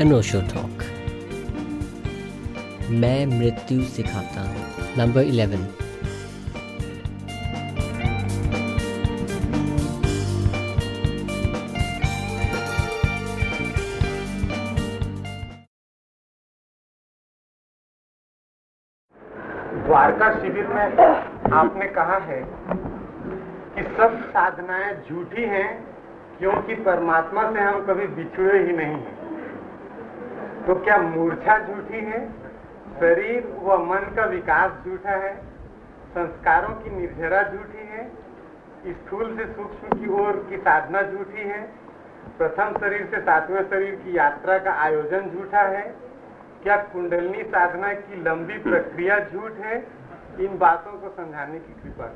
अनोशो talk मैं मृत्यु सिखाता हूँ। नंबर इलेवन द्वारका शिविर में आपने कहा है कि सब साधनाएँ झूठी हैं, क्योंकि परमात्मा से हम कभी बिछुड़े ही नहीं हैं। तो क्या मूर्छा झूठी है? शरीर व मन का विकास झूठा है? संस्कारों की निर्जरा झूठी है? स्थूल से सूक्ष्म की ओर की साधना झूठी है? प्रथम शरीर से सातवें शरीर की यात्रा का आयोजन झूठा है? क्या कुंडलनी साधना की लंबी प्रक्रिया झूठ है? इन बातों को समझाने की कृपा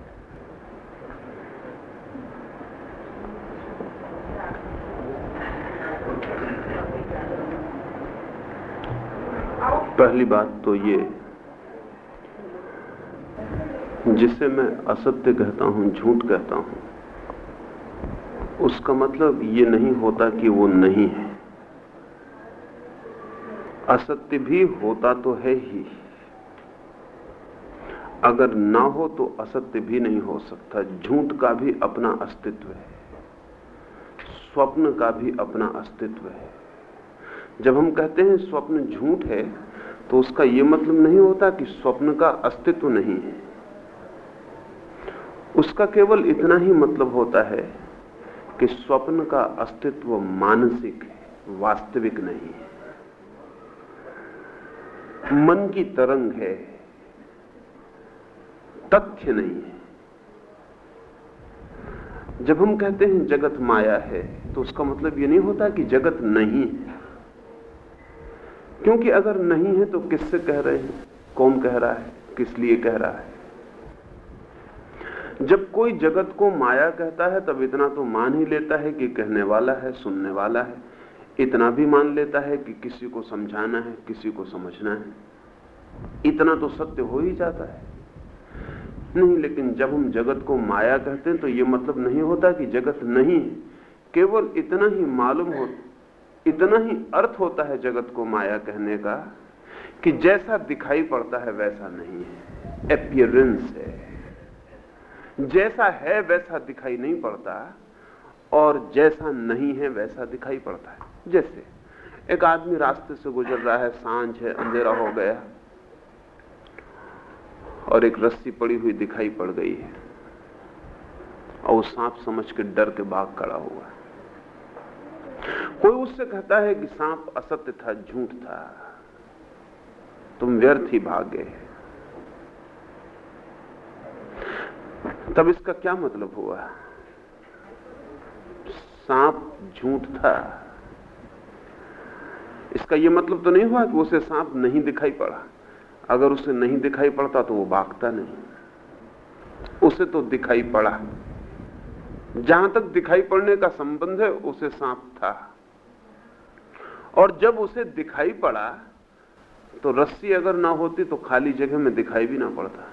पहली बात तो ये, जिसे मैं असत्य कहता हूँ, झूठ कहता हूँ, उसका मतलब ये नहीं होता कि वो नहीं है। असत्य भी होता तो है ही। अगर ना हो तो असत्य भी नहीं हो सकता। झूठ का भी अपना अस्तित्व है। स्वप्न का भी अपना अस्तित्व है। जब हम कहते हैं स्वप्न झूठ है तो उसका यह मतलब नहीं होता कि स्वप्न का अस्तित्व नहीं है। उसका केवल इतना ही मतलब होता है कि स्वप्न का अस्तित्व मानसिक है, वास्तविक नहीं है। मन की तरंग है, तथ्य नहीं है। जब हम कहते हैं जगत माया है तो उसका मतलब यह नहीं होता कि जगत नहीं है। क्योंकि अगर नहीं है तो किससे कह रहे हैं? कौन कह रहा है? किस लिए कह रहा है? जब कोई जगत को माया कहता है, तब इतना तो मान ही लेता है कि कहने वाला है, सुनने वाला है। इतना भी मान लेता है कि किसी को समझाना है, किसी को समझना है। इतना तो सत्य हो ही जाता है। नहीं, लेकिन जब हम जगत को माया कहते हैं तो यह मतलब नहीं होता कि जगत नहीं है। केवल इतना ही मालूम हो इतना ही अर्थ होता है जगत को माया कहने का कि जैसा दिखाई पड़ता है वैसा नहीं है। एपियरेंस है। जैसा है वैसा दिखाई नहीं पड़ता और जैसा नहीं है वैसा दिखाई पड़ता है। जैसे एक आदमी रास्ते से गुजर रहा है, साँझ है, अंधेरा हो गया और एक रस्सी पड़ी हुई दिखाई पड़ गई है और वो सांप समझ के डर के भाग खड़ा हुआ है। उससे कहता है कि सांप असत्य था, झूठ था। तुम व्यर्थ ही भाग। तब इसका क्या मतलब हुआ? सांप झूठ था। इसका यह मतलब तो नहीं हुआ कि उसे सांप नहीं दिखाई पड़ा। अगर उसे नहीं दिखाई पड़ता तो वो भागता नहीं। उसे तो दिखाई पड़ा। जहाँ तक दिखाई पड़ने का संबंध है, उसे सांप था। और जब उसे दिखाई पड़ा तो रस्सी अगर ना होती तो खाली जगह में दिखाई भी ना पड़ता।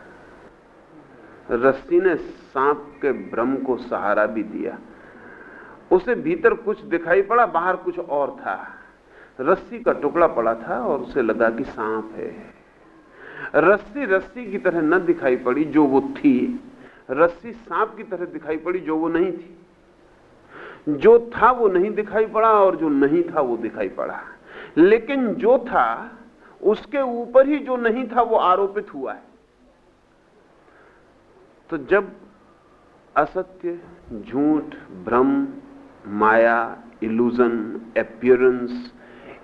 रस्सी ने सांप के भ्रम को सहारा भी दिया। उसे भीतर कुछ दिखाई पड़ा, बाहर कुछ और था। रस्सी का टुकड़ा पड़ा था और उसे लगा कि सांप है। रस्सी रस्सी की तरह न दिखाई पड़ी जो वो थी। रस्सी सांप की तरह दिखाई पड़ी जो वो नहीं थी। जो था वो नहीं दिखाई पड़ा और जो नहीं था वो दिखाई पड़ा। लेकिन जो था, उसके ऊपर ही जो नहीं था वो आरोपित हुआ है। तो जब असत्य, झूठ, भ्रम, माया इल्यूजन एपियरेंस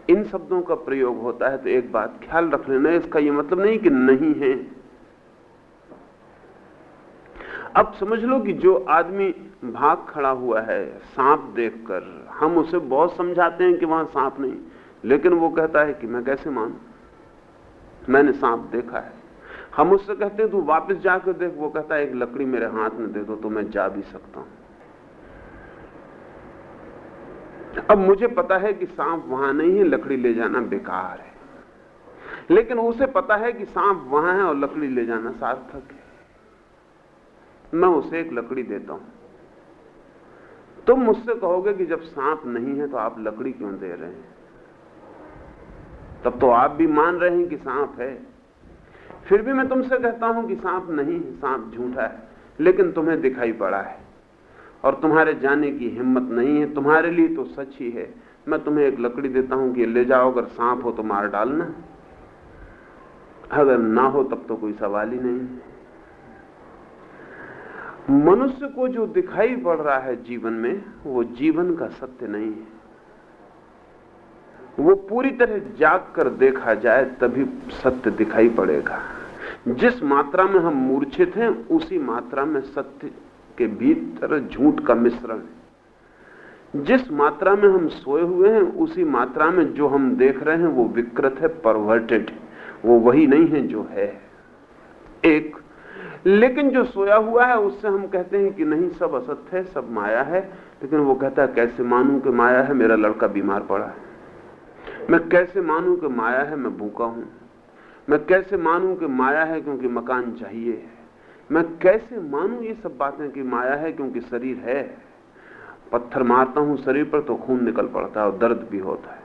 इन शब्दों का प्रयोग होता है तो एक बात ख्याल रख लेना, इसका यह मतलब नहीं कि नहीं है। अब समझ लो कि जो आदमी भाग खड़ा हुआ है, सांप देखकर। हम उसे बहुत समझाते हैं कि वहाँ सांप नहीं। लेकिन वो कहता है कि मैं कैसे मानू? मैंने सांप देखा है। हम उससे कहते हैं, तू वापस जाकर देख। वो कहता है, एक लकड़ी मेरे हाथ में दे दो तो मैं जा भी सकता हूँ। अब मुझे पता है कि सांप वहाँ नहीं है, लकड़ी ले जाना बेकार है। लेकिन उसे पता है कि सांप वहाँ है और लकड़ी ले जाना सार्थक है। मैं उसे एक लकड़ी देता हूँ। तुम मुझसे कहोगे कि जब सांप नहीं है तो आप लकड़ी क्यों दे रहे हैं? तब तो आप भी मान रहे हैं कि सांप है। फिर भी मैं तुमसे कहता हूँ कि सांप नहीं है, सांप झूठा है, लेकिन तुम्हें दिखाई पड़ा है। और तुम्हारे जाने की हिम्मत नहीं है, तुम्हारे लिए तो सच ही है। मैं तुम्हें एक लकड़ी देता हूँ कि ले जाओ, अगर सांप हो तो मार डालना। अगर ना हो तब तो कोई सवाल ही नहीं मनुष्य को जो दिखाई पड़ रहा है जीवन में, वो जीवन का सत्य नहीं है। वो पूरी तरह जाग कर देखा जाए, तभी सत्य दिखाई पड़ेगा। जिस मात्रा में हम मूर्छित हैं, उसी मात्रा में सत्य के भीतर झूठ का मिश्रण है। जिस मात्रा में हम सोए हुए हैं, उसी मात्रा में जो हम देख रहे हैं, वो विकृत है परवर्टेड वो वही नहीं है जो है। एक लेकिन जो सोया हुआ है, उससे हम कहते हैं कि नहीं, सब असत्य है, सब माया है। लेकिन वो कहता है, कैसे मानूं कि माया है? मेरा लड़का बीमार पड़ा है। मैं कैसे मानूं कि माया है? मैं भूखा हूँ। मैं कैसे मानूं कि माया है? क्योंकि मकान चाहिए मैं कैसे मानूं ये सब बातें कि माया है? क्योंकि शरीर है। पत्थर मारता हूँ शरीर पर तो खून निकल पड़ता है और दर्द भी होता है।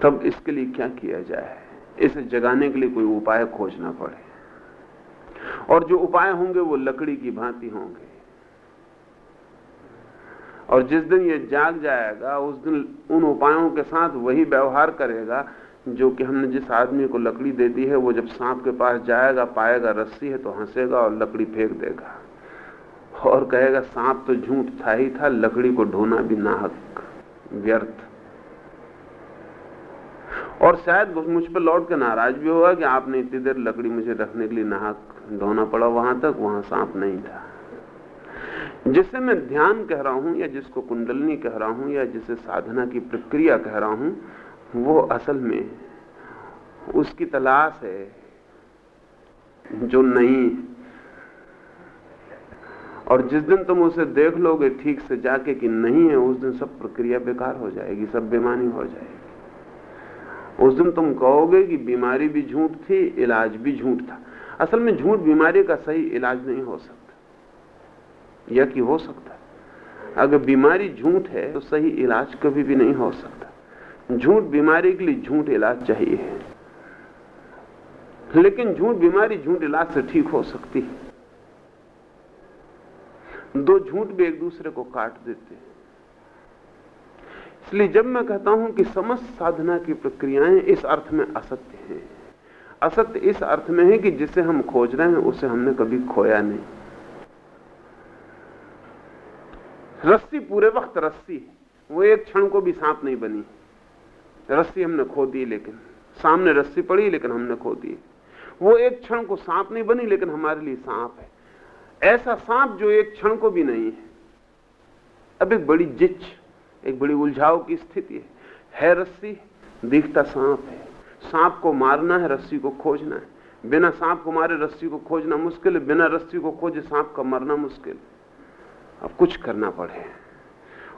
तब इसके लिए क्या किया जाए? इसे जगाने के लिए कोई उपाय खोजना पड़े। और जो उपाय होंगे वो लकड़ी की भांति होंगे। और जिस दिन ये जाग जाएगा, उस दिन उन उपायों के साथ वही व्यवहार करेगा, जो कि हमने जिस आदमी को लकड़ी दे दी है, वो जब सांप के पास जाएगा, पाएगा रस्सी है तो हंसेगा और लकड़ी फेंक देगा। और कहेगा, सांप तो झूठ था ही था, लकड़ी को ढोना भी नाहक, व्यर्थ। और शायद मुझ पर लौट के नाराज़ भी होगा कि आपने इतनी देर लकड़ी मुझे रखने के लिए नाहक धोना पड़ा वहाँ तक, वहाँ सांप नहीं था। जिसे मैं ध्यान कह रहा हूँ या जिसको कुंडलनी कह रहा हूँ या जिसे साधना की प्रक्रिया कह रहा हूँ, वो असल में उसकी तलाश है जो नहीं। और जिस दिन तुम उसे देख लोगे ठीक से जाके कि नहीं है, उस दिन सब प्रक्रिया बेकार हो जाएगी, सब बेमानी हो जाएगी। उस दिन तुम कहोगे कि बीमारी भी झूठ थी, इलाज भी झूठ था। असल में झूठ बीमारी का सही इलाज नहीं हो सकता। या कि हो सकता अगर बीमारी झूठ है तो सही इलाज कभी भी नहीं हो सकता। झूठ बीमारी के लिए झूठ इलाज चाहिए लेकिन झूठ बीमारी झूठ इलाज से ठीक हो सकती है। दो झूठ भी एक दूसरे को काट देते हैं। इसलिए जब मैं कहता हूँ कि समस्त साधना की प्रक्रियाएँ इस अर्थ में असत्य हैं, असत्य इस अर्थ में है कि जिसे हम खोज रहे हैं, उसे हमने कभी खोया नहीं। रस्सी पूरे वक्त रस्सी है, वो एक क्षण को भी सांप नहीं बनी। रस्सी हमने खो दी, लेकिन सामने रस्सी पड़ी, लेकिन हमने खो दी। वो एक क्षण को सांप नहीं बनी, लेकिन हमारे लिए सांप है। ऐसा सांप जो एक क्षण को भी नहीं है। अब एक बड़ी जिच एक बड़ी उलझाव की स्थिति है। है रस्सी, दिखता सांप है। सांप को मारना है, रस्सी को खोजना है। बिना सांप को मारे रस्सी को खोजना मुश्किल है। बिना रस्सी को खोजे सांप का मरना मुश्किल अब कुछ करना पड़े।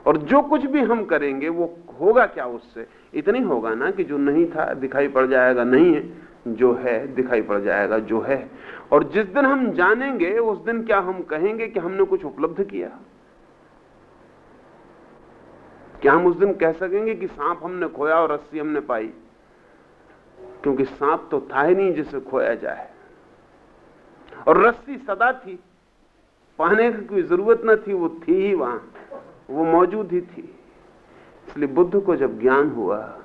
और जो कुछ भी हम करेंगे, वो होगा क्या उससे? इतनी होगा ना कि जो नहीं था, दिखाई पड़ जाएगा। नहीं है, जो है, दिखाई पड़ जाएगा, जो है। और जिस दिन हम जानेंगे, उस दिन क्या हम कहेंगे कि हमने कुछ उपलब्ध किया? क्या हम उस दिन कह सकेंगे कि सांप हमने खोया और रस्सी हमने पाई? क्योंकि सांप तो था ही नहीं जिसे खोया जाए। और रस्सी सदा थी। पाने की कोई ज़रूरत न थी, वो थी ही वहाँ। वो मौजूद ही थी। इसलिए बुद्ध को जब ज्ञान हुआ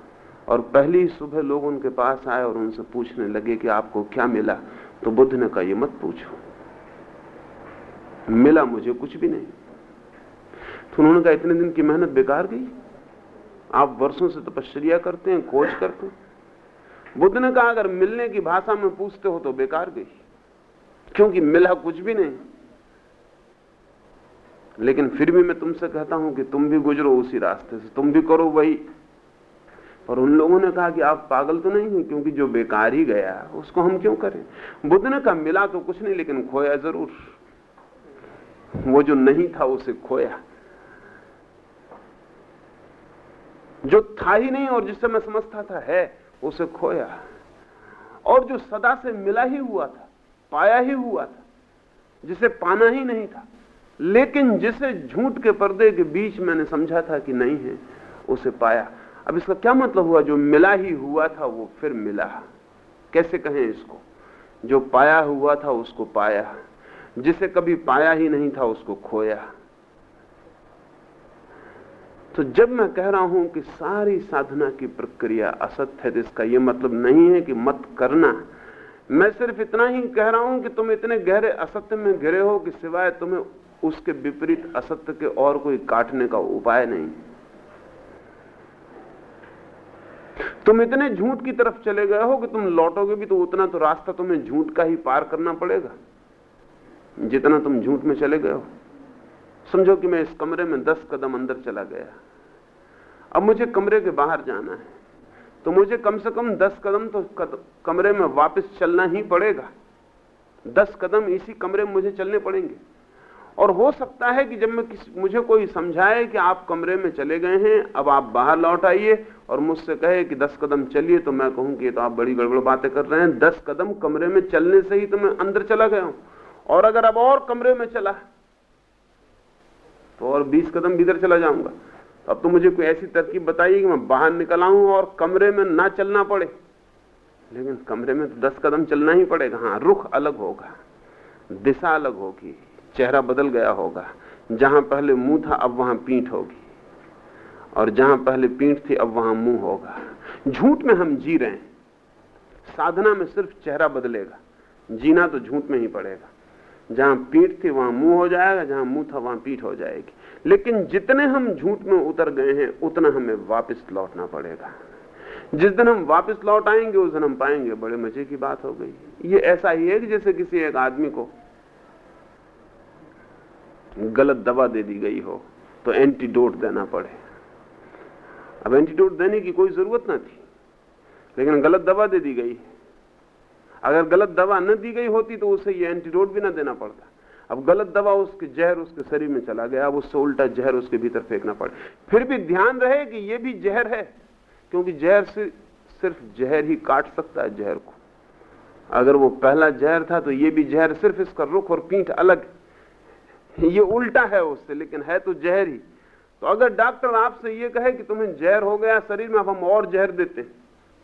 और पहली सुबह लोग उनके पास आए और उनसे पूछने लगे कि आपको क्या मिला तो बुद्ध ने कहा, ये मत पूछो। मिला मुझे कुछ भी नहीं। तो उन्होंने कहा, इतने दिन की मेहनत बेकार गई। आप वर्षों से तपश्चर्या करते हैं, खोज करते हैं। बुद्ध ने कहा, अगर मिलने की भाषा में पूछते हो तो बेकार गई। क्योंकि मिला कुछ भी नहीं। लेकिन फिर भी मैं तुमसे कहता हूँ कि तुम भी गुजरो उसी रास्ते से। तुम भी करो वही। पर उन लोगों ने कहा कि आप पागल तो नहीं हैं, क्योंकि जो बेकार ही गया, उसको हम क्यों करें? बुद्ध ने कहा, मिला तो कुछ नहीं, लेकिन खोया ज़रूर। वो जो नहीं था, उसे खोया। जो था ही नहीं और जिससे मैं समझता था, है, उसे खोया। और जो सदा से मिला ही हुआ था, पाया ही हुआ था, जिसे पाना ही नहीं था, लेकिन जिसे झूठ के पर्दे के बीच मैंने समझा था कि नहीं है, उसे पाया। अब इसका क्या मतलब हुआ? जो मिला ही हुआ था, वो फिर मिला। कैसे कहें इसको? जो पाया हुआ था, उसको पाया। जिसे कभी पाया ही नहीं था, उसको खोया। तो जब मैं कह रहा हूँ कि सारी साधना की प्रक्रिया असत्य है तो इसका यह मतलब नहीं है कि मत करना। मैं सिर्फ़ इतना ही कह रहा हूँ कि तुम इतने गहरे असत्य में घिरे हो कि सिवाय तुम्हें उसके विपरीत असत्य के और कोई काटने का उपाय नहीं। तुम इतने झूठ की तरफ़ चले गए हो कि तुम लौटोगे भी तो उतना तो रास्ता तुम्हें झूठ का ही पार करना पड़ेगा, जितना तुम झूठ में चले गए हो। समझो कि मैं इस कमरे में दस कदम अंदर चला गया। अब मुझे कमरे के बाहर जाना है। तो मुझे कम से कम दस कदम तो कमरे में वापस चलना ही पड़ेगा। दस कदम इसी कमरे में मुझे चलने पड़ेंगे। और हो सकता है कि जब मैं किसी, मुझे कोई समझाए कि आप कमरे में चले गए हैं, अब आप बाहर लौट आइए और मुझसे कहे कि दस कदम चलिए तो मैं कहूँ कि तो आप बड़ी गड़बड़ बातें कर रहे हैं। दस कदम कमरे में चलने से ही तो मैं अंदर चला गया हूँ। और अगर अब और कमरे में चला तो और बीस कदम भीतर चला जाऊँगा। अब तो मुझे कोई ऐसी तरकीब बताइए कि मैं बाहर निकल आऊँ और कमरे में ना चलना पड़े। लेकिन कमरे में तो दस कदम चलना ही पड़ेगा। हाँ रुख अलग होगा, दिशा अलग होगी, चेहरा बदल गया होगा। जहाँ पहले मुँह था, अब वहाँ पीठ होगी। और जहाँ पहले पीठ थी, अब वहाँ मुँह होगा। झूठ में हम जी रहे हैं। साधना में सिर्फ़ चेहरा बदलेगा। जीना तो झूठ में ही पड़ेगा। जहाँ पीठ थी, वहाँ मुँह हो जाएगा, जहाँ मुँह था, वहाँ पीठ हो जाएगी। लेकिन जितने हम झूठ में उतर गए हैं, उतना हमें वापस लौटना पड़ेगा। जिस दिन हम वापस लौट आएँगे, उस दिन हम पाएँगे, बड़े मज़े की बात हो गई। ये ऐसा ही है कि जैसे किसी एक आदमी को गलत दवा दे दी गई हो तो एंटीडोट देना पड़े। अब एंटीडोट देने की कोई ज़रूरत ना थी, लेकिन गलत दवा दे दी गई। अगर गलत दवा न दी गई होती तो उसे ये एंटीडोट भी ना देना पड़ता। अब गलत दवा उसके जहर उसके शरीर में चला गया, अब उससे उल्टा जहर उसके भीतर फेंकना पड़े। फिर भी ध्यान रहे कि यह भी जहर है, क्योंकि जहर से सिर्फ़ जहर ही काट सकता है जहर को। अगर वो पहला जहर था तो ये भी जहर सिर्फ़ इसका रुख और पीठ अलग ये उल्टा है उससे, लेकिन है तो जहर ही। तो अगर डॉक्टर आपसे ये कहे कि तुम्हें जहर हो गया शरीर में, अब हम और जहर देते हैं।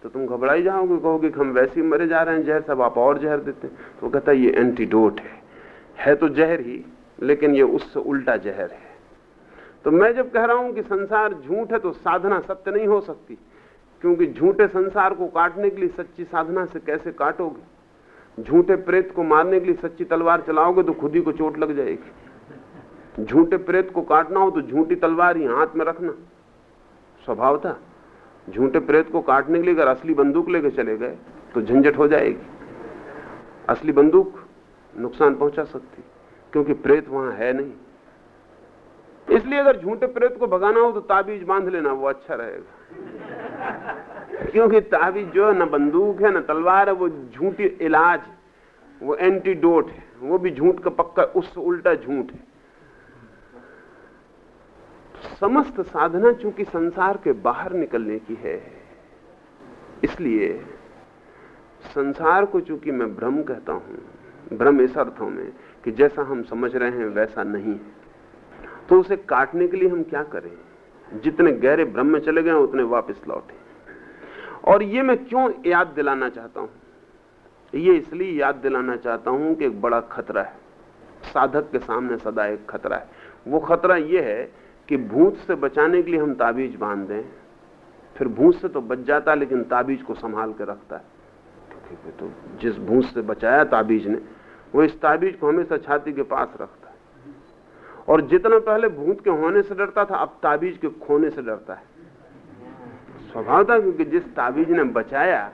तो तुम घबराई जाओगे, कहोगे कि हम वैसे ही मरे जा रहे हैं, जहर सब आप और जहर देते हैं। तो कहता है, ये एंटीडोट है। है तो जहर ही, लेकिन ये उससे उल्टा जहर है। तो मैं जब कह रहा हूँ कि संसार झूठ है तो साधना सत्य नहीं हो सकती, क्योंकि झूठे संसार को काटने के लिए सच्ची साधना से कैसे काटोगे? झूठे प्रेत को मारने के लिए सच्ची तलवार चलाओगे तो खुद ही को चोट लग जाएगी। झूठे प्रेत को काटना हो तो झूठी तलवार ही हाथ में रखना। स्वभाव था, झूठे प्रेत को काटने के लिए अगर असली बंदूक लेकर चले गए तो झंझट हो जाएगी। असली बंदूक नुकसान पहुँचा सकती, क्योंकि प्रेत वहाँ है नहीं। इसलिए अगर झूठे प्रेत को भगाना हो तो ताबीज बाँध लेना, वो अच्छा रहेगा। क्योंकि ताबीज जो है, ना बंदूक है, ना तलवार है, वो झूठी इलाज, वो एंटीडोट है, वो भी झूठ का पक्का, उससे उल्टा झूठ है। समस्त साधना चूँकि संसार के बाहर निकलने की है, इसलिए संसार को चूँकि मैं भ्रम कहता हूँ भ्रम इस अर्थों में कि जैसा हम समझ रहे हैं वैसा नहीं है। तो उसे काटने के लिए हम क्या करें? जितने गहरे भ्रम में चले गए उतने वापस लौटे। और ये मैं क्यों याद दिलाना चाहता हूँ? ये इसलिए याद दिलाना चाहता हूँ कि एक बड़ा खतरा है। साधक के सामने सदा एक खतरा है। वो खतरा ये है कि भूत से बचाने के लिए हम ताबीज बाँध दें। फिर भूत से तो बच जाता, लेकिन ताबीज को संभाल के रखता है तो जिस भूत से बचाया, ताबीज ने वो इस ताबीज को हमेशा छाती के पास रखता है। और जितना पहले भूत के होने से डरता था, अब ताबीज के खोने से डरता है। स्वभाव था क्योंकि जिस ताबीज ने बचाया,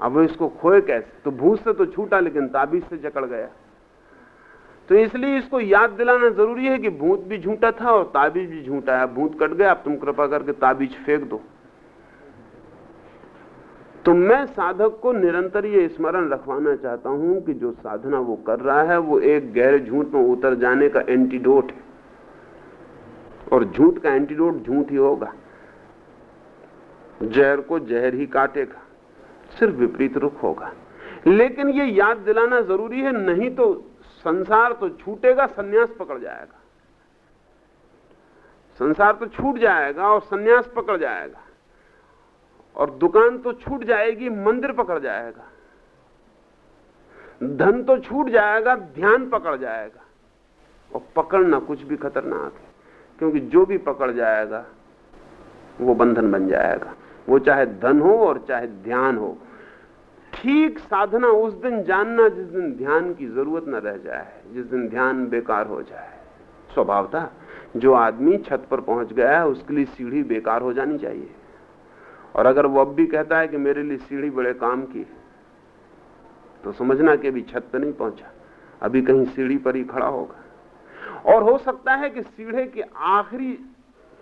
अब वो इसको खोए कैसे? तो भूत से तो छूटा, लेकिन ताबीज से जकड़ गया। तो इसलिए इसको याद दिलाना ज़रूरी है कि भूत भी झूठा था और ताबीज भी झूठा है। भूत कट गया, अब तुम कृपा करके ताबीज फेंक दो। तो मैं साधक को निरंतर ये स्मरण रखवाना चाहता हूँ कि जो साधना वो कर रहा है, वो एक गहरे झूठ में उतर जाने का एंटीडोट है। और झूठ का एंटीडोट झूठ ही होगा। जहर को जहर ही काटेगा, सिर्फ़ विपरीत रुख होगा। लेकिन ये याद दिलाना ज़रूरी है, नहीं तो संसार तो छूटेगा, सन्यास पकड़ जाएगा। संसार तो छूट जाएगा और सन्यास पकड़ जाएगा। और दुकान तो छूट जाएगी, मंदिर पकड़ जाएगा। धन तो छूट जाएगा, ध्यान पकड़ जाएगा। और पकड़ना कुछ भी खतरनाक है, क्योंकि जो भी पकड़ जाएगा, वो बंधन बन जाएगा। वो चाहे धन हो और चाहे ध्यान हो, ठीक साधना उस दिन जानना जिस दिन ध्यान की ज़रूरत न रह जाए, जिस दिन ध्यान बेकार हो जाए। स्वभाव था जो आदमी छत पर पहुँच गया है, उसके लिए सीढ़ी बेकार हो जानी चाहिए। और अगर वो अब भी कहता है कि मेरे लिए सीढ़ी बड़े काम की है तो समझना कि अभी छत पर नहीं पहुँचा, अभी कहीं सीढ़ी पर ही खड़ा होगा। और हो सकता है कि सीढ़े के आखिरी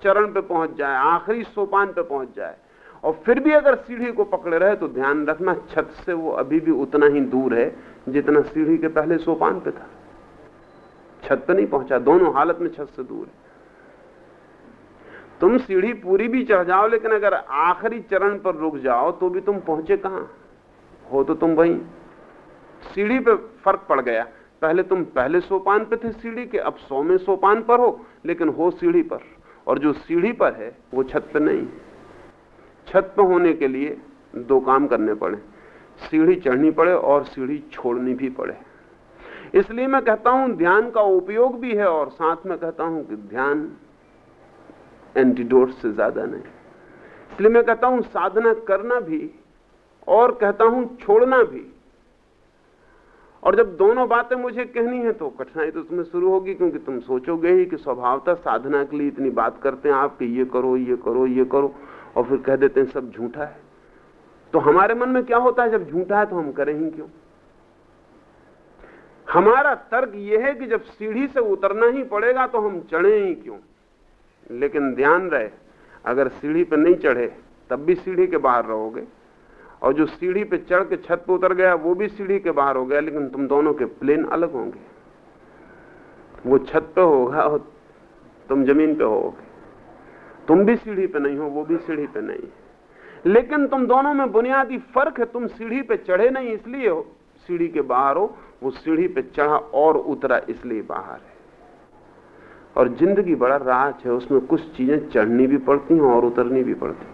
चरण पे पहुँच जाए, आखिरी सोपान पे पहुँच जाए, और फिर भी अगर सीढ़ी को पकड़े रहे तो ध्यान रखना छत से वो अभी भी उतना ही दूर है जितना सीढ़ी के पहले सोपान पे था। छत पे नहीं पहुँचा, दोनों हालत में छत से दूर है। तुम सीढ़ी पूरी भी चढ़ जाओ, लेकिन अगर आखिरी चरण पर रुक जाओ तो भी तुम पहुँचे कहाँ? हो तो तुम वहीं। सीढ़ी पे फ़र्क पड़ गया। पहले तुम पहले सोपान पे थे सीढ़ी के, अब सौ में सोपान पर हो, लेकिन हो सीढ़ी पर। और जो सीढ़ी पर है, वो छत पर नहीं। छत पर होने के लिए दो काम करने पड़े। सीढ़ी चढ़नी पड़े और सीढ़ी छोड़नी भी पड़े। इसलिए मैं कहता हूँ, ध्यान का उपयोग भी है, और साथ में कहता हूँ कि ध्यान एंटीडोट से ज़्यादा नहीं। इसलिए मैं कहता हूँ, साधना करना भी और कहता हूँ, छोड़ना भी। और जब दोनों बातें मुझे कहनी है तो कठिनाई तो तुम्हें शुरू होगी, क्योंकि तुम सोचोगे ही कि स्वभावतः साधना के लिए इतनी बात करते हैं आप कि ये करो ये करो ये करो, और फिर कह देते हैं, सब झूठा है। तो हमारे मन में क्या होता है, जब झूठा है तो हम करें ही क्यों? हमारा तर्क यह है कि जब सीढ़ी से उतरना ही पड़ेगा तो हम चढ़े ही क्यों? लेकिन ध्यान रहे, अगर सीढ़ी पर नहीं चढ़े, तब भी सीढ़ी के बाहर रहोगे। और जो सीढ़ी पे चढ़ के छत पे उतर गया, वो भी सीढ़ी के बाहर हो गया, लेकिन तुम दोनों के प्लेन अलग होंगे। वो छत पे होगा और तुम ज़मीन पे होगे। तुम भी सीढ़ी पे नहीं हो, वो भी सीढ़ी पे नहीं लेकिन तुम दोनों में बुनियादी फ़र्क है, तुम सीढ़ी पे चढ़े नहीं इसलिए हो, सीढ़ी के बाहर हो, वो सीढ़ी पे चढ़ा और उतरा इसलिए बाहर है। और ज़िंदगी बड़ा राज है, उसमें कुछ चीज़ें चढ़नी भी पड़ती हैं और उतरनी भी पड़ती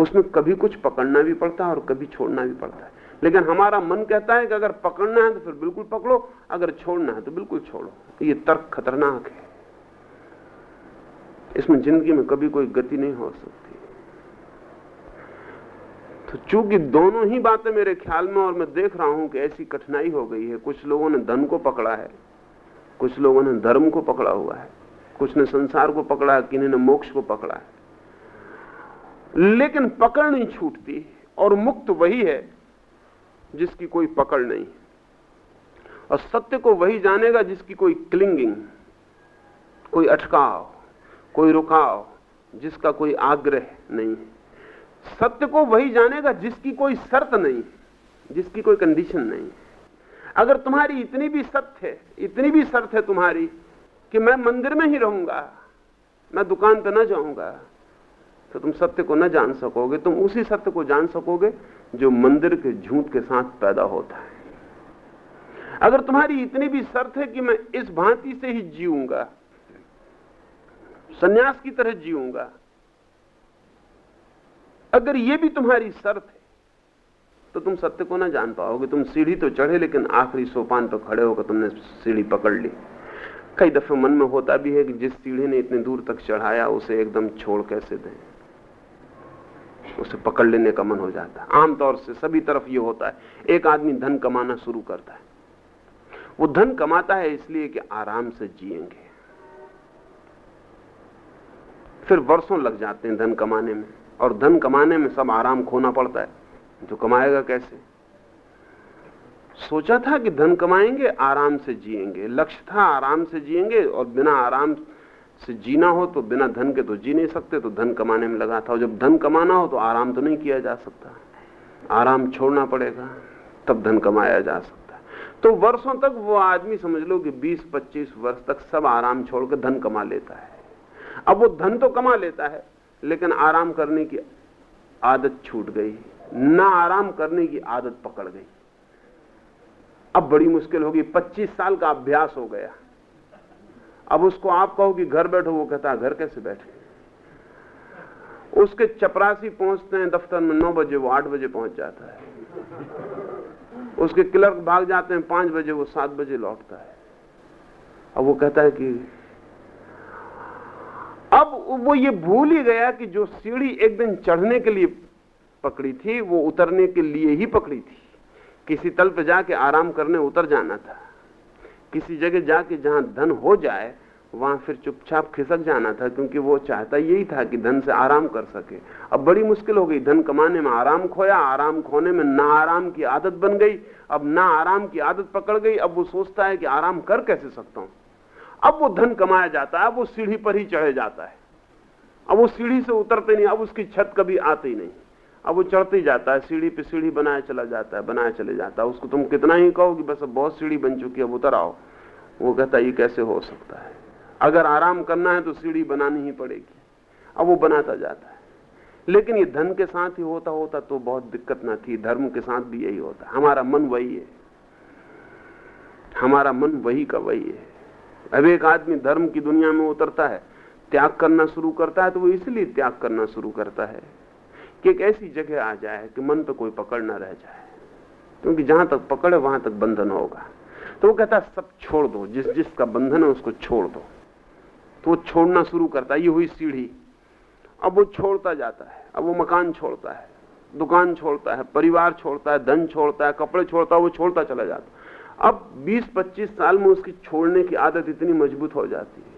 उसमें कभी कुछ पकड़ना भी पड़ता है और कभी छोड़ना भी पड़ता है। लेकिन हमारा मन कहता है कि अगर पकड़ना है तो फिर बिल्कुल पकड़ो, अगर छोड़ना है तो बिल्कुल छोड़ो। ये तर्क खतरनाक है। इसमें ज़िंदगी में कभी कोई गति नहीं हो सकती। तो चूँकि दोनों ही बातें मेरे ख्याल में और मैं देख रहा हूँ कि ऐसी कठिनाई हो गई है, कुछ लोगों ने धन को पकड़ा है कुछ लोगों ने धर्म को पकड़ा हुआ है, कुछ ने संसार को पकड़ा है किन्हीं ने मोक्ष को पकड़ा है। लेकिन पकड़ नहीं छूटती, और मुक्त वही है जिसकी कोई पकड़ नहीं। और सत्य को वही जानेगा जिसकी कोई क्लिंगिंग कोई अटकाव, कोई रुकाव, जिसका कोई आग्रह नहीं सत्य को वही जानेगा जिसकी कोई शर्त नहीं, जिसकी कोई कंडीशन नहीं अगर तुम्हारी इतनी भी सत्य है, इतनी भी शर्त है तुम्हारी कि मैं मंदिर में ही रहूँगा, मैं दुकान पर न जाऊँगा तो तुम सत्य को न जान सकोगे। तुम उसी सत्य को जान सकोगे जो मंदिर के झूठ के साथ पैदा होता है। अगर तुम्हारी इतनी भी शर्त है कि मैं इस भांति से ही जीऊँगा, सन्यास की तरह जीऊँगा, अगर यह भी तुम्हारी शर्त है तो तुम सत्य को ना जान पाओगे। तुम सीढ़ी तो चढ़े, लेकिन आखिरी सोपान पर खड़े होकर तुमने सीढ़ी पकड़ ली। कई दफे मन में होता भी है कि जिस सीढ़ी ने इतने दूर तक चढ़ाया, उसे एकदम छोड़ कैसे दें? उसे पकड़ लेने का मन हो जाता है। आमतौर से सभी तरफ़ ये होता है, एक आदमी धन कमाना शुरू करता है। वो धन कमाता है इसलिए कि आराम से जिएँगे। फिर वर्षों लग जाते हैं धन कमाने में, और धन कमाने में सब आराम खोना पड़ता है। तो कमाएगा कैसे? सोचा था कि धन कमाएँगे, आराम से जिएँगे। लक्ष्य था आराम से जिएँगे और बिना आराम से जीना हो तो बिना धन के तो जी नहीं सकते तो धन कमाने में लगा था। और जब धन कमाना हो तो आराम तो नहीं किया जा सकता। आराम छोड़ना पड़ेगा, तब धन कमाया जा सकता। तो वर्षों तक वो आदमी, समझ लो कि 20-25 वर्ष तक सब आराम छोड़कर धन कमा लेता है। अब वो धन तो कमा लेता है, लेकिन आराम करने की आदत छूट गई। ना आराम करने की आदत पकड़ गई। अब बड़ी मुश्किल होगी। 25 साल का अभ्यास हो गया। अब उसको आप कहो कि घर बैठो, वो कहता है, घर कैसे बैठे? उसके चपरासी पहुँचते हैं दफ्तर में, नौ बजे, वो आठ बजे पहुँच जाता है। उसके क्लर्क भाग जाते हैं, पाँच बजे, वो सात बजे लौटता है। अब वो कहता है कि, अब वो ये भूल ही गया कि जो सीढ़ी एक दिन चढ़ने के लिए पकड़ी थी, वो उतरने के लिए ही पकड़ी थी। किसी तल पे जाके आराम करने उतर जाना था। किसी जगह जाके जहाँ धन हो जाए, वहाँ फिर चुपचाप खिसक जाना था, क्योंकि वो चाहता यही था कि धन से आराम कर सके। अब बड़ी मुश्किल हो गई। धन कमाने में आराम खोया, आराम खोने में ना आराम की आदत बन गई। अब ना आराम की आदत पकड़ गई। अब वो सोचता है कि आराम कर कैसे सकता हूँ? अब वो धन कमाया जाता है, अब वो सीढ़ी पर ही चढ़े जाता है। अब वो सीढ़ी से उतरते नहीं, अब उसकी छत कभी आती नहीं। अब वो चढ़ते ही जाता है, सीढ़ी पे सीढ़ी बनाया चला जाता है, बनाया चले जाता है। उसको तुम कितना ही कहो कि बस अब बहुत सीढ़ी बन चुकी है, अब उतर आओ। वो कहता है, ये कैसे हो सकता है? अगर आराम करना है तो सीढ़ी बनानी ही पड़ेगी। अब वो बनाता जाता है। लेकिन ये धन के साथ ही होता होता तो बहुत दिक्कत ना थी। धर्म के साथ भी यही होता। हमारा मन वही है। हमारा मन वही का वही है। अब एक आदमी धर्म की दुनिया में उतरता है, त्याग करना शुरू करता है तो वो इसलिए त्याग करना शुरू करता है। कि एक ऐसी जगह आ जाए कि मन पे कोई पकड़ ना रह जाए। क्योंकि जहाँ तक पकड़े वहाँ तक बंधन होगा। तो वो कहता है, सब छोड़ दो। जिस, जिसका बंधन है, उसको छोड़ दो। तो वो छोड़ना शुरू करता है। ये हुई सीढ़ी। अब वो छोड़ता जाता है। अब वो मकान छोड़ता है। दुकान छोड़ता है। परिवार छोड़ता है। धन छोड़ता है। कपड़े छोड़ता है। वो छोड़ता चला जाता अब 20-25 साल में उसकी छोड़ने की आदत इतनी मज़बूत हो जाती है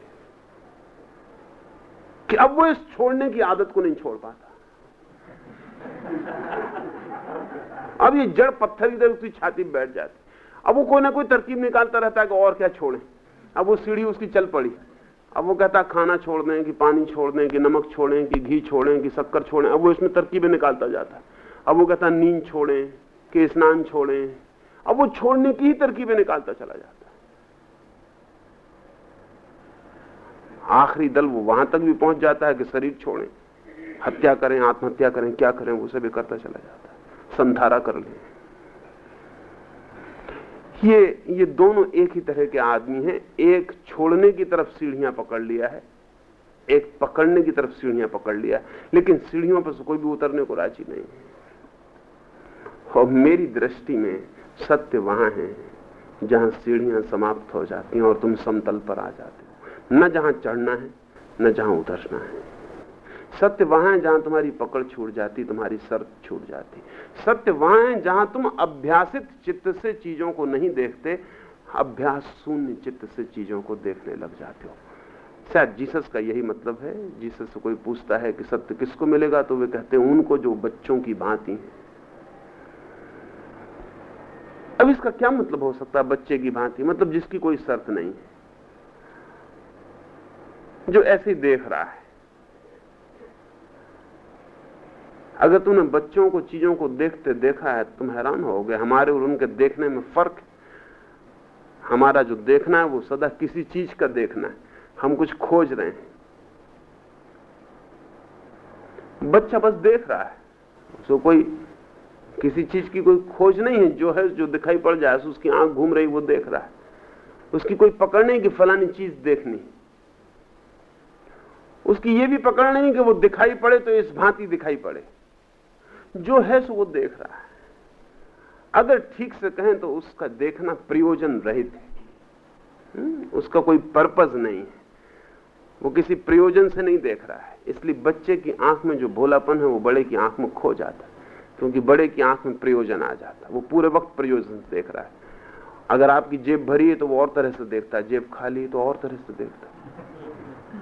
कि अब वो इस छोड़ने की आदत को नहीं छोड़ पाता। अब ये जड़ पत्थर इधर उसकी छाती में बैठ जाती। अब वो कोई ना कोई तरकीब निकालता रहता है कि और क्या छोड़े। अब वो सीढ़ी उसकी चल पड़ी। अब वो कहता, खाना छोड़ दें कि पानी छोड़ दें कि नमक छोड़ें कि घी छोड़ें कि शक्कर छोड़ें। अब वो इसमें तरकीबें निकालता जाता। अब वो कहता नींद छोड़ें, कि स्नान छोड़ें। अब वो छोड़ने की ही तरकीबें निकालता चला जाता। आखिरी दल वो वहाँ तक भी पहुँच जाता है कि शरीर छोड़ें। हत्या करें, आत्महत्या करें, क्या करें, वो सभी करता चला जाता है। संधारा कर लें। ये ये दोनों एक ही तरह के आदमी हैं। एक छोड़ने की तरफ़ सीढ़ियाँ पकड़ लिया है, एक पकड़ने की तरफ़ सीढ़ियाँ पकड़ लिया लेकिन सीढ़ियों पर कोई भी उतरने को राज़ी नहीं और मेरी दृष्टि में सत्य वहाँ है, जहाँ सीढ़ियाँ समाप्त हो जाती हैं और तुम समतल पर आ जाते हो। न जहाँ चढ़ना है, न जहाँ उतरना है। सत्य वहाँ है जहाँ तुम्हारी पकड़ छूट जाती, तुम्हारी शर्त छूट जाती। सत्य वहाँ है जहाँ तुम अभ्यासित चित्त से चीज़ों को नहीं देखते, अभ्यास शून्य चित्त से चीज़ों को देखने लग जाते हो। शायद जीसस का यही मतलब है, जीसस से कोई पूछता है कि सत्य किसको मिलेगा तो वे कहते हैं, उनको जो बच्चों की भांति है। अब इसका क्या मतलब हो सकता है, बच्चे की भांति? मतलब जिसकी कोई शर्त नहीं है। जो ऐसे ही देख रहा है। अगर तुमने बच्चों को, चीज़ों को देखते देखा है, तुम हैरान हो गए। हमारे और उनके देखने में फ़र्क हमारा जो देखना है, वो सदा किसी चीज़ का देखना है। हम कुछ खोज रहे हैं। बच्चा बस देख रहा है। उसको कोई किसी चीज़ की कोई खोज नहीं है, जो है, जो दिखाई पड़ जाए उसकी आँख घूम रही, वो देख रहा है। उसकी कोई पकड़ नहीं कि फलानी चीज़ देखनी। उसकी ये भी पकड़ नहीं कि वो दिखाई पड़े तो इस भांति दिखाई पड़े। जो है सो वो देख रहा है। अगर ठीक से कहें तो उसका देखना प्रयोजन रहित है। हम्म, उसका कोई पर्पज नहीं है। वो किसी प्रयोजन से नहीं देख रहा है। इसलिए बच्चे की आँख में जो भोलापन है वो बड़े की आँख में खो जाता है क्योंकि बड़े की आँख में प्रयोजन आ जाता है। वो पूरे वक्त प्रयोजन से देख रहा है। अगर आपकी जेब भरी है तो वो और तरह से देखता है जेब खाली है तो और तरह से देखता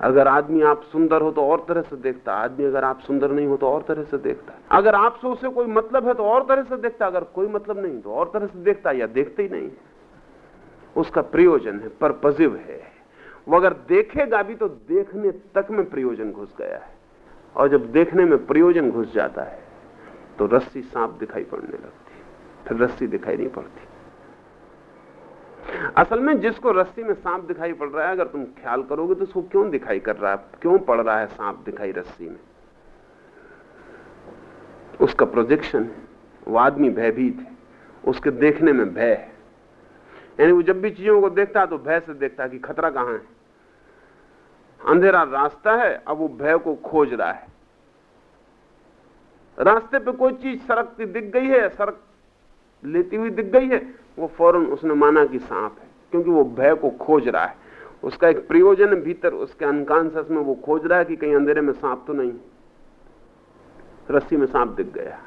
अगर आदमी आप सुंदर हो तो और तरह से देखता आदमी अगर आप सुंदर नहीं हो तो और तरह से देखता अगर आपसे उसे कोई मतलब है तो और तरह से देखता अगर कोई मतलब नहीं तो और तरह से देखता या देखते ही नहीं। उसका प्रयोजन है परपजिव है। वो अगर देखेगा भी तो देखने तक में प्रयोजन घुस गया है। और जब देखने में प्रयोजन घुस जाता है तो रस्सी सांप दिखाई पड़ने लगती फिर रस्सी दिखाई नहीं पड़ती। असल में जिसको रस्सी में सांप दिखाई पड़ रहा है, अगर तुम ख्याल करोगे तो उसको क्यों दिखाई कर रहा है? क्यों पड़ रहा है सांप दिखाई रस्सी में? उसका प्रोजेक्शन वो आदमी भयभीत है। उसके देखने में भय है। यानी वो जब भी चीज़ों को देखता है तो भय से देखता है कि खतरा कहाँ है। अंधेरा रास्ता है, अब वो भय को खोज रहा है। रास्ते पे कोई चीज़ सड़कती दिख गई है सड़क लेती हुई दिख गई है वो फ़ौरन उसने माना कि सांप है, क्योंकि वो भय को खोज रहा है। उसका एक प्रयोजन भीतर, उसके अनकॉन्सियस में वो खोज रहा है कि कहीं अंधेरे में सांप तो नहीं रस्सी में सांप दिख गया।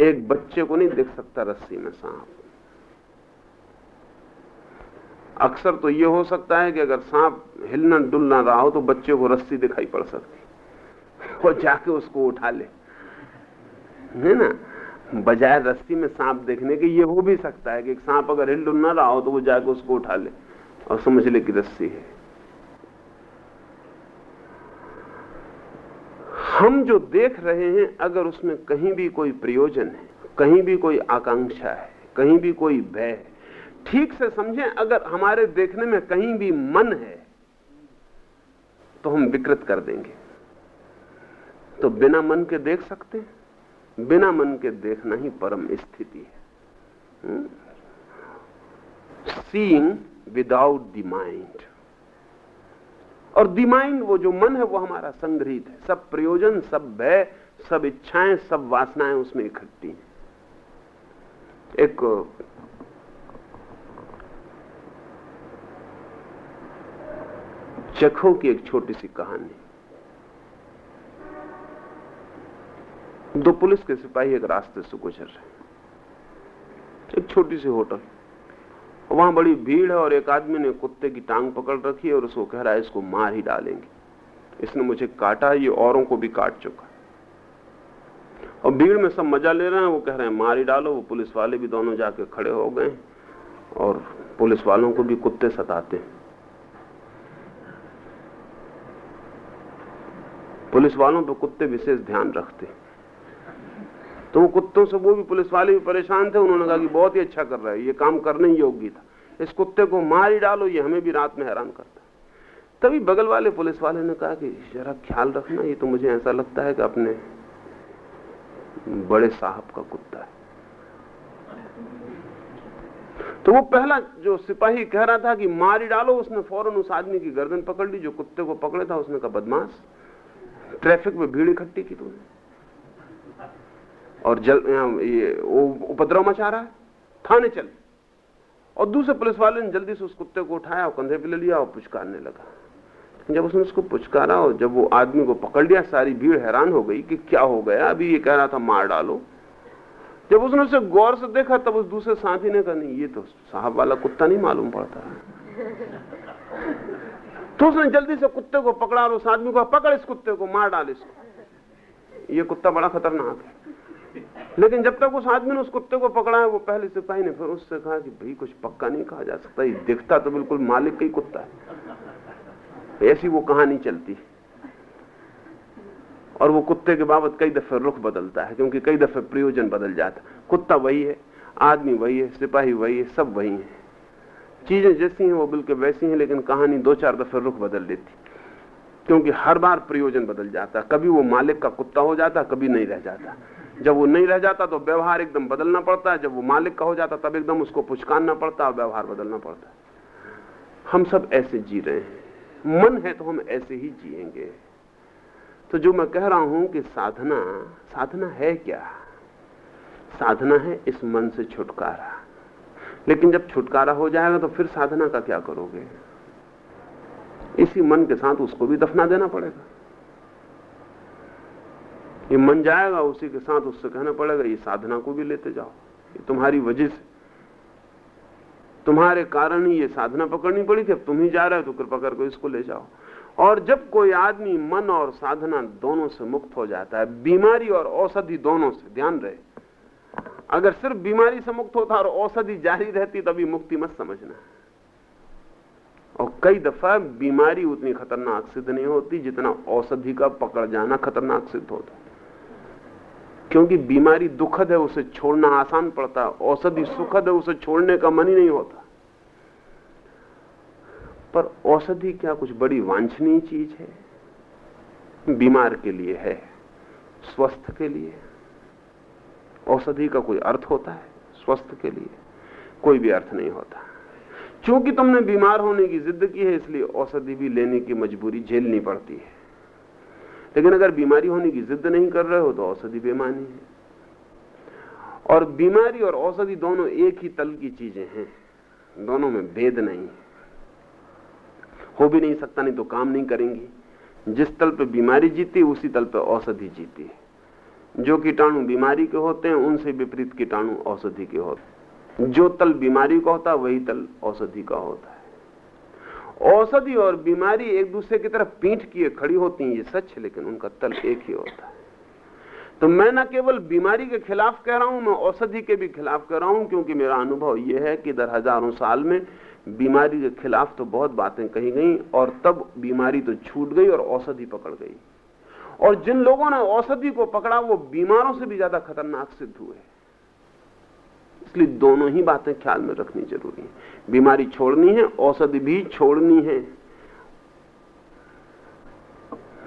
एक बच्चे को नहीं दिख सकता रस्सी में सांप। अक्सर तो ये हो सकता है कि अगर सांप हिलना डुलना रहा हो तो बच्चे को रस्सी दिखाई पड़ सकती। और जाके उसको उठा ले। है ना? बजाय रस्सी में सांप देखने के, ये हो भी सकता है कि एक सांप अगर हिल डुल ना रहा हो तो वो जाकर उसको उठा ले और समझ ले कि रस्सी है। हम जो देख रहे हैं, अगर उसमें कहीं भी कोई प्रयोजन है, कहीं भी कोई आकांक्षा है, कहीं भी कोई भय है, ठीक से समझें, अगर हमारे देखने में कहीं भी मन है तो हम विकृत कर देंगे। तो बिना मन के देख सकते हैं। बिना मन के देखना ही परम स्थिति है। सीइंग विदाउट द माइंड और द माइंड वो जो मन है वो हमारा संग्रहित है। सब प्रयोजन, सब भय, सब इच्छाएँ, सब वासनाएँ उसमें इकट्ठी हैं। एक, चखों की एक छोटी सी कहानी। दो पुलिस के सिपाही एक रास्ते से गुजर रहे एक छोटी सी होटल। वहाँ बड़ी भीड़ है और एक आदमी ने कुत्ते की टांग पकड़ रखी है और उसको कह रहा है, इसको मार ही डालेंगे। इसने मुझे काटा, ये औरों को भी काट चुका। और भीड़ में सब मज़ा ले रहे हैं, वो कह रहे हैं, मार ही डालो। वो पुलिस वाले भी दोनों जाके खड़े हो गए और पुलिस वालों को भी कुत्ते सताते हैं। पुलिस वालों पर कुत्ते विशेष ध्यान रखते तो वो कुत्तों से वो भी पुलिस वाले भी परेशान थे, उन्होंने कहा कि बहुत ही अच्छा कर रहा है, ये काम करने योग्य था। इस कुत्ते को मार ही डालो, ये हमें भी रात में हैरान करता तभी बगल वाले पुलिस वाले ने कहा कि जरा ख्याल रखना, ये तो मुझे ऐसा लगता है कि अपने बड़े साहब का कुत्ता है। तो वो पहला जो सिपाही कह रहा था कि मार डालो, उसने फ़ौरन उस आदमी की गर्दन पकड़ ली, जो कुत्ते को पकड़े था, उसने कहा, बदमाश, ट्रैफ़िक में भीड़ इकट्ठी की तूने। और जल ये उपद्रव मचा रहा है। थाने चल। और दूसरे पुलिस वाले ने जल्दी से उस कुत्ते को उठाया और कंधे पे ले लिया और पुचकारने लगा। जब उसने उसको पुचकारा और जब वो आदमी को पकड़ लिया, सारी भीड़ हैरान हो गई कि क्या हो गया। अभी ये कह रहा था, मार डालो। जब उसने उसे गौर से देखा, तब उस दूसरे साथी ने कहा, नहीं, ये तो साहब वाला कुत्ता नहीं मालूम पड़ता। तो उसने जल्दी से कुत्ते को पकड़ा और उस आदमी को पकड़ इस कुत्ते को, मार डाल इसको। ये कुत्ता बड़ा खतरनाक है। लेकिन जब तक उस आदमी ने उस कुत्ते को पकड़ा है, वो पहले सिपाही ने फिर उससे कहा कि भाई, कुछ पक्का नहीं कहा जा सकता। ये दिखता तो बिल्कुल मालिक का ही कुत्ता है। ऐसी वो कहानी चलती और वो कुत्ते के बाबत कई दफे रुख बदलता है, क्योंकि कई दफे प्रयोजन बदल जाता कुत्ता वही है, आदमी वही है, सिपाही वही है, सब वही है। चीज़ें जैसी हैं, वो बिल्कुल वैसी हैं, लेकिन कहानी दो चार दफे रुख बदल देती क्योंकि हर बार प्रयोजन बदल जाता कभी वो मालिक का कुत्ता हो जाता कभी नहीं रह जाता। जब वो नहीं रह जाता तो व्यवहार एकदम बदलना पड़ता है। जब वो मालिक का हो जाता तब एकदम उसको पुचकानना पड़ता है व्यवहार बदलना पड़ता है। हम सब ऐसे जी रहे हैं। मन है तो हम ऐसे ही जिएँगे। तो जो मैं कह रहा हूँ कि साधना साधना है क्या? साधना है इस मन से छुटकारा। लेकिन जब छुटकारा हो जाएगा तो फिर साधना का क्या करोगे? इसी मन के साथ उसको भी दफना देना पड़ेगा। ये मन जाएगा, उसी के साथ उससे कहना पड़ेगा, ये साधना को भी लेते जाओ। ये तुम्हारी वजह से। तुम्हारे कारण ही ये साधना पकड़नी पड़ी थी अब तुम ही जा रहे हो तो कृपा करके इसको ले जाओ। और जब कोई आदमी मन और साधना दोनों से मुक्त हो जाता है, बीमारी और औषधि दोनों से, ध्यान रहे। अगर सिर्फ़ बीमारी से मुक्त होता और औषधि जारी रहती, तभी मुक्ति मत समझना। और कई दफ़ा बीमारी उतनी खतरनाक सिद्ध नहीं होती जितना औषधि का पकड़ जाना खतरनाक सिद्ध होता। क्योंकि बीमारी दुखद है, उसे छोड़ना आसान पड़ता है। औषधि सुखद है, उसे छोड़ने का मन ही नहीं होता। पर औषधि क्या कुछ बड़ी वांछनीय चीज़ है? बीमार के लिए है, स्वस्थ के लिए। औषधि का कोई अर्थ होता है, स्वस्थ के लिए। कोई भी अर्थ नहीं होता। क्योंकि तुमने बीमार होने की जिद की है, इसलिए औषधि भी लेने की मजबूरी झेलनी पड़ती है। लेकिन अगर बीमारी होने की जिद नहीं कर रहे हो तो औषधि बेमानी है। और बीमारी और औषधि दोनों एक ही तल की चीज़ें हैं। दोनों में भेद नहीं है। हो भी नहीं सकता, नहीं तो काम नहीं करेंगी। जिस तल पे बीमारी जीती, उसी तल पे औषधि जीती है। जो कीटाणु बीमारी के होते हैं, उनसे विपरीत कीटाणु औषधि के होते हैं। जो तल बीमारी का होता वही तल औषधि का होता औषधि और बीमारी एक दूसरे की तरफ़ पीठ किए खड़ी होती हैं, ये सच है लेकिन उनका तल एक ही होता है। तो मैं न केवल बीमारी के खिलाफ कह रहा हूँ, मैं औषधि के भी खिलाफ कह रहा हूँ, क्योंकि मेरा अनुभव यह है कि दर हज़ारों साल में बीमारी के खिलाफ तो बहुत बातें कही गई, और तब बीमारी तो छूट गई और औषधि पकड़ गई। और जिन लोगों ने औषधि को पकड़ा, वो बीमारों से भी ज़्यादा खतरनाक सिद्ध हुए। इसलिए दोनों ही बातें ख्याल में रखनी ज़रूरी है। बीमारी छोड़नी है, औषधि भी छोड़नी है।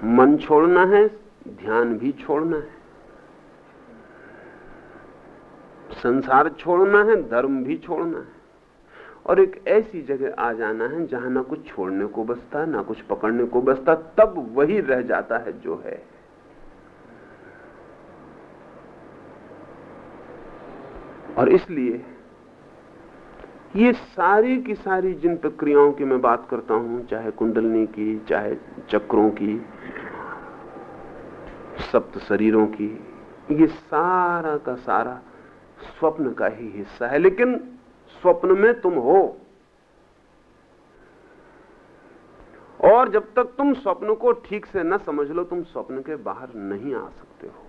मन छोड़ना है, ध्यान भी छोड़ना है। संसार छोड़ना है, धर्म भी छोड़ना है। और एक ऐसी जगह आ जाना है जहाँ ना कुछ छोड़ने को बसता, ना कुछ पकड़ने को बसता, तब वही रह जाता है जो है। और इसलिए ये सारी की सारी जिन प्रक्रियाओं की मैं बात करता हूँ, चाहे कुंडलनी की, चाहे चक्रों की, सप्त शरीरों की, ये सारा का सारा स्वप्न का ही हिस्सा है। लेकिन स्वप्न में तुम हो। और जब तक तुम स्वप्न को ठीक से न समझ लो, तुम स्वप्न के बाहर नहीं आ सकते हो।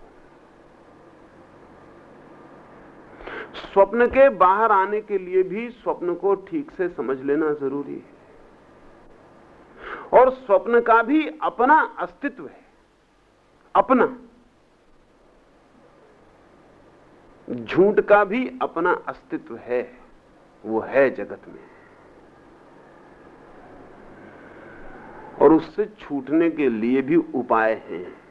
स्वप्न के बाहर आने के लिए भी स्वप्न को ठीक से समझ लेना ज़रूरी है। और स्वप्न का भी अपना अस्तित्व है। अपना। झूठ का भी अपना अस्तित्व है। वो है जगत में। और उससे छूटने के लिए भी उपाय हैं।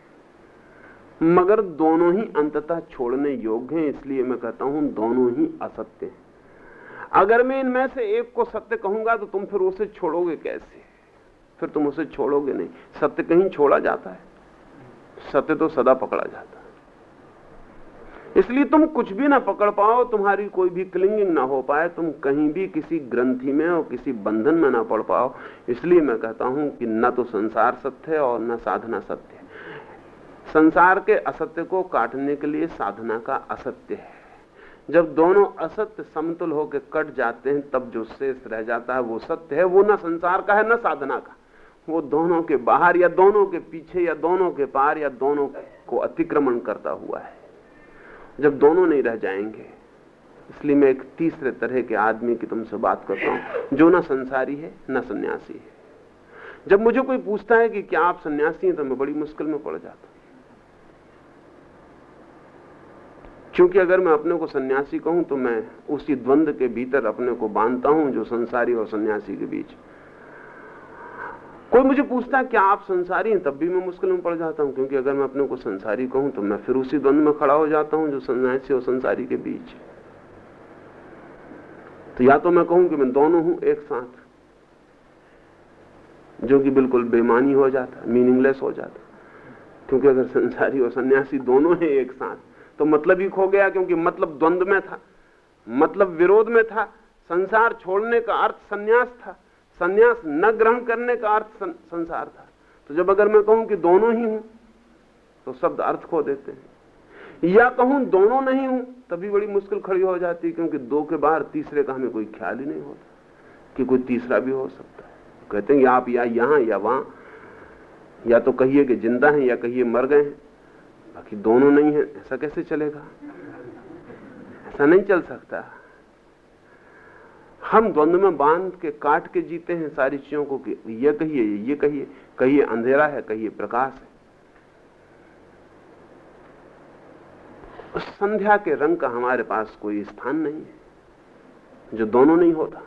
मगर दोनों ही अंततः छोड़ने योग्य हैं, इसलिए मैं कहता हूँ दोनों ही असत्य हैं। अगर मैं इनमें से एक को सत्य कहूँगा तो तुम फिर उसे छोड़ोगे कैसे? फिर तुम उसे छोड़ोगे नहीं। सत्य कहीं छोड़ा जाता है। सत्य तो सदा पकड़ा जाता है। इसलिए तुम कुछ भी ना पकड़ पाओ, तुम्हारी कोई भी क्लिंगिंग ना हो पाए, तुम कहीं भी किसी ग्रंथि में और किसी बंधन में ना पड़ पाओ। इसलिए मैं कहता हूँ कि न तो संसार सत्य है और न साधना सत्य संसार के असत्य को काटने के लिए साधना का असत्य है। जब दोनों असत्य समतुल होकर कट जाते हैं, तब जो शेष रह जाता है, वो सत्य है। वो न संसार का है, न साधना का। वो दोनों के बाहर या दोनों के पीछे या दोनों के पार या दोनों को अतिक्रमण करता हुआ है। जब दोनों नहीं रह जाएँगे, इसलिए मैं एक तीसरे तरह के आदमी की तुमसे बात करता हूँ। जो ना संसारी है, ना सन्यासी है। जब मुझे कोई पूछता है कि क्या आप सन्यासी हैं तो मैं बड़ी मुश्किल में पड़ जाता क्योंकि अगर मैं अपने को सन्यासी कहूँ तो मैं उसी द्वंद के भीतर अपने को बांधता हूँ जो संसारी और सन्यासी के बीच। कोई मुझे पूछता है, क्या आप संसारी हैं? तब भी मैं मुश्किल में पड़ जाता हूँ, क्योंकि अगर मैं अपने को संसारी कहूँ तो मैं फिर उसी द्वंद में खड़ा हो जाता हूँ जो सन्यासी और संसारी के बीच तो या तो मैं कहूँ कि मैं दोनों हूँ एक साथ, जो कि बिल्कुल बेमानी हो जाता मीनिंगलेस हो जाता। क्योंकि अगर संसारी और सन्यासी दोनों हैं एक साथ तो मतलब ही खो गया क्योंकि मतलब द्वंद में था मतलब विरोध में था। संसार छोड़ने का अर्थ संन्यास था। संन्यास न ग्रहण करने का अर्थ सं, संसार था। तो जब अगर मैं कहूँ कि दोनों ही हूँ तो शब्द अर्थ खो देते हैं। या कहूँ दोनों नहीं हूँ तभी बड़ी मुश्किल खड़ी हो जाती है क्योंकि दो के बाहर तीसरे का हमें कोई ख्याल ही नहीं होता कि कोई तीसरा भी हो सकता है। कहते हैं आप या यहाँ या वहाँ या तो कहिए कि ज़िंदा हैं या कहिए मर गए हैं। बाकी दोनों नहीं है, ऐसा कैसे चलेगा? ऐसा नहीं चल सकता। हम द्वंद्व में बाँध के, काट के जीते हैं सारी चीज़ों को कि ये कहिए ये कहिए कहिए अंधेरा है, कहिए प्रकाश है। उस संध्या के रंग का हमारे पास कोई स्थान नहीं है, जो दोनों नहीं होता।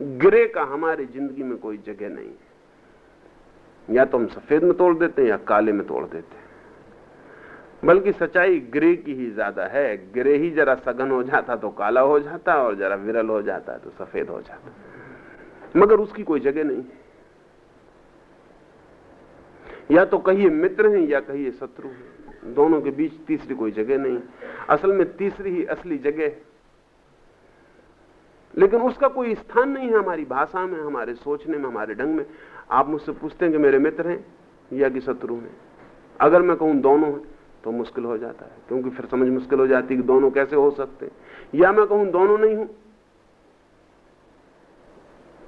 ग्रे का हमारी ज़िंदगी में कोई जगह नहीं है। या तो हम सफ़ेद में तोड़ देते हैं या काले में तोड़ देते हैं। बल्कि सच्चाई ग्रे की ही ज़्यादा है। ग्रे ही जरा सघन हो जाता तो काला हो जाता और जरा विरल हो जाता तो सफ़ेद हो जाता। मगर उसकी कोई जगह नहीं या तो कहिए मित्र हैं या कहिए शत्रु हैं, दोनों के बीच तीसरी कोई जगह नहीं। असल में तीसरी ही असली जगह लेकिन उसका कोई स्थान नहीं है हमारी भाषा में, हमारे सोचने में, हमारे ढंग में। आप मुझसे पूछते हैं कि मेरे मित्र हैं या कि शत्रु हैं? अगर मैं कहूँ दोनों हैं तो मुश्किल हो जाता है। क्योंकि फिर समझ मुश्किल हो जाती है कि दोनों कैसे हो सकते या मैं कहूँ, दोनों नहीं हूँ।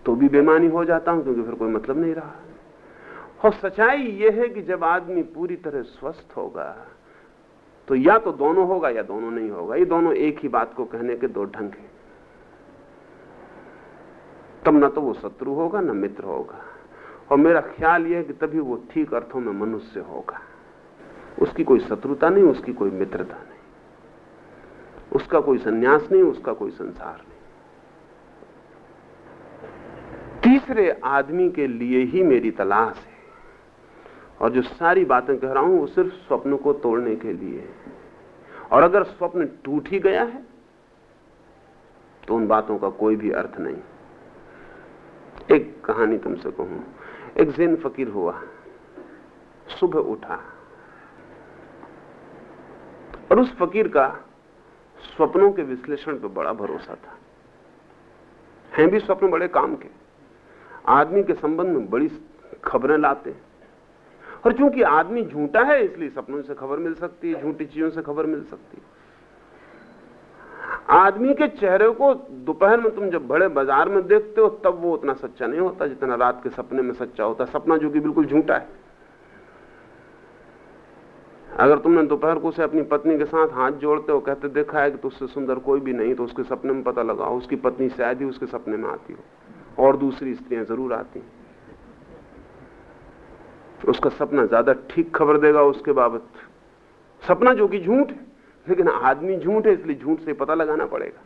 तो भी बेमानी हो जाता हूँ, क्योंकि फिर कोई मतलब नहीं रहा। और सच्चाई यह है कि जब आदमी पूरी तरह स्वस्थ होगा तो या तो दोनों होगा या दोनों नहीं होगा। ये दोनों एक ही बात को कहने के दो ढंग हैं। तब ना तो वो शत्रु होगा, ना मित्र होगा। और मेरा ख्याल यह है कि तभी वो ठीक अर्थों में मनुष्य होगा। उसकी कोई शत्रुता नहीं, उसकी कोई मित्रता नहीं। उसका कोई सन्यास नहीं, उसका कोई संसार नहीं। तीसरे आदमी के लिए ही मेरी तलाश है। और जो सारी बातें कह रहा हूँ, वो सिर्फ़ स्वप्न को तोड़ने के लिए है। और अगर स्वप्न टूट ही गया है तो उन बातों का कोई भी अर्थ नहीं। एक कहानी तुमसे कहूँ। एक जैन फकीर हुआ। सुबह उठा। और उस फकीर का स्वप्नों के विश्लेषण पर बड़ा भरोसा था। हैं भी स्वप्न बड़े काम के। आदमी के संबंध में बड़ी खबरें लाते। हैं और चूँकि आदमी झूठा है, इसलिए सपनों से खबर मिल सकती है, झूठी चीज़ों से खबर मिल सकती है। आदमी के चेहरे को दोपहर में तुम जब बड़े बाज़ार में देखते हो, तब वो उतना सच्चा नहीं होता जितना रात के सपने में सच्चा होता सपना जो कि बिल्कुल झूठा है। अगर तुमने दोपहर को उसे अपनी पत्नी के साथ हाथ जोड़ते हो, कहते, देखा है कि तुझसे सुंदर कोई भी नहीं तो उसके सपने में पता लगाओ, उसकी पत्नी शायद ही उसके सपने में आती हो, और दूसरी स्त्रियाँ ज़रूर आती उसका सपना ज़्यादा ठीक खबर देगा उसके बाबत। सपना जो कि झूठ है, लेकिन आदमी झूठ है, इसलिए झूठ से पता लगाना पड़ेगा।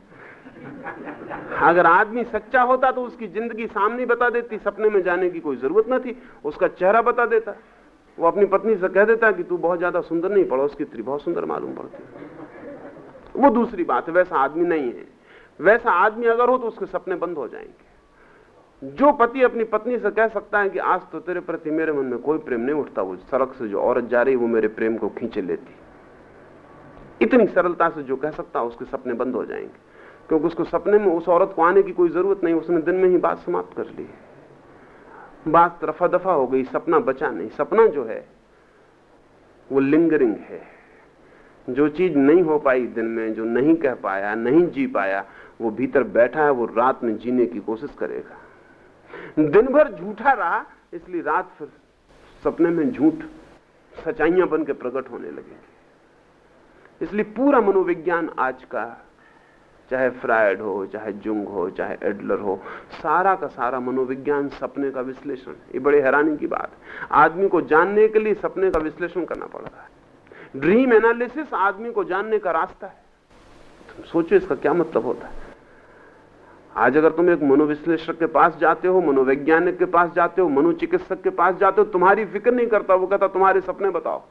अगर आदमी सच्चा होता तो उसकी ज़िंदगी सामने बता देती, सपने में जाने की कोई ज़रूरत न थी, उसका चेहरा बता देता। वो अपनी पत्नी से कह देता है कि तू बहुत ज़्यादा सुंदर नहीं पड़ोस उसकी स्त्री बहुत सुंदर मालूम पड़ती वो दूसरी बात है, वैसा आदमी नहीं है। वैसा आदमी अगर हो तो उसके सपने बंद हो जाएँगे। जो पति अपनी पत्नी से कह सकता है कि आज तो तेरे प्रति मेरे मन में कोई प्रेम नहीं उठता, वो सड़क से जो औरत जा रही वो मेरे प्रेम को खींचे लेती। इतनी सरलता से जो कह सकता है, उसके सपने बंद हो जाएँगे। क्योंकि उसको सपने में उस औरत को आने की कोई ज़रूरत नहीं, उसने दिन में ही बात समाप्त कर ली है। बात रफा दफ़ा हो गई, सपना बचा नहीं। सपना जो है, वो लिंगरिंग है। जो चीज़ नहीं हो पाई दिन में, जो नहीं कह पाया, नहीं जी पाया, वो भीतर बैठा है, वो रात में जीने की कोशिश करेगा। दिन भर झूठा रहा, इसलिए रात फिर सपने में झूठ, सच्चाइयाँ बन के प्रकट होने लगेंगे। इसलिए पूरा मनोविज्ञान आज का चाहे फ्रायड हो, चाहे जुंग हो, चाहे एडलर हो, सारा का सारा मनोविज्ञान सपने का विश्लेषण ये बड़े हैरानी की बात है। आदमी को जानने के लिए सपने का विश्लेषण करना पड़ रहा है। ड्रीम एनालिसिस आदमी को जानने का रास्ता है। तुम सोचो इसका क्या मतलब होता है। आज अगर तुम एक मनोविश्लेषक के पास जाते हो, मनोवैज्ञानिक के पास जाते हो, मनोचिकित्सक के पास जाते हो, तुम्हारी फ़िक्र नहीं करता, वो कहता, तुम्हारे सपने बताओ।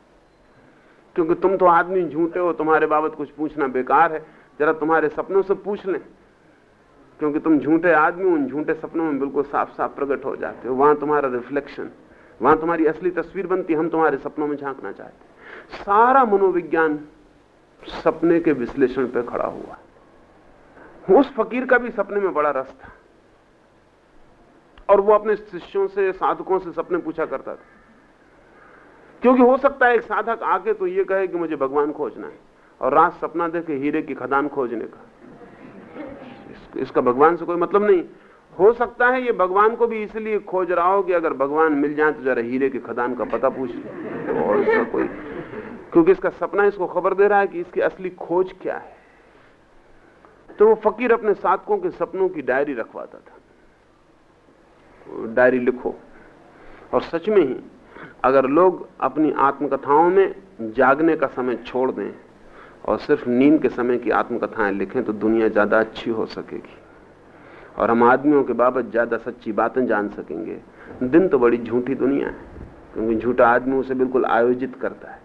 क्योंकि तुम तो आदमी झूठे हो, तुम्हारे बाबत कुछ पूछना बेकार है। जरा तुम्हारे सपनों से पूछ लें। क्योंकि तुम झूठे आदमी उन झूठे सपनों में बिल्कुल साफ़ साफ़ प्रकट हो जाते हो। वहाँ तुम्हारा रिफ्लेक्शन वहाँ तुम्हारी असली तस्वीर बनती हम तुम्हारे सपनों में झांकना चाहते सारा मनोविज्ञान सपने के विश्लेषण पर खड़ा हुआ उस फकीर का भी सपने में बड़ा रस था। और वो अपने शिष्यों से, साधकों से सपने पूछा करता था। क्योंकि हो सकता है एक साधक आके तो ये कहे कि मुझे भगवान खोजना है। और रात सपना देखे हीरे की खदान खोजने का। इस, इसका भगवान से कोई मतलब नहीं। हो सकता है ये भगवान को भी इसलिए खोज रहा हो कि अगर भगवान मिल जाए तो जरा हीरे की खदान का पता पूछ ले। और इसका कोई क्योंकि इसका सपना इसको खबर दे रहा है कि इसकी असली खोज क्या है। तो वो फकीर अपने साधकों के सपनों की डायरी रखवाता था। डायरी लिखो। और सच में ही अगर लोग अपनी आत्मकथाओं में जागने का समय छोड़ दें और सिर्फ़ नींद के समय की आत्मकथाएँ लिखें तो दुनिया ज़्यादा अच्छी हो सकेगी। और हम आदमियों के बाबत ज़्यादा सच्ची बातें जान सकेंगे। दिन तो बड़ी झूठी दुनिया है, क्योंकि झूठा आदमी उसे बिल्कुल आयोजित करता है।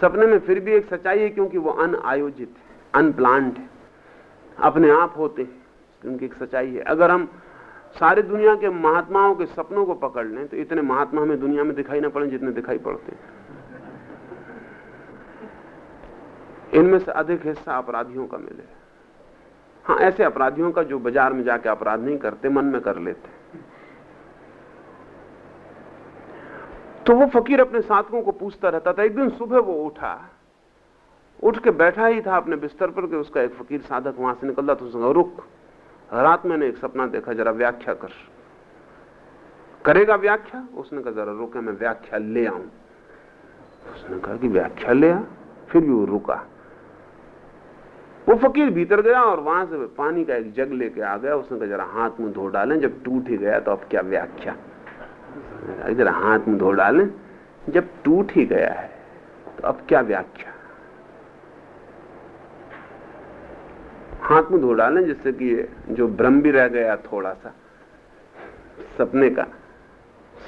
सपने में फिर भी एक सच्चाई है, क्योंकि वो अनआयोजित है, अनप्लान्ड है। अपने आप होते हैं, क्योंकि एक सच्चाई है। अगर हम सारी दुनिया के महात्माओं के सपनों को पकड़ लें तो इतने महात्मा हमें दुनिया में दिखाई ना पड़े जितने दिखाई पड़ते इनमें से अधिक हिस्सा अपराधियों का मिले। हाँ ऐसे अपराधियों का जो बाज़ार में जाके अपराध नहीं करते, मन में कर लेते। तो वो फकीर अपने साथकों को पूछता रहता था, एक दिन सुबह वो उठा, उठ के बैठा ही था अपने बिस्तर पर कि उसका एक फकीर साधक वहाँ से निकलता तो उसने रुक, रात मैंने एक सपना देखा, जरा व्याख्या कर। करेगा व्याख्या? उसने कहा, जरा रुके, मैं व्याख्या ले आऊँ। उसने कहा कि, व्याख्या ले आ, फिर भी वो रुका। वो फकीर भीतर गया और वहाँ से पानी का एक जग लेके आ गया। उसने कहा, जरा हाथ मुँह धो डालें, जब टूट ही गया तो अब क्या व्याख्या? जरा हाथ मुँह धो डालें, जब टूट ही गया है तो अब क्या व्याख्या? हाथ मुँह धो डालें, जिससे कि जो भ्रम भी रह गया थोड़ा सा, सपने का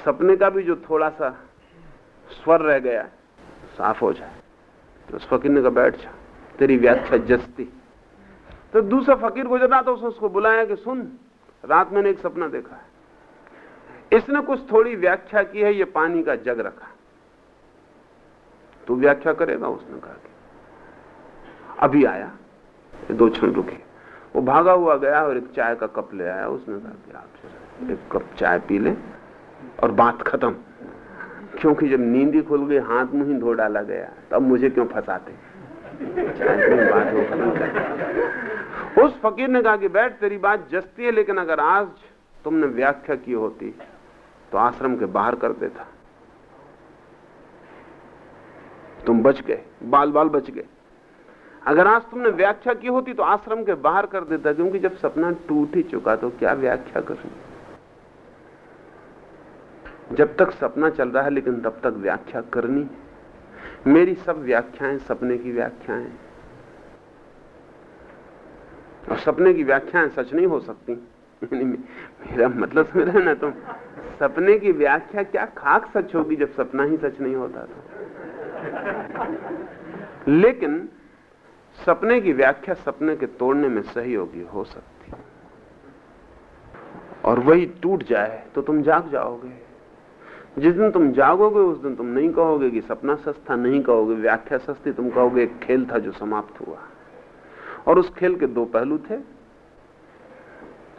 सपने का भी जो थोड़ा सा स्वर रह गया, साफ़ हो जाए तो उस फकीर ने कहा, बैठ जा। तेरी व्याख्या जस्ती। तो दूसरा फकीर गुजर तो उसने उसको बुलाया कि सुन, रात मैंने एक सपना देखा है। इसने कुछ थोड़ी व्याख्या की है, ये पानी का जग रखा। तू व्याख्या करेगा, उसने कहा कि अभी आया दो क्षण रुके। वो भागा हुआ गया और एक चाय का कप ले आया, उसने कहा कि आप एक कप चाय पी ले और बात खत्म। क्योंकि जब नींदी खुल गई, हाथ मुँह धो डाला गया, तब मुझे क्यों फंसाते? हो उस फकीर ने कहा कि बैठ, तेरी बात जस्ती है, लेकिन अगर आज तुमने व्याख्या की होती तो आश्रम के बाहर कर देता। तुम बच गए बाल बाल बच गए। अगर आज तुमने व्याख्या की होती तो आश्रम के बाहर कर देता, क्योंकि जब सपना टूट ही चुका तो क्या व्याख्या करनी जब तक सपना चल रहा है, लेकिन तब तक व्याख्या करनी मेरी सब व्याख्याएँ सपने की व्याख्याएँ। और सपने की व्याख्याएँ सच नहीं हो सकती। मेरा मतलब समझ रहे ना तुम? सपने की व्याख्या क्या खाक सच होगी जब सपना ही सच नहीं होता था? लेकिन सपने की व्याख्या सपने के तोड़ने में सहयोगी हो सकती। और वही टूट जाए तो तुम जाग जाओगे। जिस दिन तुम जागोगे, उस दिन तुम नहीं कहोगे कि सपना सस्ता नहीं कहोगे। व्याख्या सस्ती तुम कहोगे, एक खेल था जो समाप्त हुआ। और उस खेल के दो पहलू थे।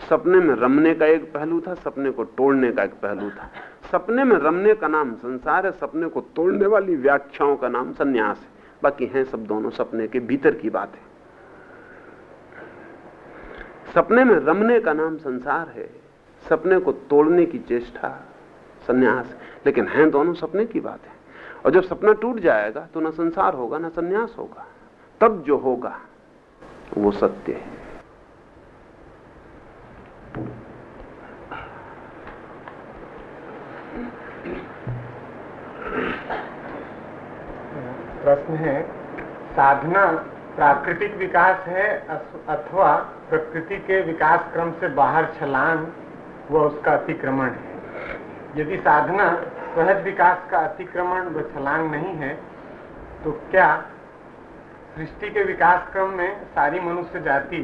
सपने में रमने का एक पहलू था, सपने को तोड़ने का एक पहलू था। सपने में रमने का नाम संसार है, सपने को तोड़ने वाली व्याख्याओं का नाम संन्यास है। बाकी हैं सब दोनों सपने के भीतर की बात। है सपने में रमने का नाम संसार है, सपने को तोड़ने की चेष्टा संन्यास। लेकिन हैं दोनों सपने की बात है। और जब सपना टूट जाएगा तो ना संसार होगा, ना संन्यास होगा। तब जो होगा, वो सत्य है। प्रश्न है, साधना प्राकृतिक विकास है अथवा प्रकृति के विकास क्रम से बाहर छलांग व उसका अतिक्रमण है? यदि साधना सहज विकास का अतिक्रमण व छलांग नहीं है तो क्या सृष्टि के विकास क्रम में सारी मनुष्य जाति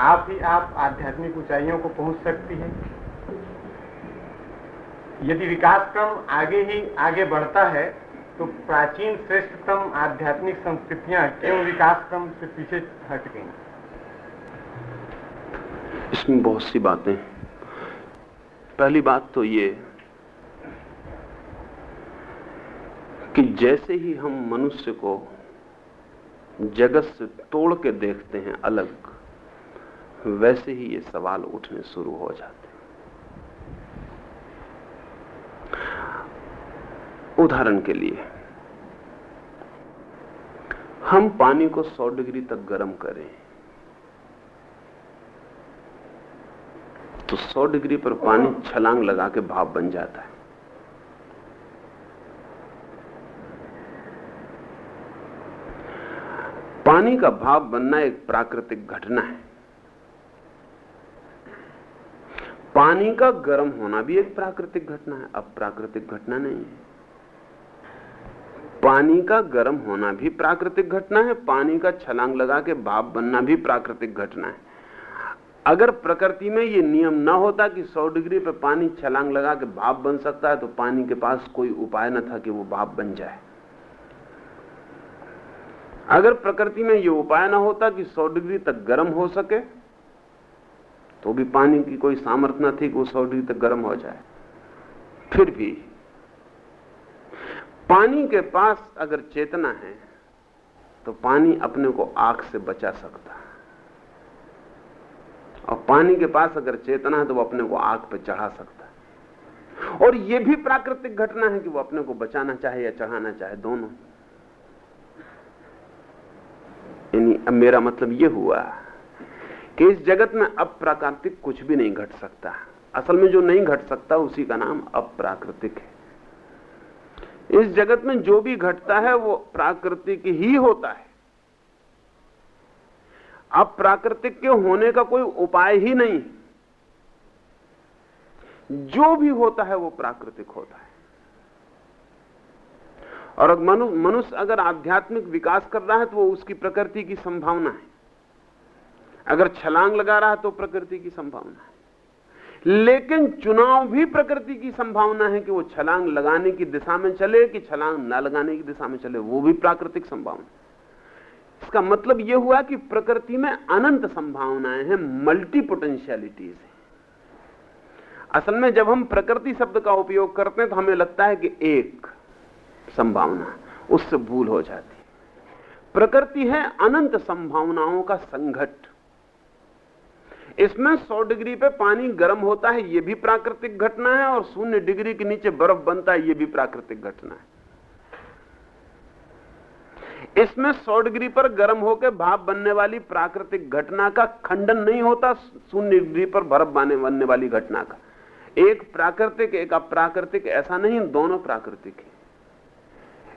आप ही आप आध्यात्मिक ऊंचाइयों को पहुँच सकती है? यदि विकास क्रम आगे ही आगे बढ़ता है तो प्राचीन श्रेष्ठतम आध्यात्मिक संस्कृतियाँ क्यों विकास क्रम से पीछे हट गई। इसमें बहुत सी बातें पहली बात तो ये कि जैसे ही हम मनुष्य को जगत से तोड़ के देखते हैं अलग, वैसे ही ये सवाल उठने शुरू हो जाते हैं। उदाहरण के लिए, हम पानी को 100 डिग्री तक गर्म करें तो 100 डिग्री पर पानी छलांग लगा के भाप बन जाता है। पानी का भाप बनना एक प्राकृतिक घटना है। पानी का गर्म होना भी एक प्राकृतिक घटना है, अब प्राकृतिक घटना नहीं है। पानी का गर्म होना भी प्राकृतिक घटना है, पानी का छलांग लगा के भाप बनना भी प्राकृतिक घटना है। अगर प्रकृति में ये नियम ना होता कि 100 डिग्री पे पानी छलांग लगा के भाप बन सकता है तो पानी के पास कोई उपाय न था कि वो भाप बन जाए। अगर प्रकृति में यह उपाय ना होता कि 100 डिग्री तक गर्म हो सके तो भी पानी की कोई सामर्थ्य न थी कि वो 100 डिग्री तक गर्म हो जाए। फिर भी, पानी के पास अगर चेतना है तो पानी अपने को आग से बचा सकता है। और पानी के पास अगर चेतना है तो वो अपने को आग पर चढ़ा सकता है। और यह भी प्राकृतिक घटना है कि वो अपने को बचाना चाहे या चढ़ाना चाहे, दोनों यानी अब मेरा मतलब यह हुआ कि इस जगत में अप्राकृतिक कुछ भी नहीं घट सकता। असल में जो नहीं घट सकता, उसी का नाम अप्राकृतिक है। इस जगत में जो भी घटता है, वो प्राकृतिक ही होता है। अब प्राकृतिक के होने का कोई उपाय ही नहीं। जो भी होता है, वो प्राकृतिक होता है। और मनुष्य अगर आध्यात्मिक विकास कर रहा है तो वो उसकी प्रकृति की संभावना है। अगर छलांग लगा रहा है तो प्रकृति की संभावना है। लेकिन चुनाव भी प्रकृति की संभावना है कि वो छलांग लगाने की दिशा में चले कि छलांग न लगाने की दिशा में चले, वो भी प्राकृतिक संभावना इसका मतलब यह हुआ कि प्रकृति में अनंत संभावनाएँ हैं मल्टी पोटेंशियलिटीज असल में जब हम प्रकृति शब्द का उपयोग करते हैं तो हमें लगता है कि एक संभावना, उससे भूल हो जाती। प्रकृति है अनंत संभावनाओं का संघट। इसमें 100 डिग्री पे पानी गर्म होता है यह भी प्राकृतिक घटना है, और शून्य डिग्री के नीचे बर्फ़ बनता है यह भी प्राकृतिक घटना है। इसमें 100 डिग्री पर गर्म होकर भाप बनने वाली प्राकृतिक घटना का खंडन नहीं होता, शून्य डिग्री पर बर्फ़ बने, बनने वाली घटना का। एक प्राकृतिक, एक अप्राकृतिक, ऐसा नहीं, दोनों प्राकृतिक है।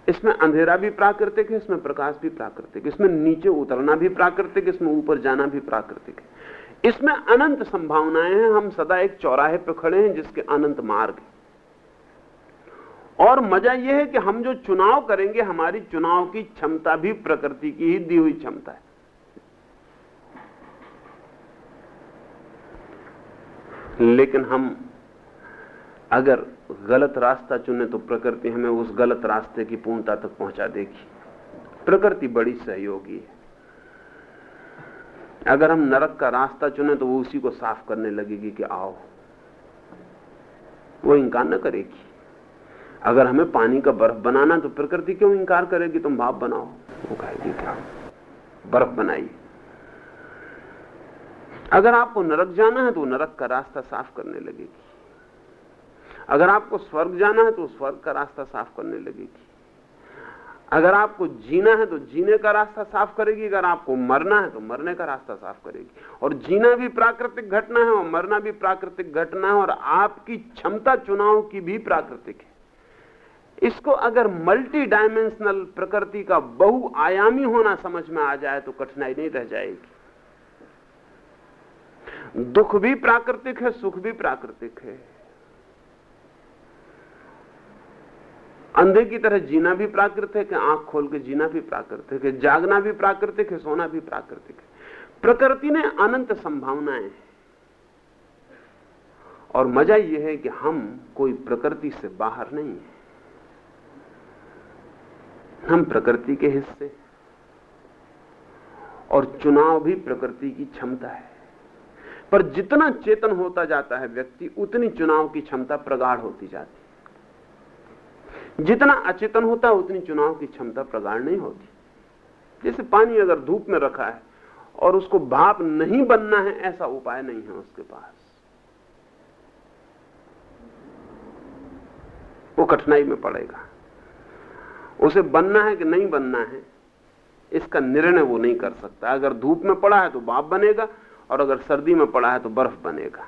इसमें अंधेरा भी प्राकृतिक है, इसमें प्रकाश भी प्राकृतिक इसमें नीचे उतरना भी प्राकृतिक इसमें ऊपर जाना भी प्राकृतिक है। इसमें अनंत संभावनाएँ हैं। हम सदा एक चौराहे पर खड़े हैं जिसके अनंत मार्ग है। और मज़ा यह है कि हम जो चुनाव करेंगे, हमारी चुनाव की क्षमता भी प्रकृति की ही दी हुई क्षमता है। लेकिन हम अगर गलत रास्ता चुने तो प्रकृति हमें उस गलत रास्ते की पूर्णता तक पहुँचा देगी। प्रकृति बड़ी सहयोगी है। अगर हम नरक का रास्ता चुने तो वो उसी को साफ़ करने लगेगी कि आओ, वो इंकार न करेगी। अगर हमें पानी का बर्फ़ बनाना तो प्रकृति क्यों इंकार करेगी? तुम भाप बनाओ। वो कहेगी क्या बर्फ़ बनाइए। अगर आपको नरक जाना है तो नरक का रास्ता साफ़ करने लगेगी। अगर आपको स्वर्ग जाना है तो स्वर्ग का रास्ता साफ़ करने लगेगी। अगर आपको जीना है तो जीने का रास्ता साफ़ करेगी। अगर आपको मरना है तो मरने का रास्ता साफ़ करेगी। और जीना भी प्राकृतिक घटना है और मरना भी प्राकृतिक घटना है और आपकी क्षमता चुनाव की भी प्राकृतिक है। इसको अगर मल्टी डायमेंशनल प्रकृति का बहुआयामी होना समझ में आ जाए तो कठिनाई नहीं रह जाएगी। दुख भी प्राकृतिक है, सुख भी प्राकृतिक है। अंधे की तरह जीना भी प्राकृतिक है, आँख खोल के जीना भी प्राकृतिक है, जागना भी प्राकृतिक है, सोना भी प्राकृतिक है। प्रकृति ने अनंत संभावनाएँ और मज़ा यह है कि हम कोई प्रकृति से बाहर नहीं है। हम प्रकृति के हिस्से और चुनाव भी प्रकृति की क्षमता है। पर जितना चेतन होता जाता है व्यक्ति, उतनी चुनाव की क्षमता प्रगाढ़ होती जाती जितना अचेतन होता है, उतनी चुनाव की क्षमता प्रगाढ़ नहीं होती। जैसे पानी अगर धूप में रखा है और उसको भाप नहीं बनना है, ऐसा उपाय नहीं है उसके पास। वो कठिनाई में पड़ेगा। उसे बनना है कि नहीं बनना है, इसका निर्णय वो नहीं कर सकता। अगर धूप में पड़ा है तो बाप बनेगा और अगर सर्दी में पड़ा है तो बर्फ़ बनेगा।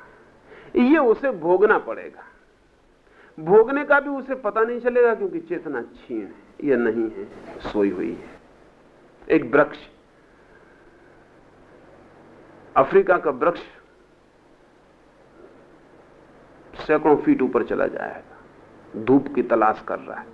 ये उसे भोगना पड़ेगा। भोगने का भी उसे पता नहीं चलेगा क्योंकि चेतना छीण है यह नहीं है, सोई हुई है। एक वृक्ष, अफ्रीका का वृक्ष, सैकड़ों फीट ऊपर चला जाएगा, धूप की तलाश कर रहा है।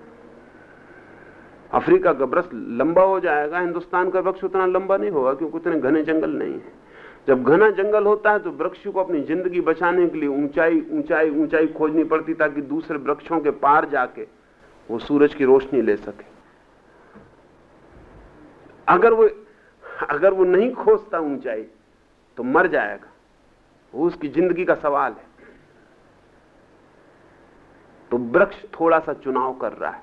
अफ्रीका का वृक्ष लंबा हो जाएगा, हिंदुस्तान का वृक्ष उतना लंबा नहीं होगा, क्योंकि उतने घने जंगल नहीं है। जब घना जंगल होता है तो वृक्ष को अपनी ज़िंदगी बचाने के लिए ऊंचाई ऊंचाई ऊंचाई खोजनी पड़ती ताकि दूसरे वृक्षों के पार जाके वो सूरज की रोशनी ले सके। अगर वो अगर वो नहीं खोजता ऊंचाई तो मर जाएगा। वो उसकी ज़िंदगी का सवाल है। तो वृक्ष थोड़ा सा चुनाव कर रहा है।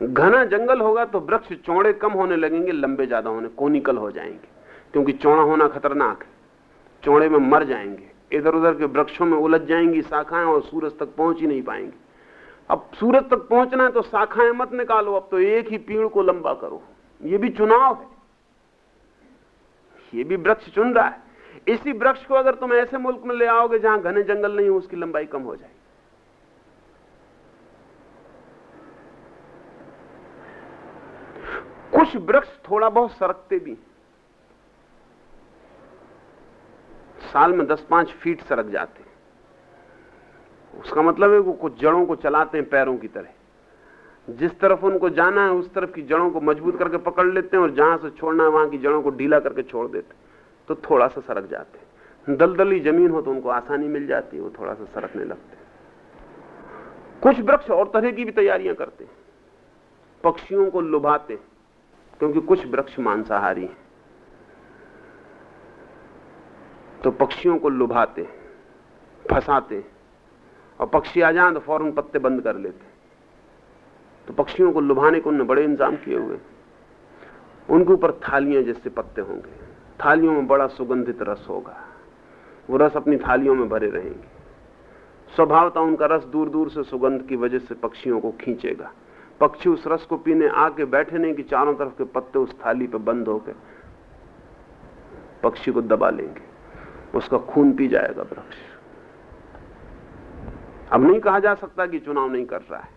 घना जंगल होगा तो वृक्ष चौड़े कम होने लगेंगे, लंबे ज़्यादा होने, कोनिकल हो जाएँगे। क्योंकि चौड़ा होना खतरनाक है। चौड़े में मर जाएँगे। इधर उधर के वृक्षों में उलझ जाएँगी, शाखाएँ और सूरज तक पहुँच ही नहीं पाएँगे। अब सूरज तक पहुँचना है तो शाखाएँ मत निकालो, अब तो एक ही पेड़ को लंबा करो। ये भी चुनाव है। ये भी वृक्ष चुन रहा है। इसी वृक्ष को अगर तुम ऐसे मुल्क में ले आओगे जहाँ घने जंगल नहीं हो, उसकी लंबाई कम हो जाएगी। कुछ वृक्ष थोड़ा बहुत सरकते भी साल में दस पाँच फीट सरक जाते हैं। उसका मतलब है वो कुछ जड़ों को चलाते हैं पैरों की तरह। जिस तरफ़ उनको जाना है, उस तरफ़ की जड़ों को मज़बूत करके पकड़ लेते हैं और जहाँ से छोड़ना है, वहाँ की जड़ों को ढीला करके छोड़ देते तो थोड़ा सा सरक जाते हैं। दलदली ज़मीन हो तो उनको आसानी मिल जाती है, वो थोड़ा सा सरकने लगते कुछ वृक्ष और तरह की भी तैयारियाँ करते हैं। पक्षियों को लुभाते क्योंकि कुछ वृक्ष मांसाहारी हैं। तो पक्षियों को लुभाते, फंसाते और पक्षी आ जाए तो फ़ौरन पत्ते बंद कर लेते। तो पक्षियों को लुभाने को उन्होंने बड़े इंतज़ाम किए हुए। उनके ऊपर थालियाँ जैसे पत्ते होंगे। थालियों में बड़ा सुगंधित रस होगा। वो रस अपनी थालियों में भरे रहेंगे। स्वभावता उनका रस दूर दूर से सुगंध की वजह से पक्षियों को खींचेगा। पक्षी उस रस को पीने आके बैठे नहीं कि चारों तरफ़ के पत्ते उस थाली पे बंद होकर पक्षी को दबा लेंगे। उसका खून पी जाएगा वृक्ष अब नहीं कहा जा सकता कि चुनाव नहीं कर रहा है।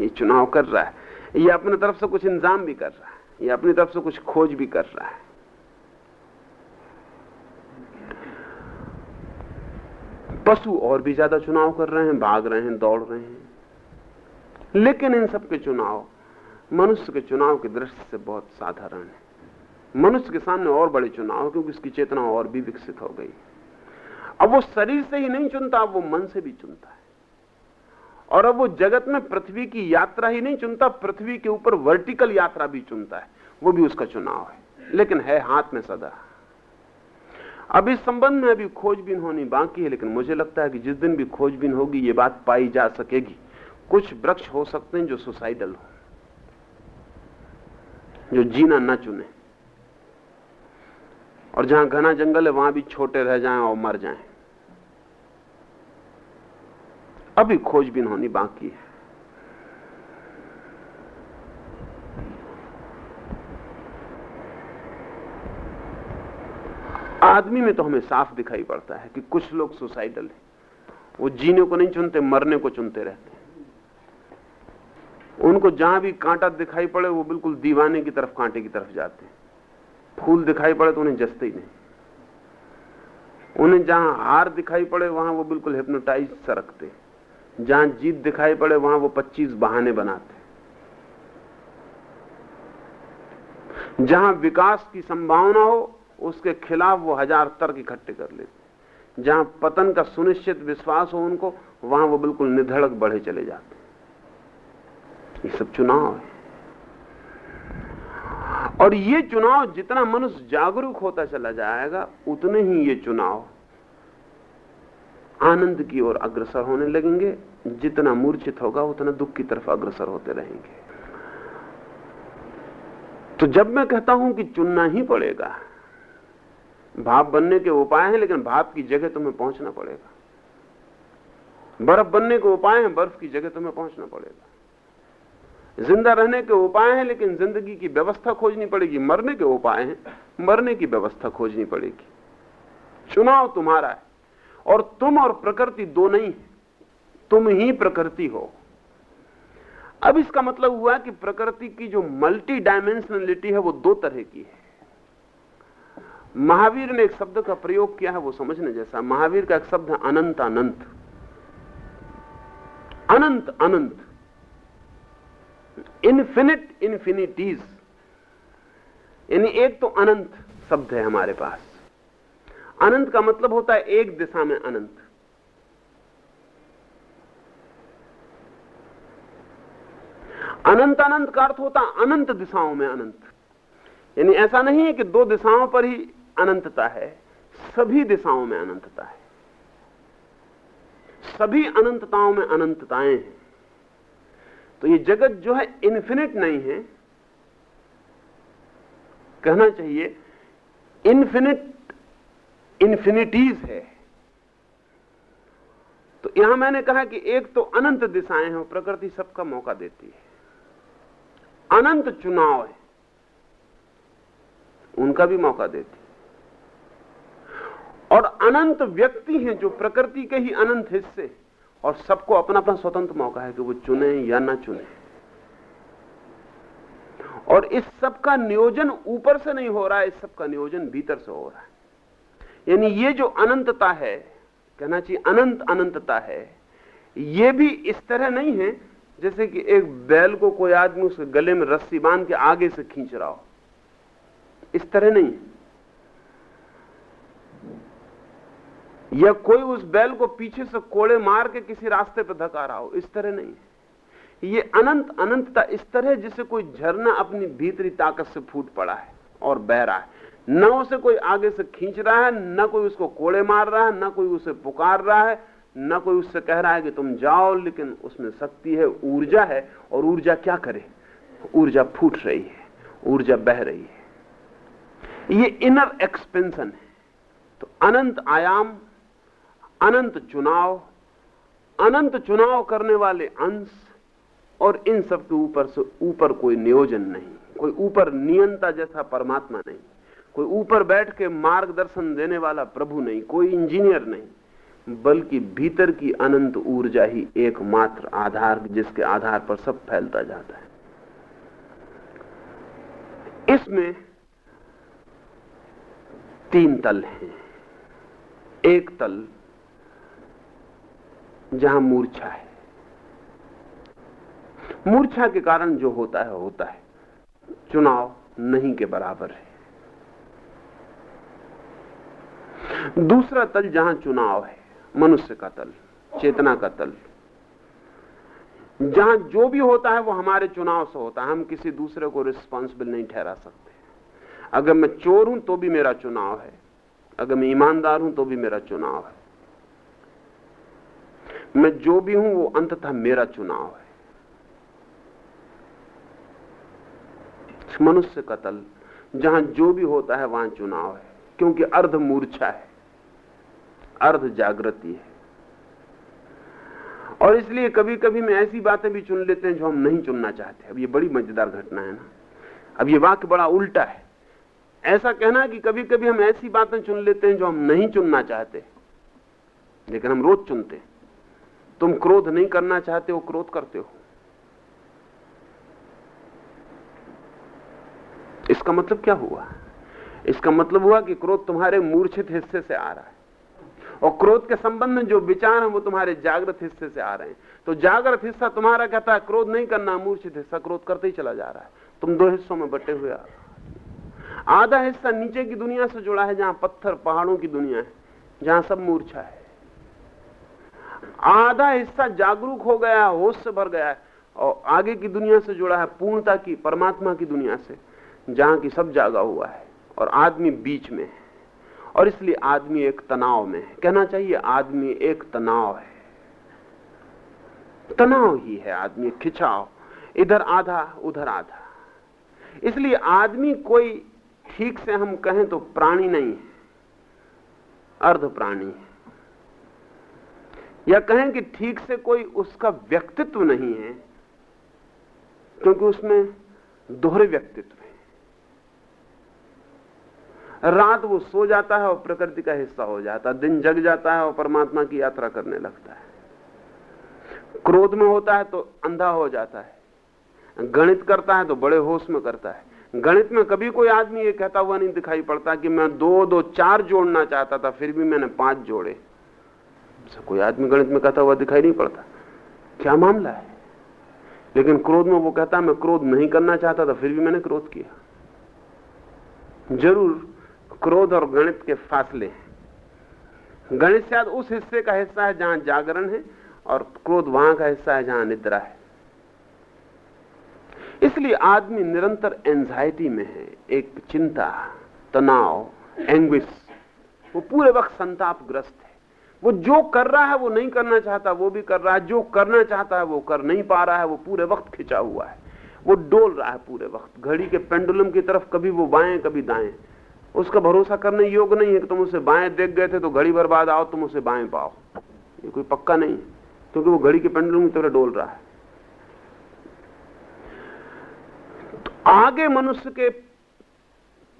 ये चुनाव कर रहा है। ये अपने तरफ़ से कुछ इंतज़ाम भी कर रहा है। ये अपनी तरफ़ से कुछ खोज भी कर रहा है। पशु और भी ज़्यादा चुनाव कर रहे हैं, भाग रहे हैं, दौड़ रहे हैं। लेकिन इन सब के चुनाव, मनुष्य के चुनाव की दृष्टि से बहुत साधारण है। मनुष्य के सामने और बड़े चुनाव क्योंकि उसकी चेतना और भी विकसित हो गई। अब वो शरीर से ही नहीं चुनता, अब वो मन से भी चुनता है। और अब वो जगत में पृथ्वी की यात्रा ही नहीं चुनता, पृथ्वी के ऊपर वर्टिकल यात्रा भी चुनता है। वो भी उसका चुनाव है, लेकिन है हाथ में सदा। अब इस संबंध में अभी खोजबीन होनी बाकी है, लेकिन मुझे लगता है कि जिस दिन भी खोजबीन होगी, ये बात पाई जा सकेगी। कुछ वृक्ष हो सकते हैं जो सुसाइडल हो, जो जीना न चुने। और जहाँ घना जंगल है, वहाँ भी छोटे रह जाएँ और मर जाएँ। अभी खोजबीन होनी बाकी है। आदमी में तो हमें साफ़ दिखाई पड़ता है कि कुछ लोग सुसाइडल हैं। वो जीने को नहीं चुनते, मरने को चुनते रहते हैं। उनको जहाँ भी कांटा दिखाई पड़े, वो बिल्कुल दीवाने की तरफ़, कांटे की तरफ़ जाते हैं। फूल दिखाई पड़े तो उन्हें जसते ही नहीं। उन्हें जहाँ हार दिखाई पड़े, वहाँ वो बिल्कुल हिप्नोटाइज सरकते जहाँ जीत दिखाई पड़े, वहाँ वो 25 बहाने बनाते जहाँ विकास की संभावना हो, उसके खिलाफ वो हज़ार तर्क इकट्ठे कर लेते जहाँ पतन का सुनिश्चित विश्वास हो उनको, वहाँ वो बिल्कुल निधड़क बढ़े चले जाते ये सब चुनाव है। और ये चुनाव जितना मनुष्य जागरूक होता चला जाएगा, उतने ही ये चुनाव आनंद की ओर अग्रसर होने लगेंगे। जितना मूर्छित होगा, उतना दुख की तरफ़ अग्रसर होते रहेंगे। तो जब मैं कहता हूँ कि चुनना ही पड़ेगा, भाप बनने के उपाय हैं, लेकिन भाप की जगह तुम्हें पहुँचना पड़ेगा। बर्फ़ बनने के उपाय हैं, बर्फ़ की जगह तुम्हें पहुँचना पड़ेगा। ज़िंदा रहने के उपाय हैं, लेकिन ज़िंदगी की व्यवस्था खोजनी पड़ेगी। मरने के उपाय हैं, मरने की व्यवस्था खोजनी पड़ेगी। चुनाव तुम्हारा है, और तुम और प्रकृति दो नहीं तुम ही प्रकृति हो। अब इसका मतलब हुआ कि प्रकृति की जो मल्टी डायमेंशनलिटी है, वो दो तरह की है। महावीर ने एक शब्द का प्रयोग किया है, वो समझने जैसा। महावीर का एक शब्द है अनंत अनंत अनंत अनंत इन्फिनिट इन्फिनिटीज यानी एक तो अनंत शब्द है हमारे पास। अनंत का मतलब होता है एक दिशा में अनंत। अनंत अनंत का अर्थ होता अनंत दिशाओं में अनंत। यानी ऐसा नहीं है कि दो दिशाओं पर ही अनंतता है, सभी दिशाओं में अनंतता है। सभी अनंतताओं में अनंतताएँ हैं। तो ये जगत जो है इन्फिनिट नहीं है। कहना चाहिए इन्फिनिट इन्फिनिटीज है। तो यहाँ मैंने कहा कि एक तो अनंत दिशाएँ हैं, प्रकृति सबका मौका देती है। अनंत चुनाव है, उनका भी मौका देती है। और अनंत व्यक्ति हैं जो प्रकृति के ही अनंत हिस्से और सबको अपना अपना स्वतंत्र मौका है कि वो चुने या ना चुने। और इस सब का नियोजन ऊपर से नहीं हो रहा है, इस सब का नियोजन भीतर से हो रहा है। यानी ये जो अनंतता है, कहना चाहिए अनंत अनंतता है, ये भी इस तरह नहीं है जैसे कि एक बैल को कोई आदमी उसके गले में रस्सी बाँध के आगे से खींच रहा हो। इस तरह नहीं या कोई उस बैल को पीछे से कोड़े मार के किसी रास्ते पर धका रहा हो, इस तरह नहीं। ये अनंत, अनंतता इस तरह जिसे कोई झरना अपनी भीतरी ताकत से फूट पड़ा है और बह रहा है। न उसे कोई आगे से खींच रहा है, न कोई उसको कोड़े मार रहा है, न कोई उसे पुकार रहा है, न कोई उससे कह रहा है कि तुम जाओ, लेकिन उसमें शक्ति है, ऊर्जा है, और ऊर्जा क्या करे? ऊर्जा फूट रही है, ऊर्जा बह रही है। ये इनर एक्सपेंशन है। तो अनंत आयाम अनंत चुनाव अनंत चुनाव करने वाले अंश और इन सब के ऊपर से ऊपर कोई नियोजन नहीं, कोई ऊपर नियंता जैसा परमात्मा नहीं, कोई ऊपर बैठ के मार्गदर्शन देने वाला प्रभु नहीं, कोई इंजीनियर नहीं, बल्कि भीतर की अनंत ऊर्जा ही एकमात्र आधार जिसके आधार पर सब फैलता जाता है। इसमें तीन तल हैं। एक तल जहाँ मूर्छा है। मूर्छा के कारण जो होता है होता है। चुनाव नहीं के बराबर है। दूसरा तल जहाँ चुनाव है, मनुष्य का तल, चेतना का तल। जहाँ जो भी होता है, वो हमारे चुनाव से होता है। हम किसी दूसरे को रिस्पॉन्सिबल नहीं ठहरा सकते। अगर मैं चोर हूँ तो भी मेरा चुनाव है। अगर मैं ईमानदार हूँ तो भी मेरा चुनाव है। मैं जो भी हूँ, वो अंततः मेरा चुनाव है। मनुष्य का तल, जहाँ जो भी होता है, वहाँ चुनाव है, क्योंकि अर्ध मूर्छा है, अर्ध जागृति है। और इसलिए कभी कभी में ऐसी बातें भी चुन लेते हैं, जो हम नहीं चुनना चाहते। अब ये बड़ी मज़ेदार घटना है ना। अब ये वाक्य बड़ा उल्टा है। ऐसा कहना कि कभी कभी हम ऐसी बातें चुन लेते हैं, जो हम नहीं चुनना चाहते, लेकिन हम रोज चुनते तुम क्रोध नहीं करना चाहते हो क्रोध करते हो। इसका मतलब क्या हुआ? इसका मतलब हुआ कि क्रोध तुम्हारे मूर्छित हिस्से से आ रहा है। और क्रोध के संबंध में जो विचार है, वो तुम्हारे जागृत हिस्से से आ रहे हैं। तो जागृत हिस्सा तुम्हारा कहता है, क्रोध नहीं करना, मूर्छित हिस्सा क्रोध करते ही चला जा रहा है। तुम दो हिस्सों में बटे हुए आधा हिस्सा नीचे की दुनिया से जुड़ा है, जहाँ पत्थर पहाड़ों की दुनिया है, जहाँ सब मूर्छा है। आधा हिस्सा जागरूक हो गया है, होश से भर गया है और आगे की दुनिया से जुड़ा है, पूर्णता की, परमात्मा की दुनिया से, जहाँ की सब जागा हुआ है और आदमी बीच में है। और इसलिए आदमी एक तनाव में है। कहना चाहिए, आदमी एक तनाव है। तनाव ही है आदमी खिंचाव। इधर आधा, उधर आधा। इसलिए आदमी कोई ठीक से हम कहें तो प्राणी नहीं है। अर्ध प्राणी है। या कहें कि ठीक से कोई उसका व्यक्तित्व नहीं है, क्योंकि उसमें दोहरे व्यक्तित्व है। रात वो सो जाता है और प्रकृति का हिस्सा हो जाता है। दिन जग जाता है और परमात्मा की यात्रा करने लगता है। क्रोध में होता है तो अंधा हो जाता है। गणित करता है तो बड़े होश में करता है। गणित में कभी कोई आदमी ये कहता हुआ नहीं दिखाई पड़ता कि मैं दो दो चार जोड़ना चाहता था, फिर भी मैंने पाँच जोड़े। कोई आदमी गणित में कहता हुआ दिखाई नहीं पड़ता। क्या मामला है? लेकिन क्रोध में वो कहता, मैं क्रोध नहीं करना चाहता था, फिर भी मैंने क्रोध किया। ज़रूर, क्रोध और गणित के फासले हैं। गणित शायद उस हिस्से का हिस्सा है जहाँ जागरण है, और क्रोध वहाँ का हिस्सा है जहाँ निद्रा है। इसलिए आदमी निरंतर एंजाइटी में है, एक चिंता, तनाव एंग्विश वो पूरे वक्त संतापग्रस्त है। वो जो कर रहा है, वो नहीं करना चाहता, वो भी कर रहा है। जो करना चाहता है, वो कर नहीं पा रहा है, वो पूरे वक्त खिंचा हुआ है। वो डोल रहा है पूरे वक्त। घड़ी के पेंडुलम की तरफ़ कभी वो बाएँ, कभी दाएँ। उसका भरोसा करने योग्य नहीं है कि तुम उसे बाएँ देख गए थे तो घड़ी भर बाद आओ, तुम उसे बाएँ पाओ। ये कोई पक्का नहीं है, क्योंकि वो घड़ी के पेंडुलम की तरह डोल रहा है। तो आगे मनुष्य के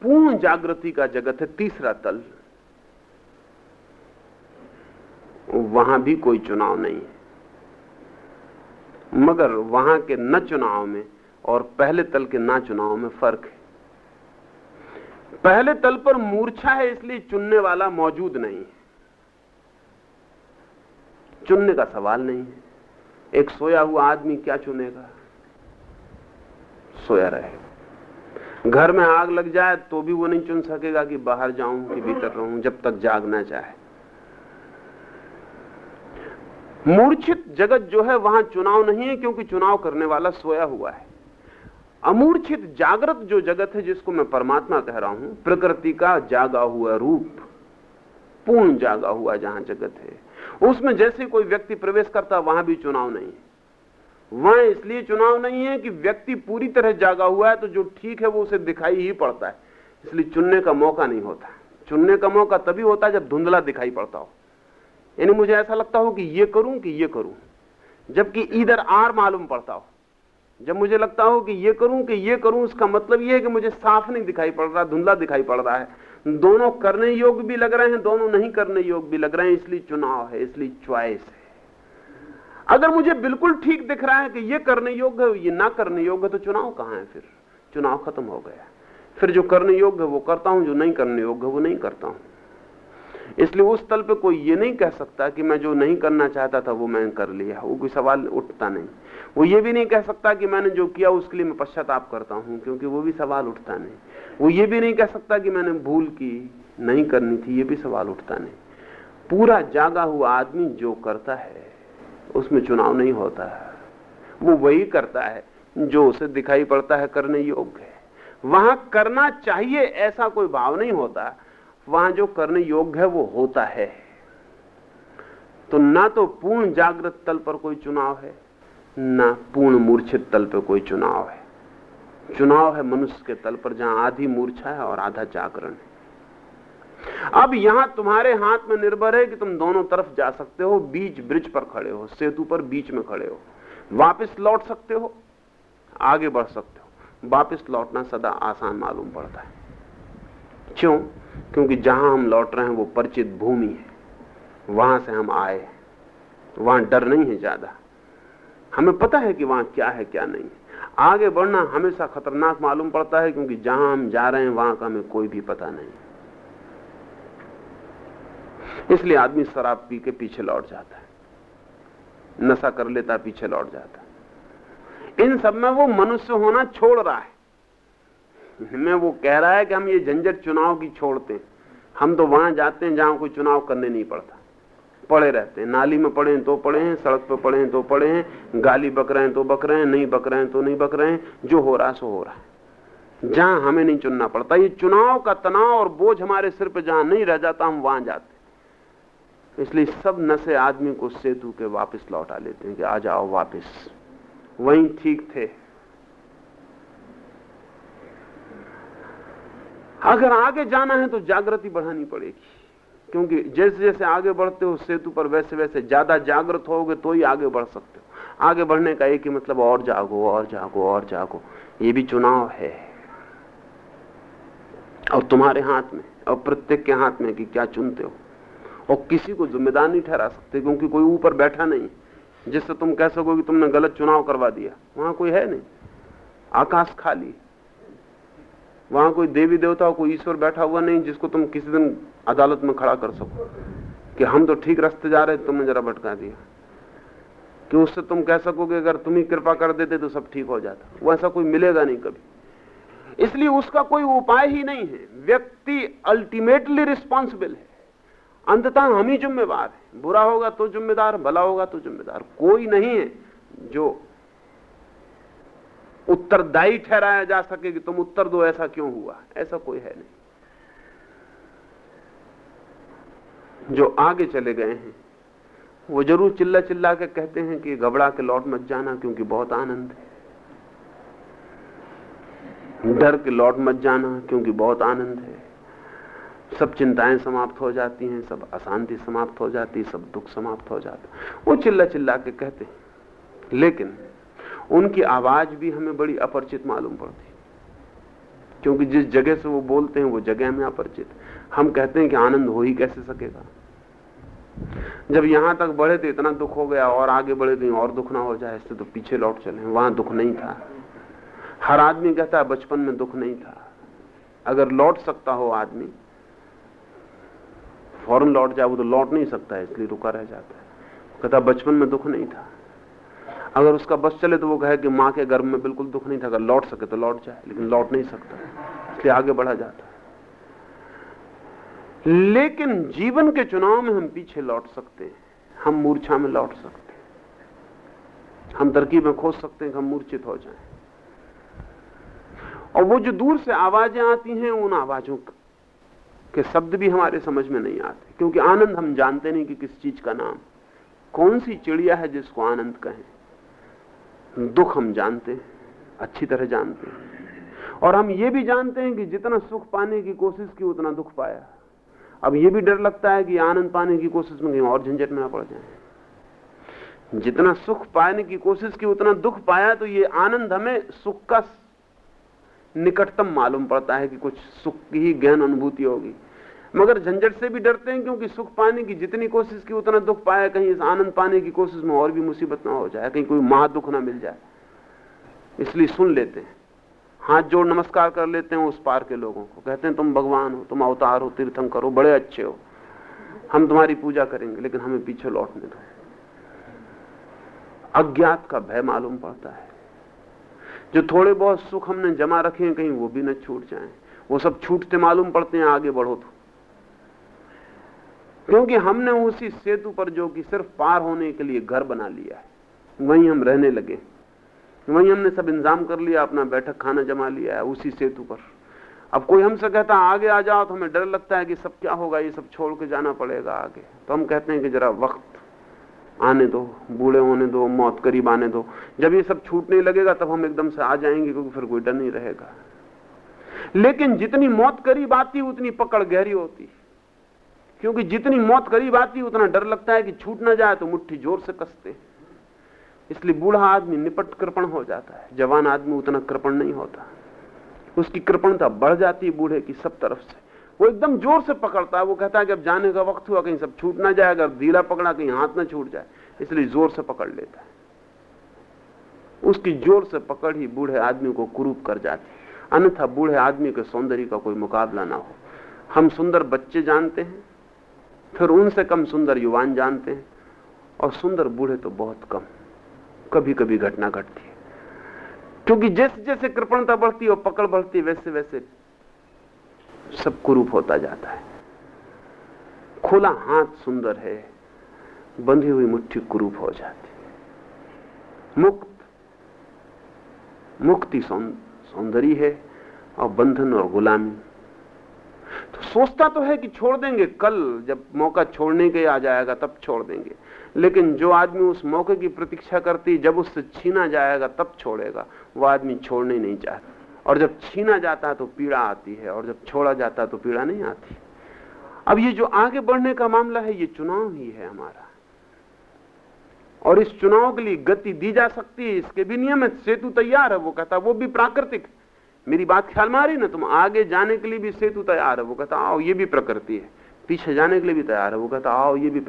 पूर्ण जागृति का जगत है तीसरा तल। वहाँ भी कोई चुनाव नहीं है। मगर वहाँ के न चुनाव में और पहले तल के ना चुनाव में फ़र्क है। पहले तल पर मूर्छा है इसलिए चुनने वाला मौजूद नहीं है। चुनने का सवाल नहीं है। एक सोया हुआ आदमी क्या चुनेगा? सोया रहे घर में आग लग जाए तो भी वो नहीं चुन सकेगा कि बाहर जाऊँ कि भीतर रहूँ जब तक जागना चाहे मूर्छित जगत जो है, वहाँ चुनाव नहीं है, क्योंकि चुनाव करने वाला सोया हुआ है। अमूर्छित जागृत जो जगत है, जिसको मैं परमात्मा कह रहा हूँ, प्रकृति का जागा हुआ रूप, पूर्ण जागा हुआ जहाँ जगत है, उसमें जैसे कोई व्यक्ति प्रवेश करता, वहाँ भी चुनाव नहीं है। वहाँ इसलिए चुनाव नहीं है कि व्यक्ति पूरी तरह जागा हुआ है तो जो ठीक है, वो उसे दिखाई ही पड़ता है। इसलिए चुनने का मौका नहीं होता। चुनने का मौका तभी होता है जब धुंधला दिखाई पड़ता हो। यानी मुझे ऐसा लगता हो कि ये करूँ कि ये करूँ, जबकि इधर आर मालूम पड़ता हो। जब मुझे लगता हो कि ये करूँ कि ये करूँ, इसका मतलब ये है कि मुझे साफ़ नहीं दिखाई पड़ रहा, धुंधला दिखाई पड़ रहा है। दोनों करने योग्य भी लग रहे हैं, दोनों नहीं करने योग्य भी लग रहे हैं, इसलिए चुनाव है, इसलिए च्वाइस है। अगर मुझे बिल्कुल ठीक दिख रहा है कि ये करने योग्य है ये ना करने योग्य है तो चुनाव कहाँ है फिर? चुनाव खत्म हो गया। फिर जो करने योग्य है वो करता हूँ, जो नहीं करने योग्य है वो नहीं करता हूँ। इसलिए उस तल पे कोई ये नहीं कह सकता कि मैं जो नहीं करना चाहता था वो मैंने कर लिया, वो कोई सवाल उठता नहीं। वो ये भी नहीं कह सकता कि मैंने जो किया उसके लिए मैं पश्चाताप करता हूँ, क्योंकि वो भी सवाल उठता नहीं। वो ये भी नहीं कह सकता कि मैंने भूल की नहीं करनी थी, ये भी सवाल उठता नहीं। पूरा जागा हुआ आदमी जो करता है, उसमें चुनाव नहीं होता। है वो वही करता है जो उसे दिखाई पड़ता है करने योग्य है। वहाँ करना चाहिए ऐसा कोई भाव नहीं होता। वहाँ जो करने योग्य है वो होता है। तो ना तो पूर्ण जागृत तल पर कोई चुनाव है, ना पूर्ण मूर्छित तल पर कोई चुनाव है। चुनाव है मनुष्य के तल पर जहाँ आधी मूर्छा है और आधा जागरण है। अब यहाँ तुम्हारे हाथ में निर्भर है कि तुम दोनों तरफ़ जा सकते हो, बीच ब्रिज पर खड़े हो, सेतु पर बीच में खड़े हो। वापस लौट सकते हो, आगे बढ़ सकते हो। वापस लौटना सदा आसान मालूम पड़ता है। क्यों? क्योंकि जहाँ हम लौट रहे हैं, वो परिचित भूमि है। वहाँ से हम आए वहाँ डर नहीं है ज़्यादा। हमें पता है कि वहाँ क्या है, क्या नहीं आगे बढ़ना हमेशा खतरनाक मालूम पड़ता है, क्योंकि जहाँ हम जा रहे हैं, वहाँ का हमें कोई भी पता नहीं। इसलिए आदमी शराब पी के पीछे लौट जाता है। नशा कर लेता, पीछे लौट जाता है। इन सब में वो मनुष्य होना छोड़ रहा है। में वो कह रहा है कि हम ये झंझट चुनाव की छोड़ते हैं। हम तो वहाँ जाते हैं जहाँ कोई चुनाव करने नहीं पड़ता। पड़े रहते हैं। नाली में पड़े हैं तो पड़े हैं, सड़क पर पड़े हैं तो पड़े हैं, गाली बक रहे हैं तो बक रहे हैं, नहीं बक रहे हैं तो नहीं बक रहे हैं, जो हो रहा सो हो रहा है। जहाँ हमें नहीं चुनना पड़ता। ये चुनाव का तनाव और बोझ हमारे सिर पर जहाँ नहीं रह जाता, हम वहाँ जाते इसलिए सब नशे आदमी को सेतु के वापस लौटा लेते हैं कि आ जाओ वापस। वहीं ठीक थे। अगर आगे जाना है तो जागृति बढ़ानी पड़ेगी। क्योंकि जैसे जैसे आगे बढ़ते हो सेतु पर वैसे वैसे ज़्यादा जागृत होगे तो ही आगे बढ़ सकते हो। आगे बढ़ने का एक ही मतलब और जागो और जागो और जागो। ये भी चुनाव है। और तुम्हारे हाथ में, और प्रत्येक के हाथ में कि क्या चुनते हो। और किसी को जिम्मेदार नहीं ठहरा सकते, क्योंकि कोई ऊपर बैठा नहीं। जिससे तुम कह सको कि तुमने गलत चुनाव करवा दिया, वहाँ कोई है नहीं। आकाश खाली वहाँ कोई देवी देवता कोई ईश्वर बैठा हुआ नहीं जिसको तुम किसी दिन अदालत में खड़ा कर सको कि हम तो ठीक रास्ते जा रहे तुमने जरा भटका दिया। कि उससे तुम कह सकोगे, अगर तुम ही कृपा कर देते तो सब ठीक हो जाता। वो ऐसा कोई मिलेगा नहीं कभी। इसलिए उसका कोई उपाय ही नहीं है। व्यक्ति अल्टीमेटली रिस्पॉन्सिबल है। अंततः हम ही जिम्मेवार है। बुरा होगा तो जिम्मेदार, भला होगा तो जिम्मेदार। कोई नहीं है जो उत्तरदायी ठहराया जा सके कि तुम उत्तर दो, ऐसा क्यों हुआ? ऐसा कोई है नहीं। जो आगे चले गए हैं, वो ज़रूर चिल्ला चिल्ला के कहते हैं कि घबरा के लौट मत जाना, क्योंकि बहुत आनंद है। डर के लौट मत जाना, क्योंकि बहुत आनंद है। सब चिंताएँ समाप्त हो जाती हैं, सब अशांति समाप्त हो जाती, सब दुख समाप्त हो जाता। वो चिल्ला चिल्ला के कहते हैं। लेकिन उनकी आवाज़ भी हमें बड़ी अपरिचित मालूम पड़ती क्योंकि जिस जगह से वो बोलते हैं, वो जगह हमें अपरिचित। हम कहते हैं कि आनंद हो ही कैसे सकेगा? जब यहाँ तक बढ़े तो इतना दुख हो गया, और आगे बढ़े तो और दुख ना हो जाए, इससे तो पीछे लौट चले। वहाँ दुख नहीं था। हर आदमी कहता है, बचपन में दुख नहीं था। अगर लौट सकता हो आदमी, फ़ौरन लौट जाए, वो तो लौट नहीं सकता इसलिए रुका रह जाता है। कहता बचपन में दुख नहीं था। अगर उसका बस चले तो वो कहे कि माँ के गर्भ में बिल्कुल दुख नहीं था। अगर लौट सके तो लौट जाए, लेकिन लौट नहीं सकता। इसलिए आगे बढ़ा जाता है। लेकिन जीवन के चुनाव में हम पीछे लौट सकते हैं। हम मूर्छा में लौट सकते हैं। हम तरकीब में खोज सकते हैं कि हम मूर्छित हो जाएँ। और वो जो दूर से आवाज़ें आती हैं, उन आवाजों के शब्द भी हमारे समझ में नहीं आते। क्योंकि आनंद हम जानते नहीं कि किस चीज़ का नाम। कौन सी चिड़िया है जिसको आनंद कहें? दुख हम जानते हैं, अच्छी तरह जानते हैं। और हम ये भी जानते हैं कि जितना सुख पाने की कोशिश की, उतना दुख पाया। अब ये भी डर लगता है कि आनंद पाने की कोशिश में कहीं और झंझट में पड़ जाए। जितना सुख पाने की कोशिश की, उतना दुख पाया तो ये आनंद हमें सुख का निकटतम मालूम पड़ता है कि कुछ सुख की ही गहन अनुभूति होगी। मगर झंझट से भी डरते हैं क्योंकि सुख पाने की जितनी कोशिश की, उतना दुख पाया कहीं इस आनंद पाने की कोशिश में और भी मुसीबत ना हो जाए, कहीं कोई महा दुख ना मिल जाए। इसलिए सुन लेते हैं। हाथ जोड़ नमस्कार कर लेते हैं उस पार के लोगों को। कहते हैं, तुम भगवान हो, तुम अवतार हो, तीर्थंकर हो, बड़े अच्छे हो। हम तुम्हारी पूजा करेंगे, लेकिन हमें पीछे लौटने दो। अज्ञात का भय मालूम पड़ता है। जो थोड़े बहुत सुख हमने जमा रखे हैं कहीं वो भी न छूट जाए। वो सब छूटते मालूम पड़ते हैं, आगे बढ़ो तो। क्योंकि हमने उसी सेतु पर जो कि सिर्फ़ पार होने के लिए घर बना लिया है, वहीं हम रहने लगे वहीं हमने सब इंतज़ाम कर लिया, अपना बैठक खाना जमा लिया है उसी सेतु पर। अब कोई हमसे कहता आगे आ जाओ तो हमें डर लगता है कि सब क्या होगा, ये सब छोड़ के जाना पड़ेगा आगे। तो हम कहते हैं कि जरा वक्त, आने दो, बूढ़े होने दो, मौत करीब आने दो। जब ये सब छूटने लगेगा, तब हम एकदम से आ जाएँगे, क्योंकि फिर कोई डर नहीं रहेगा। लेकिन जितनी मौत करीब आती, उतनी पकड़ गहरी होती। क्योंकि जितनी मौत करीब आती उतना डर लगता है कि छूट ना जाए तो मुट्ठी ज़ोर से कसते इसलिए बूढ़ा आदमी निपट कृपण हो जाता है। जवान आदमी उतना कृपण नहीं होता। उसकी कृपणता बढ़ जाती है बूढ़े की सब तरफ़ से। वो एकदम ज़ोर से पकड़ता है। वो कहता है कि अब जाने का वक्त हुआ, कहीं सब छूट ना जाए, अगर ढीला पकड़ा, कहीं हाथ ना छूट जाए। इसलिए ज़ोर से पकड़ लेता है। उसकी ज़ोर से पकड़ ही बूढ़े आदमी को कुरूप कर जाती अन्यथा बूढ़े आदमी के सौंदर्य का कोई मुकाबला ना हो। हम सुंदर बच्चे जानते हैं। फिर उनसे कम सुंदर युवान जानते हैं, और सुंदर बूढ़े तो बहुत कम। कभी कभी घटना घटती है। क्योंकि जैसे जैसे कृपणता बढ़ती और पकड़ बढ़ती वैसे वैसे सब कुरूप होता जाता है। खुला हाथ सुंदर है, बंधी हुई मुट्ठी कुरूप हो जाती है। मुक्त, मुक्ति सौंदर्य है, और बंधन और गुलामी तो सोचता तो है कि छोड़ देंगे, कल जब मौका छोड़ने के आ जाएगा तब छोड़ देंगे। लेकिन जो आदमी उस मौके की प्रतीक्षा करती, जब उससे छीना जाएगा तब छोड़ेगा। वो आदमी छोड़ने नहीं चाहता। और जब छीना जाता है तो पीड़ा आती है, और जब छोड़ा जाता है तो पीड़ा नहीं आती। अब ये जो आगे बढ़ने का मामला है, ये चुनाव ही है हमारा। और इस चुनाव के लिए गति दी जा सकती है, इसके भी नियम सेतु तैयार है, वो कहता वो भी प्राकृतिक। मेरी बात ख्याल में आ रही ना? तुम आगे जाने के लिए भी सेतु तैयार है। वो कहता, आओ, ये भी प्रकृति है। पीछे जाने के लिए भी तैयार है। वो कहता, आओ, ये भी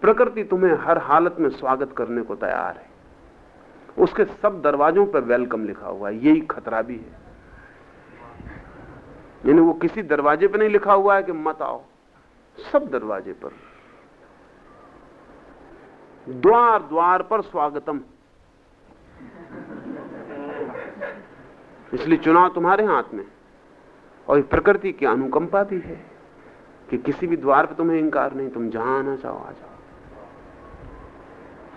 प्रकृति तुम्हें हर हालत में स्वागत करने को तैयार है। उसके सब दरवाजों पर वेलकम लिखा हुआ है। यही खतरा भी है। यानी वो किसी दरवाजे पर नहीं लिखा हुआ है कि मत आओ। सब दरवाजे पर। द्वार द्वार पर स्वागतम। इसलिए चुनाव तुम्हारे हाथ में और प्रकृति की अनुकंपा भी है कि किसी भी द्वार पर तुम्हें इंकार नहीं, तुम जहाँ आना चाहो आ जाओ।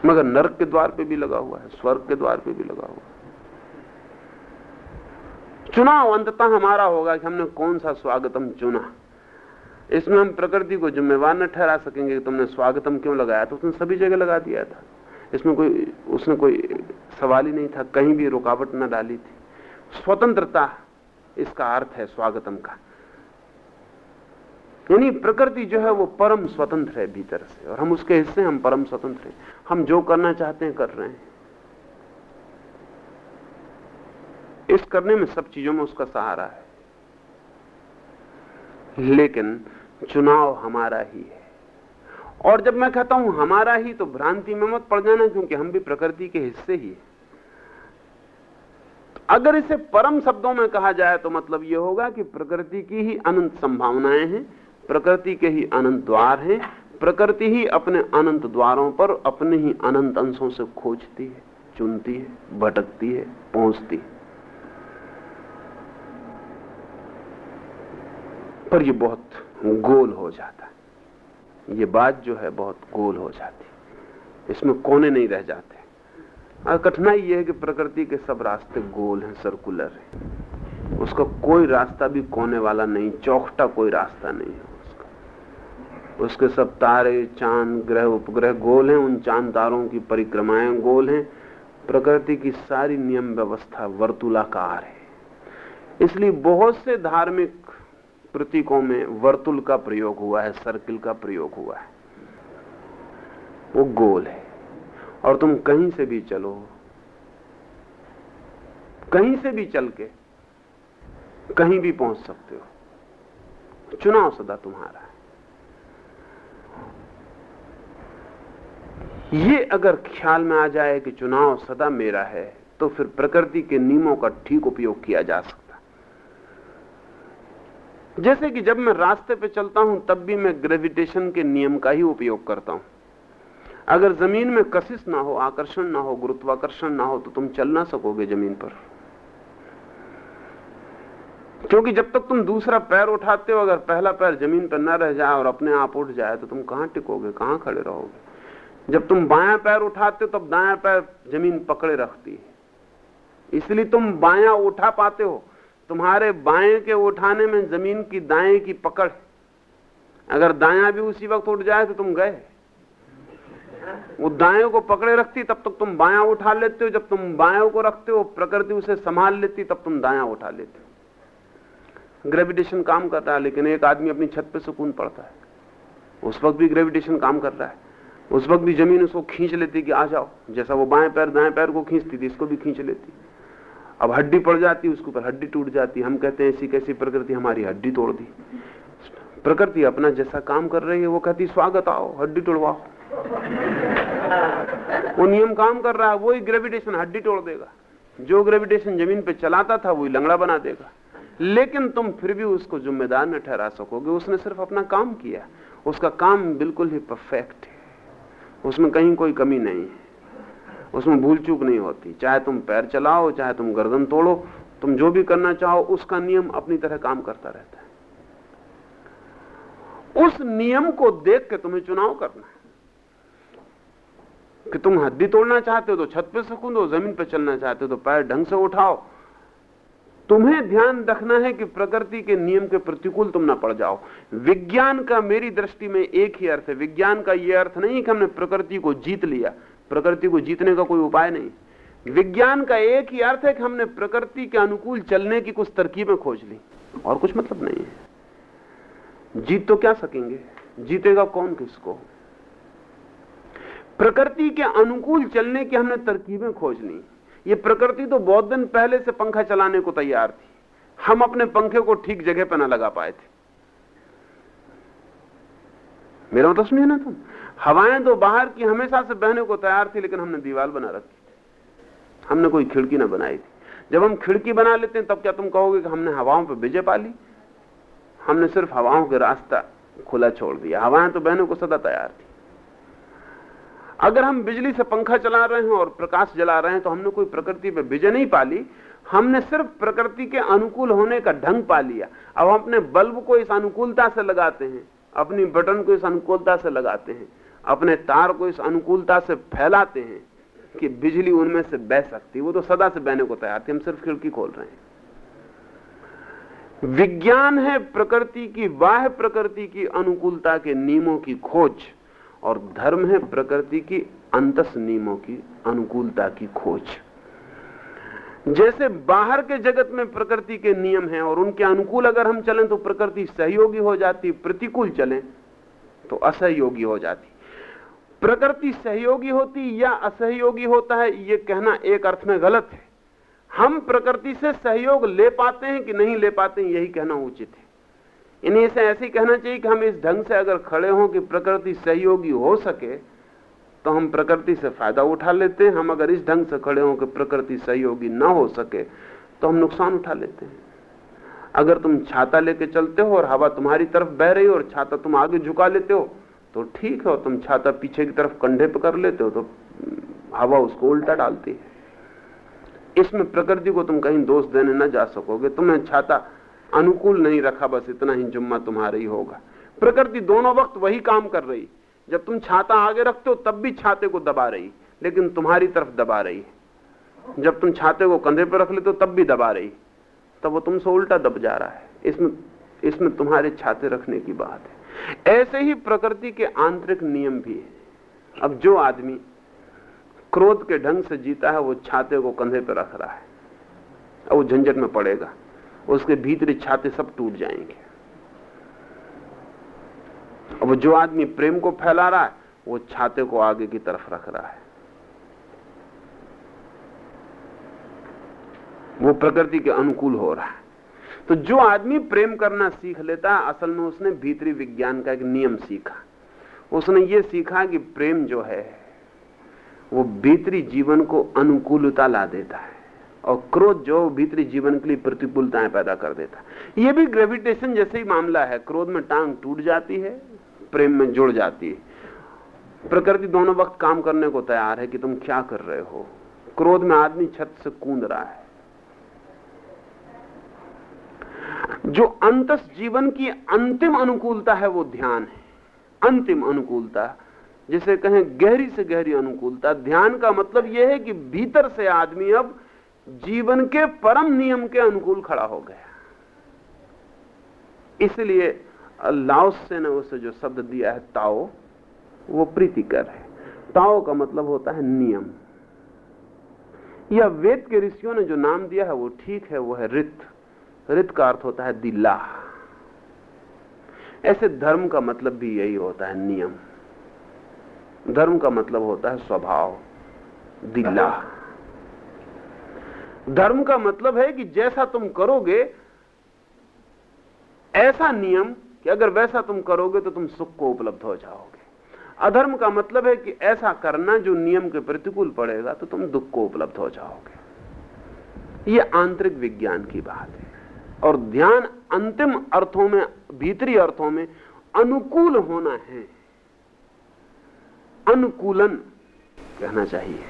मगर नरक के द्वार पे भी लगा हुआ है, स्वर्ग के द्वार पे भी लगा हुआ है। चुनाव अंततः हमारा होगा कि हमने कौन सा स्वागतम चुना। इसमें हम प्रकृति को जिम्मेवार न ठहरा सकेंगे कि तुमने स्वागतम क्यों लगाया? तो उसने सभी जगह लगा दिया था। इसमें कोई, उसने कोई सवाल ही नहीं था, कहीं भी रुकावट न डाली थी। स्वतंत्रता, इसका अर्थ है स्वागतम का। यानी प्रकृति जो है वो परम स्वतंत्र है भीतर से, और हम उसके हिस्से हम परम स्वतंत्र हैं। हम जो करना चाहते हैं, कर रहे हैं। इस करने में सब चीज़ों में उसका सहारा है। लेकिन चुनाव हमारा ही है। और जब मैं कहता हूँ हमारा ही तो भ्रांति में मत पड़ जाना, क्योंकि हम भी प्रकृति के हिस्से ही हैं। अगर इसे परम शब्दों में कहा जाए तो मतलब यह होगा कि प्रकृति की ही अनंत संभावनाएँ हैं, प्रकृति के ही अनंत द्वार हैं, प्रकृति ही अपने अनंत द्वारों पर अपने ही अनंत अंशों से खोजती है, चुनती है, भटकती है, पहुँचती है। पर यह बहुत गोल हो जाता है। ये बात जो है बहुत गोल हो जाती है। इसमें कोने नहीं रह जाते। और कठिनाई यह है कि प्रकृति के सब रास्ते गोल हैं सर्कुलर हैं। उसका कोई रास्ता भी कोने वाला नहीं, चौखटा कोई रास्ता नहीं है उसका। उसके सब तारे, चाँद, ग्रह, उपग्रह गोल हैं, उन चाँद तारों की परिक्रमाएँ गोल हैं। प्रकृति की सारी नियम व्यवस्था वर्तुलाकार है। इसलिए बहुत से धार्मिक प्रतीकों में वर्तुल का प्रयोग हुआ है सर्किल का प्रयोग हुआ है। वो गोल है। और तुम कहीं से भी चलो। कहीं से भी चल के कहीं भी पहुँच सकते हो। चुनाव सदा तुम्हारा है। ये अगर ख्याल में आ जाए कि चुनाव सदा मेरा है तो फिर प्रकृति के नियमों का ठीक उपयोग किया जा सकता जैसे कि जब मैं रास्ते पे चलता हूँ, तब भी मैं ग्रेविटेशन के नियम का ही उपयोग करता हूँ। अगर ज़मीन में कशिश ना हो, आकर्षण ना हो, गुरुत्वाकर्षण ना हो तो तुम चल ना सकोगे ज़मीन पर। क्योंकि जब तक तुम दूसरा पैर उठाते हो, अगर पहला पैर ज़मीन पर ना रह जाए और अपने आप उठ जाए तो तुम कहाँ टिकोगे, कहाँ खड़े रहोगे? जब तुम बायां पैर उठाते हो, तब दायां पैर ज़मीन पकड़े रखती है। इसलिए तुम बायां उठा पाते हो। तुम्हारे बाएँ के उठाने में ज़मीन की दाएँ की पकड़ अगर दाया भी उसी वक्त उठ जाए तो तुम गए। वो दाएँ को पकड़े रखती, तब तक तुम बाया उठा लेते हो। जब तुम बायों को रखते हो, प्रकृति उसे संभाल लेती, तब तुम दाया उठा लेते हो। ग्रेविटेशन काम कर रहा है, लेकिन एक आदमी अपनी छत पे सुकून पड़ता है। उस वक्त भी ग्रेविटेशन काम कर रहा है। उस वक्त भी ज़मीन उसको खींच लेती कि आ जाओ। जैसा वो बाएँ पैर, दाएँ पैर को खींचती थी, इसको भी खींच लेती। अब हड्डी पड़ जाती, उसके ऊपर हड्डी टूट जाती। हम कहते हैं, ऐसी कैसी प्रकृति हमारी हड्डी तोड़ दी। प्रकृति अपना जैसा काम कर रही है, वो कहती, स्वागत आओ, हड्डी तोड़वाओ। वो नियम काम कर रहा है, वही ग्रेविटेशन हड्डी तोड़ देगा। जो ग्रेविटेशन ज़मीन पे चलाता था, वही लंगड़ा बना देगा। लेकिन तुम फिर भी उसको जिम्मेदार न ठहरा सकोगे। उसने सिर्फ़ अपना काम किया। उसका काम बिल्कुल ही परफेक्ट है। उसमें कहीं कोई कमी नहीं है। उसमें भूल चूक नहीं होती। चाहे तुम पैर चलाओ, चाहे तुम गर्दन तोड़ो, तुम जो भी करना चाहो, उसका नियम अपनी तरह काम करता रहता है। उस नियम को देख के तुम्हें चुनाव करना है। कि तुम हड्डी तोड़ना चाहते हो तो छत पे सकूंदो ज़मीन पे चलना चाहते हो तो पैर ढंग से उठाओ। तुम्हें ध्यान रखना है कि प्रकृति के नियम के प्रतिकूल तुम ना पड़ जाओ। विज्ञान का मेरी दृष्टि में एक ही अर्थ है। विज्ञान का यह अर्थ नहीं कि हमने प्रकृति को जीत लिया। प्रकृति को जीतने का कोई उपाय नहीं। विज्ञान का एक ही अर्थ है कि हमने प्रकृति के अनुकूल चलने की कुछ तरकीबें खोज ली। और कुछ मतलब नहीं है। जीत तो क्या सकेंगे? जीतेगा कौन किसको? प्रकृति के अनुकूल चलने की हमने तरकीबें खोज ली। ये प्रकृति तो बहुत दिन पहले से पंखा चलाने को तैयार थी। हम अपने पंखे को ठीक जगह पर ना लगा पाए थे। मेरा मतलब सुनिए ना तुम? हवाएँ तो बाहर की हमेशा से बहने को तैयार थी, लेकिन हमने दीवार बना रखी थी। हमने कोई खिड़की ना बनाई थी। जब हम खिड़की बना लेते हैं, तब क्या तुम कहोगे कि हमने हवाओं पर विजय पा ली हमने सिर्फ़ हवाओं के रास्ता खुला छोड़ दिया। हवाएँ तो बहनों को सदा तैयार थी। अगर हम बिजली से पंखा चला रहे हैं और प्रकाश जला रहे हैं तो हमने कोई प्रकृति पर विजय नहीं पाली। हमने सिर्फ़ प्रकृति के अनुकूल होने का ढंग पा लिया। अब हम अपने बल्ब को इस अनुकूलता से लगाते हैं, अपनी बटन को इस अनुकूलता से लगाते हैं, अपने तार को इस अनुकूलता से फैलाते हैं कि बिजली उनमें से बह सकती वो तो सदा से बहने को तैयार थी, हम सिर्फ़ खिड़की खोल रहे हैं। विज्ञान है प्रकृति की, बाह्य प्रकृति की अनुकूलता के नियमों की खोज। और धर्म है प्रकृति की अंतस नियमों की, अनुकूलता की खोज। जैसे बाहर के जगत में प्रकृति के नियम हैं और उनके अनुकूल अगर हम चलें तो प्रकृति सहयोगी हो जाती, प्रतिकूल चलें तो असहयोगी हो जाती। प्रकृति सहयोगी होती या असहयोगी होता है यह कहना एक अर्थ में गलत है। हम प्रकृति से सहयोग ले पाते हैं कि नहीं ले पाते हैं, यही कहना उचित है। इन्हें से ऐसे कहना चाहिए कि हम इस ढंग से अगर खड़े हों कि प्रकृति सहयोगी हो सके तो हम प्रकृति से फ़ायदा उठा लेते हैं। हम अगर इस ढंग से खड़े हों कि प्रकृति सहयोगी ना हो सके तो हम नुकसान उठा लेते हैं। अगर तुम छाता लेके चलते हो और हवा तुम्हारी तरफ़ बह रही हो और छाता तुम आगे झुका लेते हो तो ठीक है तुम छाता पीछे की तरफ़ कंधे पर कर लेते हो तो हवा उसको उल्टा डालती है। इसमें प्रकृति को तुम कहीं दोष देने ना जा सकोगे। तुम्हें छाता अनुकूल नहीं रखा, बस इतना ही जुम्मा तुम्हारा ही होगा। प्रकृति दोनों वक्त वही काम कर रही। जब तुम छाता आगे रखते हो, तब भी छाते को दबा रही, लेकिन तुम्हारी तरफ़ दबा रही है। जब तुम छाते को कंधे पर रख लेते हो, तब भी दबा रही। तब वो तुमसे उल्टा दब जा रहा है। इसमें इसमें तुम्हारे छाते रखने की बात है। ऐसे ही प्रकृति के आंतरिक नियम भी है। अब जो आदमी क्रोध के ढंग से जीता है, वो छाते को कंधे पर रख रहा है। और वो झंझट में पड़ेगा। उसके भीतरी छाते सब टूट जाएँगे। अब जो आदमी प्रेम को फैला रहा है, वो छाते को आगे की तरफ़ रख रहा है। वो प्रकृति के अनुकूल हो रहा है। तो जो आदमी प्रेम करना सीख लेता है, असल में उसने भीतरी विज्ञान का एक नियम सीखा। उसने ये सीखा कि प्रेम जो है, वो भीतरी जीवन को अनुकूलता ला देता है। और क्रोध जो भीतरी जीवन के लिए प्रतिकूलताएँ पैदा कर देता। है ये भी ग्रेविटेशन जैसे ही मामला है, क्रोध में टांग टूट जाती है, प्रेम में जुड़ जाती है। प्रकृति दोनों वक्त काम करने को तैयार है कि तुम क्या कर रहे हो। क्रोध में आदमी छत से कूद रहा है। जो अंतस जीवन की अंतिम अनुकूलता है, वो ध्यान है। अंतिम अनुकूलता, जिसे कहें गहरी से गहरी अनुकूलता। ध्यान का मतलब यह है कि भीतर से आदमी अब जीवन के परम नियम के अनुकूल खड़ा हो गया। इसलिए लाओस ने उसे जो शब्द दिया है ताओ, वो प्रीतिकर है। ताओ का मतलब होता है नियम। या वेद के ऋषियों ने जो नाम दिया है, वो ठीक है, वो है रित। रित का अर्थ होता है दिल्ला ऐसे धर्म का मतलब भी यही होता है नियम। धर्म का मतलब होता है स्वभाव। दिल्ला धर्म का मतलब है कि जैसा तुम करोगे, ऐसा नियम कि अगर वैसा तुम करोगे तो तुम सुख को उपलब्ध हो जाओगे। अधर्म का मतलब है कि ऐसा करना जो नियम के प्रतिकूल पड़ेगा तो तुम दुख को उपलब्ध हो जाओगे। ये आंतरिक विज्ञान की बात है। और ध्यान अंतिम अर्थों में, भीतरी अर्थों में अनुकूल होना है। अनुकूलन कहना चाहिए।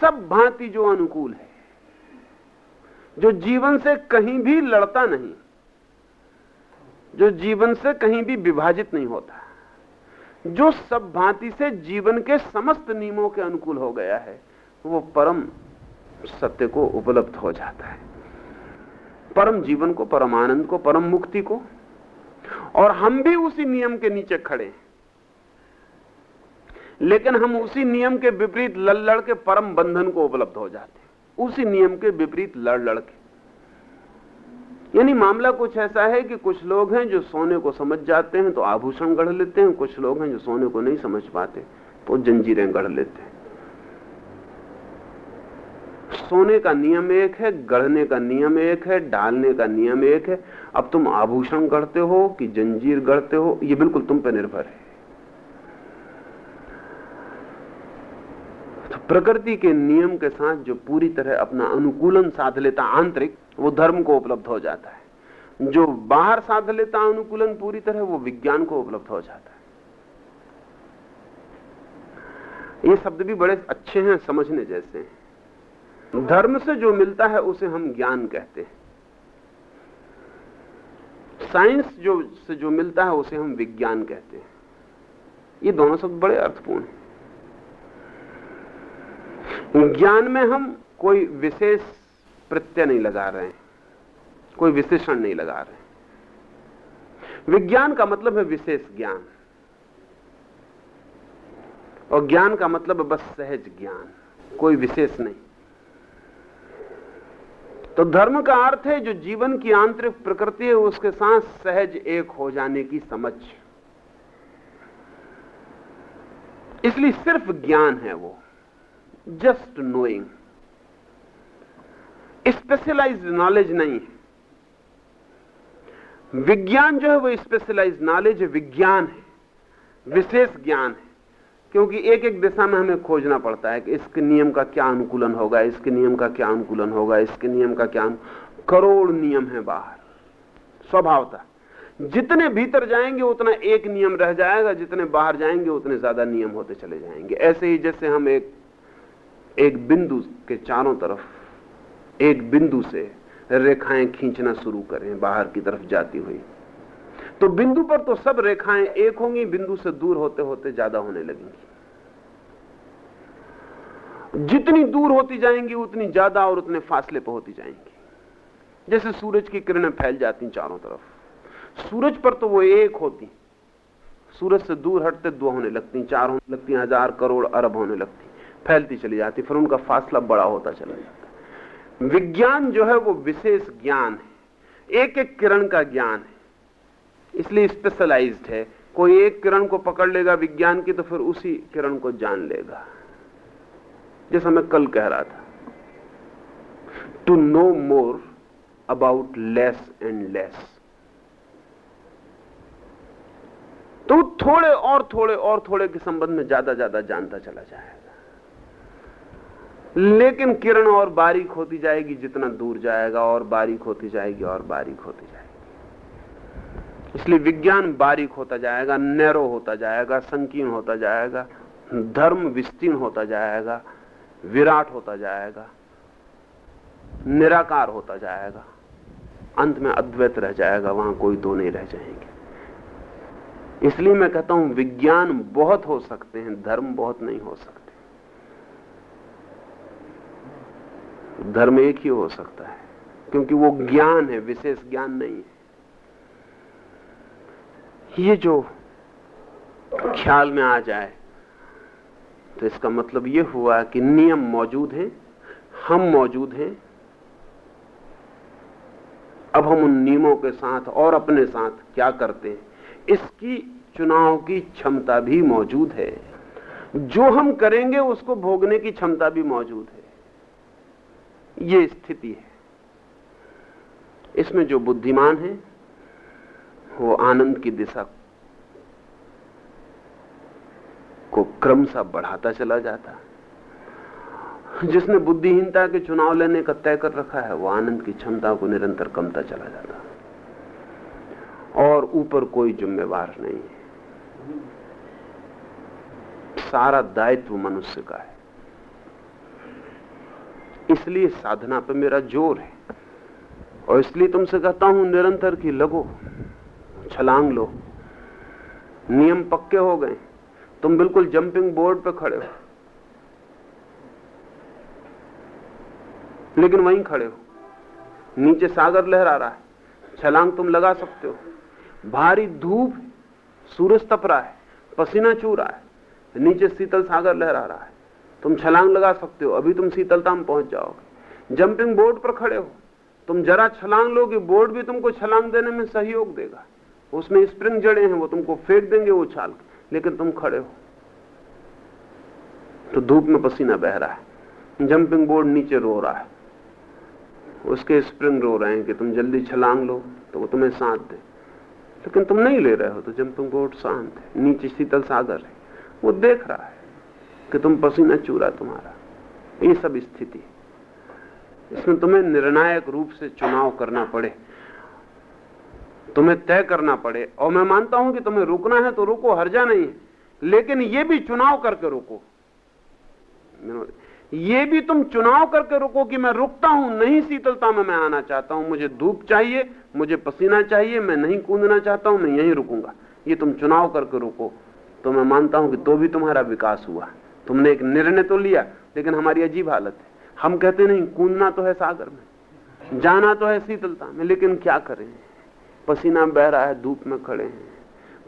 सब भांति जो अनुकूल है, जो जीवन से कहीं भी लड़ता नहीं, जो जीवन से कहीं भी विभाजित नहीं होता, जो सब भांति से जीवन के समस्त नियमों के अनुकूल हो गया है, वो परम सत्य को उपलब्ध हो जाता है। परम जीवन को, परम आनंद को, परम मुक्ति को, और हम भी उसी नियम के नीचे खड़े हैं। लेकिन हम उसी नियम के विपरीत लड़ लड़ के परम बंधन को उपलब्ध हो जाते हैं। उसी नियम के विपरीत लड़ लड़ के। यानी मामला कुछ ऐसा है कि कुछ लोग हैं जो सोने को समझ जाते हैं तो आभूषण गढ़ लेते हैं। कुछ लोग हैं जो सोने को नहीं समझ पाते तो जंजीरें गढ़ लेते हैं। सोने का नियम एक है, गढ़ने का नियम एक है, डालने का नियम एक है। अब तुम आभूषण गढ़ते हो कि जंजीर गढ़ते हो, ये बिल्कुल तुम पर निर्भर है तो प्रकृति के नियम के साथ जो पूरी तरह अपना अनुकूलन साध लेता आंतरिक, वो धर्म को उपलब्ध हो जाता है। जो बाहर साध लेता अनुकूलन पूरी तरह, वो विज्ञान को उपलब्ध हो जाता है। ये शब्द भी बड़े अच्छे हैं, समझने जैसे हैं। धर्म से जो मिलता है, उसे हम ज्ञान कहते हैं। साइंस जो, से जो मिलता है, उसे हम विज्ञान कहते हैं। ये दोनों शब्द बड़े अर्थपूर्ण हैं। ज्ञान में हम कोई विशेष प्रत्यय नहीं लगा रहे हैं। कोई विशेषण नहीं लगा रहे विज्ञान का मतलब है विशेष ज्ञान। और ज्ञान का मतलब है बस सहज ज्ञान, कोई विशेष नहीं। तो धर्म का अर्थ है जो जीवन की आंतरिक प्रकृति है, उसके साथ सहज एक हो जाने की समझ। इसलिए सिर्फ़ ज्ञान है वो। जस्ट नोइंग स्पेशलाइज्ड नॉलेज नहीं है। विज्ञान जो है वो स्पेशलाइज्ड नॉलेज विज्ञान है। विशेष ज्ञान है। क्योंकि एक एक दिशा में हमें खोजना पड़ता है कि इसके नियम का क्या अनुकूलन होगा, इसके नियम का क्या अनुकूलन होगा, इसके नियम का क्या करोड़ नियम है बाहर। स्वभावता। जितने भीतर जाएँगे, उतना एक नियम रह जाएगा, जितने बाहर जाएँगे, उतने ज़्यादा नियम होते चले जाएँगे। ऐसे ही जैसे हम एक एक बिंदु के चारों तरफ़, एक बिंदु से रेखाएँ खींचना शुरू करें, बाहर की तरफ़ जाती हुई। तो बिंदु पर तो सब रेखाएँ एक होंगी, बिंदु से दूर होते होते ज़्यादा होने लगेंगी। जितनी दूर होती जाएँगी, उतनी ज़्यादा और उतने फासले पर होती जाएँगी। जैसे सूरज की किरणें फैल जाती चारों तरफ़। सूरज पर तो वो एक होती। सूरज से दूर हटते दो होने लगती, चार होने लगती, हज़ार करोड़ अरब होने लगती। फैलती चली जाती, फिर उनका फासला बड़ा होता चला जाता। विज्ञान जो है वो विशेष ज्ञान है एक एक किरण का ज्ञान है। इसलिए स्पेशलाइज्ड है। कोई एक किरण को पकड़ लेगा विज्ञान की तो फिर उसी किरण को जान लेगा। जैसा मैं कल कह रहा था। To know more about less and less तो थोड़े और थोड़े और थोड़े के संबंध में ज़्यादा ज़्यादा जानता चला जाएगा लेकिन किरण और बारीक होती जाएगी जितना दूर जाएगा, और बारीक होती जाएगी, और बारीक होती जाएगी। इसलिए विज्ञान बारीक होता जाएगा, नैरो होता जाएगा, संकीर्ण होता जाएगा, धर्म विस्तीर्ण होता जाएगा, विराट होता जाएगा, निराकार होता जाएगा। अंत में अद्वैत रह जाएगा, वहाँ कोई दो नहीं रह जाएँगे। इसलिए मैं कहता हूँ, विज्ञान बहुत हो सकते हैं, धर्म बहुत नहीं हो सकते। धर्म एक ही हो सकता है, क्योंकि वो ज्ञान है, विशेष ज्ञान नहीं है। ये जो ख्याल में आ जाए तो इसका मतलब ये हुआ कि नियम मौजूद हैं, हम मौजूद हैं। अब हम उन नियमों के साथ और अपने साथ क्या करते हैं? इसकी चुनाव की क्षमता भी मौजूद है। जो हम करेंगे, उसको भोगने की क्षमता भी मौजूद है। ये स्थिति है। इसमें जो बुद्धिमान है, वो आनंद की दिशा को क्रमशः बढ़ाता चला जाता जिसने बुद्धिहीनता के चुनाव लेने का तय कर रखा है, वो आनंद की क्षमता को निरंतर कमता चला जाता और ऊपर कोई जिम्मेवार नहीं है। सारा दायित्व मनुष्य का है। इसलिए साधना पे मेरा ज़ोर है। और इसलिए तुमसे कहता हूँ, निरंतर की लगो, छलांग लो। नियम पक्के हो गए। तुम बिल्कुल जंपिंग बोर्ड पे खड़े हो। लेकिन वहीं खड़े हो। नीचे सागर लहरा रहा है। छलांग तुम लगा सकते हो। भारी धूप, सूरज तप रहा है। पसीना चू रहा है। नीचे शीतल सागर लहरा रहा है। तुम छलांग लगा सकते हो, अभी तुम शीतलता में पहुँच जाओगे जंपिंग बोर्ड पर खड़े हो। तुम जरा छलांग लोगे, बोर्ड भी तुमको छलांग देने में सहयोग देगा। उसमें स्प्रिंग जड़े हैं, वो तुमको फेंक देंगे वो छाल। लेकिन तुम खड़े हो। तो धूप में पसीना बह रहा है। जंपिंग बोर्ड नीचे रो रहा है। उसके स्प्रिंग रो रहे हैं कि तुम जल्दी छलांग लो तो वो तुम्हें साथ दे। लेकिन तुम नहीं ले रहे हो तो जंपिंग बोर्ड शांत है। नीचे शीतल सागर है। वो देख रहा है। कि तुम पसीना चूरा तुम्हारा। ये सब स्थिति इसमें तुम्हें निर्णायक रूप से चुनाव करना पड़े। तुम्हें तय करना पड़े। और मैं मानता हूँ कि तुम्हें रुकना है तो रुको, हर्जा नहीं है। लेकिन ये भी चुनाव करके रुको। ये भी तुम चुनाव करके रुको कि मैं रुकता हूँ, नहीं शीतलता में मैं आना चाहता हूँ। मुझे धूप चाहिए, मुझे पसीना चाहिए, मैं नहीं कूदना चाहता हूँ, मैं यहीं रुकूँगा। ये तुम चुनाव करके रुको। तो मैं मानता हूँ कि तो भी तुम्हारा विकास हुआ। तुमने एक निर्णय तो लिया, लेकिन हमारी अजीब हालत है। हम कहते नहीं, कूदना तो है सागर में, जाना तो है शीतलता में, लेकिन क्या करें? पसीना बह रहा है, धूप में खड़े हैं।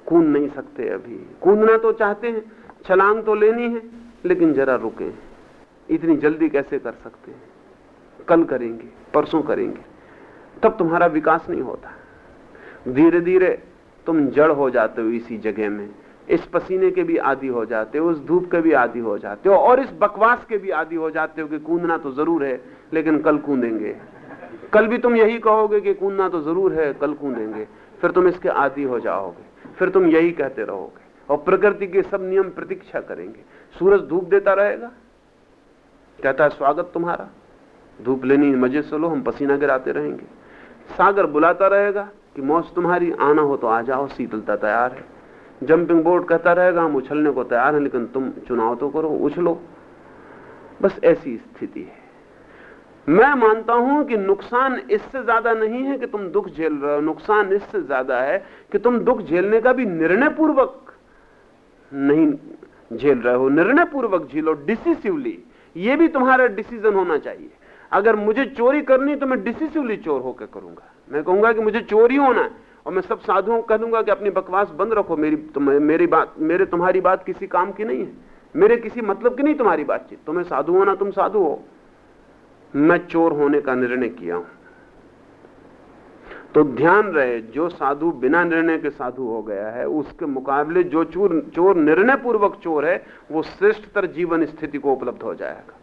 कूद नहीं सकते अभी। कूदना तो चाहते हैं, छलांग तो लेनी है, लेकिन जरा रुके। इतनी जल्दी कैसे कर सकते हैं? कल करेंगे, परसों करेंगे। तब तुम्हारा विकास नहीं होता। धीरे धीरे तुम जड़ हो जाते हो इसी जगह में। इस पसीने के भी आदि हो जाते हो, उस धूप के भी आदि हो जाते हो, और इस बकवास के भी आदि हो जाते हो कि कूदना तो ज़रूर है, लेकिन कल कूदेंगे। कल भी तुम यही कहोगे कि कूदना तो ज़रूर है, कल कूदेंगे। फिर तुम इसके आदि हो जाओगे, फिर तुम यही कहते रहोगे, और प्रकृति के सब नियम प्रतीक्षा करेंगे। सूरज धूप देता रहेगा, कहता है, स्वागत तुम्हारा। धूप लेनी मज़े से लो, हम पसीना गिराते रहेंगे। सागर बुलाता रहेगा कि मौत तुम्हारी, आना हो तो आ जाओ, शीतलता तैयार है। जंपिंग बोर्ड कहता रहेगा, हम उछलने को तैयार हैं, लेकिन तुम चुनाव तो करो, उछलो। बस ऐसी स्थिति है। मैं मानता हूँ कि नुकसान इससे ज़्यादा नहीं है कि तुम दुख झेल रहे हो। नुकसान इससे ज़्यादा है कि तुम दुख झेलने का भी निर्णय पूर्वक नहीं झेल रहे हो। निर्णय पूर्वक झेलो, डिसिसिवली। ये भी तुम्हारा डिसीज़न होना चाहिए। अगर मुझे चोरी करनी तो मैं डिसिसिवली चोर होकर करूँगा। मैं कहूँगा कि मुझे चोरी होना है। और मैं सब साधुओं कह दूँगा कि अपनी बकवास बंद रखो मेरी तुम, मेरी बात मेरे तुम्हारी बात किसी काम की नहीं है मेरे किसी मतलब की नहीं तुम्हारी बातचीत। तुम्हें साधु होना तुम साधु हो। मैं चोर होने का निर्णय किया हूँ। तो ध्यान रहे जो साधु बिना निर्णय के साधु हो गया है उसके मुकाबले जो चोर चोर निर्णय पूर्वक चोर है वो श्रेष्ठतर जीवन स्थिति को उपलब्ध हो जाएगा।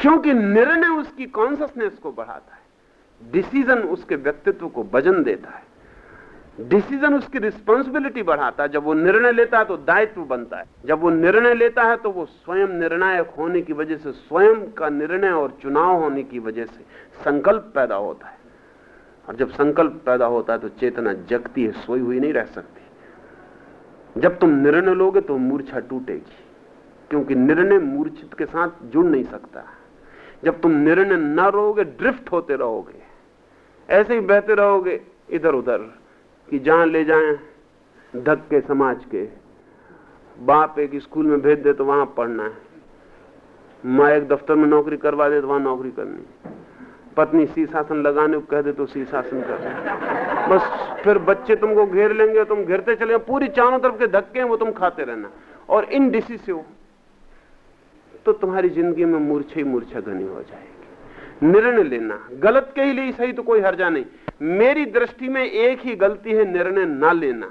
क्योंकि निर्णय उसकी कॉन्सियसनेस को बढ़ाता है डिसीज़न उसके व्यक्तित्व को वज़न देता है। डिसीज़न उसकी रिस्पॉन्सिबिलिटी बढ़ाता है। जब वो निर्णय लेता है तो दायित्व बनता है। जब वो निर्णय लेता है तो वो स्वयं निर्णायक होने की वजह से, स्वयं का निर्णय और चुनाव होने की वजह से संकल्प पैदा होता है। और जब संकल्प पैदा होता है तो चेतना जगती है, सोई हुई नहीं रह सकती। जब तुम निर्णय लोगे तो मूर्छा टूटेगी, क्योंकि निर्णय मूर्छित के साथ जुड़ नहीं सकता। जब तुम निर्णय न रहोगे ड्रिफ्ट होते रहोगे। ऐसे ही बहते रहोगे इधर उधर कि जहाँ ले जाए धक्के समाज के। बाप एक स्कूल में भेज दे तो वहाँ पढ़ना है। माँ एक दफ्तर में नौकरी करवा दे तो वहाँ नौकरी करनी पत्नी शीशासन लगाने को कह दे तो शीशासन कर बस फिर बच्चे तुमको घेर लेंगे, तुम घेरते चले पूरी चारों तरफ़ के धक्के हैं, वो तुम खाते रहना। और इन डिसीसिव तो तुम्हारी ज़िंदगी में मूर्छा ही मूर्छा घनी हो जाएगी। निर्णय लेना। गलत के ही लिए सही तो कोई हर्जा नहीं। मेरी दृष्टि में एक ही गलती है निर्णय ना लेना।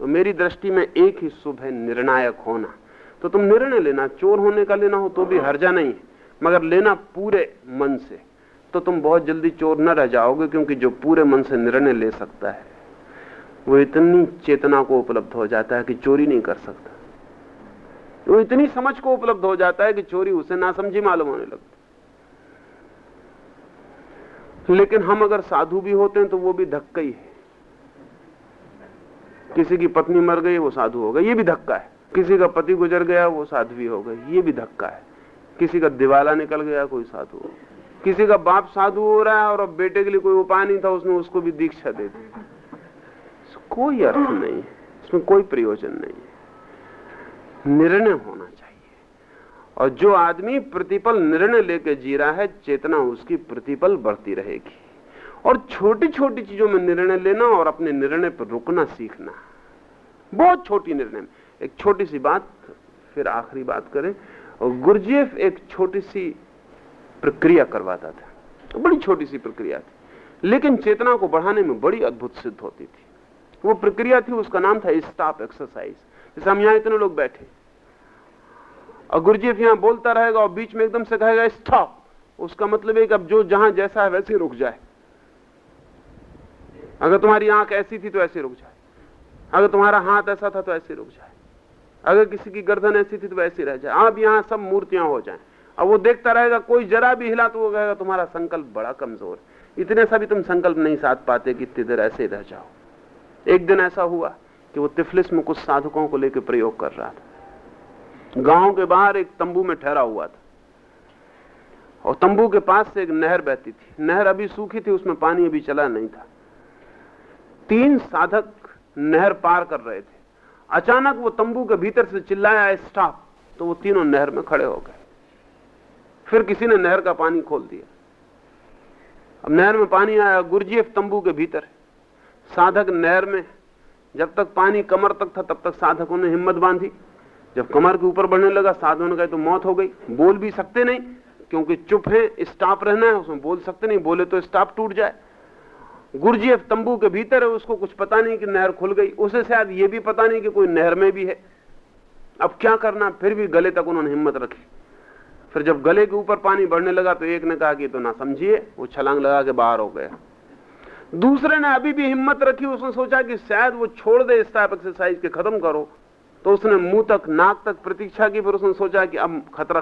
तो मेरी दृष्टि में एक ही शुभ है निर्णायक होना। तो तुम निर्णय लेना, चोर होने का लेना हो तो भी हर्जा नहीं मगर लेना पूरे मन से। तो तुम बहुत जल्दी चोर न रह जाओगे क्योंकि जो पूरे मन से निर्णय ले सकता है, वो इतनी चेतना को उपलब्ध हो जाता है कि चोरी नहीं कर सकता। वो इतनी समझ को उपलब्ध हो जाता है कि चोरी उसे ना समझी मालूम होने लगती लेकिन हम अगर साधु भी होते हैं तो वो भी धक्का ही है। किसी की पत्नी मर गई, वो साधु हो गई ये भी धक्का है। किसी का पति गुजर गया, वो साध्वी हो गई ये भी धक्का है। किसी का दिवाला निकल गया, कोई साधु हो किसी का बाप साधु हो रहा है और अब बेटे के लिए कोई उपाय नहीं था, उसने उसको भी दीक्षा दे दी। कोई अर्थ नहीं है। इसमें कोई प्रयोजन नहीं है। निर्णय होना और जो आदमी प्रतिपल निर्णय लेकर जी रहा है, चेतना उसकी प्रतिपल बढ़ती रहेगी। और छोटी छोटी चीज़ों में निर्णय लेना और अपने निर्णय पर रुकना सीखना। बहुत छोटी निर्णय एक छोटी सी बात, फिर आखिरी बात करें। और गुरजेफ एक छोटी सी प्रक्रिया करवाता था। बड़ी छोटी सी प्रक्रिया थी। लेकिन चेतना को बढ़ाने में बड़ी अद्भुत सिद्ध होती थी। वो प्रक्रिया थी, उसका नाम था स्टॉप एक्सरसाइज। जैसे हम यहाँ इतने लोग बैठे। और गुरुजीफ यहाँ बोलता रहेगा और बीच में एकदम से कहेगा स्टॉप उसका मतलब है कि अब जो जहाँ जैसा है वैसे रुक जाए। अगर तुम्हारी आँख ऐसी थी तो ऐसे रुक जाए। अगर तुम्हारा हाथ ऐसा था तो ऐसे रुक जाए। अगर किसी की गर्दन ऐसी थी तो वैसे रह जाए। अब यहाँ सब मूर्तियाँ हो जाए। अब वो देखता रहेगा, कोई जरा भी हिला तो वो कहेगा, तुम्हारा संकल्प बड़ा कमज़ोर इतने सा भी तुम संकल्प नहीं साध पाते कि इतनी देर ऐसे रह जाओ। एक दिन ऐसा हुआ कि वो तिफलिस में कुछ साधकों को लेकर प्रयोग कर रहा था। गाँव के बाहर एक तंबू में ठहरा हुआ था। और तंबू के पास से एक नहर बहती थी। नहर अभी सूखी थी, उसमें पानी अभी चला नहीं था। तीन साधक नहर पार कर रहे थे। अचानक वो तंबू के भीतर से चिल्लाया स्टॉप तो वो तीनों नहर में खड़े हो गए। फिर किसी ने नहर का पानी खोल दिया। अब नहर में पानी आया, गुरजीफ तंबू के भीतर साधक नहर में, जब तक पानी कमर तक था, तब तक साधकों ने हिम्मत बांधी। जब कमर के ऊपर बढ़ने लगा ने कहा तो मौत हो गई। बोल भी सकते नहीं, क्योंकि चुप है स्टाफ रहना है, उसमें बोल सकते नहीं, बोले तो स्टाफ टूट जाए। गुरजीएफ तंबू के भीतर है, उसको कुछ पता नहीं कि नहर खुल गई। उसे शायद ये भी पता नहीं कि कोई नहर में भी है। अब क्या करना, फिर भी गले तक उन्होंने हिम्मत रखी। फिर जब गले के ऊपर पानी बढ़ने लगा तो एक ने कहा कि तो ना समझिए, वो छलांग लगा के बाहर हो गया। दूसरे ने अभी भी हिम्मत रखी, उसने सोचा कि शायद वो छोड़ दे टाइप एक्सरसाइज के खत्म करो। तो उसने मुँह तक, नाक तक प्रतीक्षा की, फिर उसने सोचा कि अब खतरा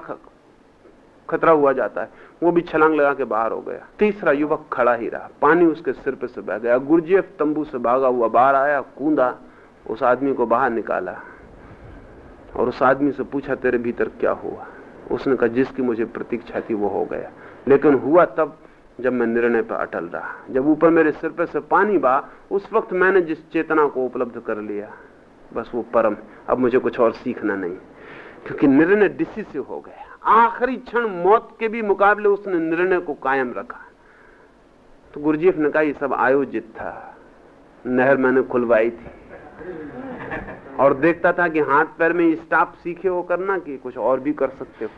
खतरा हुआ जाता है। वो भी छलांग लगा के बाहर हो गया। तीसरा युवक खड़ा ही रहा। पानी उसके सिर पे से बह गया। गुरजेफ तंबू से भागा हुआ, बाहर आया, कूदा, उस आदमी को बाहर निकाला और उस आदमी से पूछा, तेरे भीतर क्या हुआ? उसने कहा, जिसकी मुझे प्रतीक्षा थी, वो हो गया। लेकिन हुआ तब जब मैं निर्णय पर अटल रहा। जब ऊपर मेरे सिर पे से पानी बा उस वक्त मैंने जिस चेतना को उपलब्ध कर लिया बस वो परम, अब मुझे कुछ और सीखना नहीं। क्योंकि निर्णय डिसिसिव हो गया। आखिरी क्षण मौत के भी मुकाबले उसने निर्णय को कायम रखा। तो गुरुजीफ ने कहा ये सब आयोजित था। नहर मैंने खुलवाई थी। और देखता था कि हाथ पैर में स्टाफ सीखे हो करना कि कुछ और भी कर सकते हो।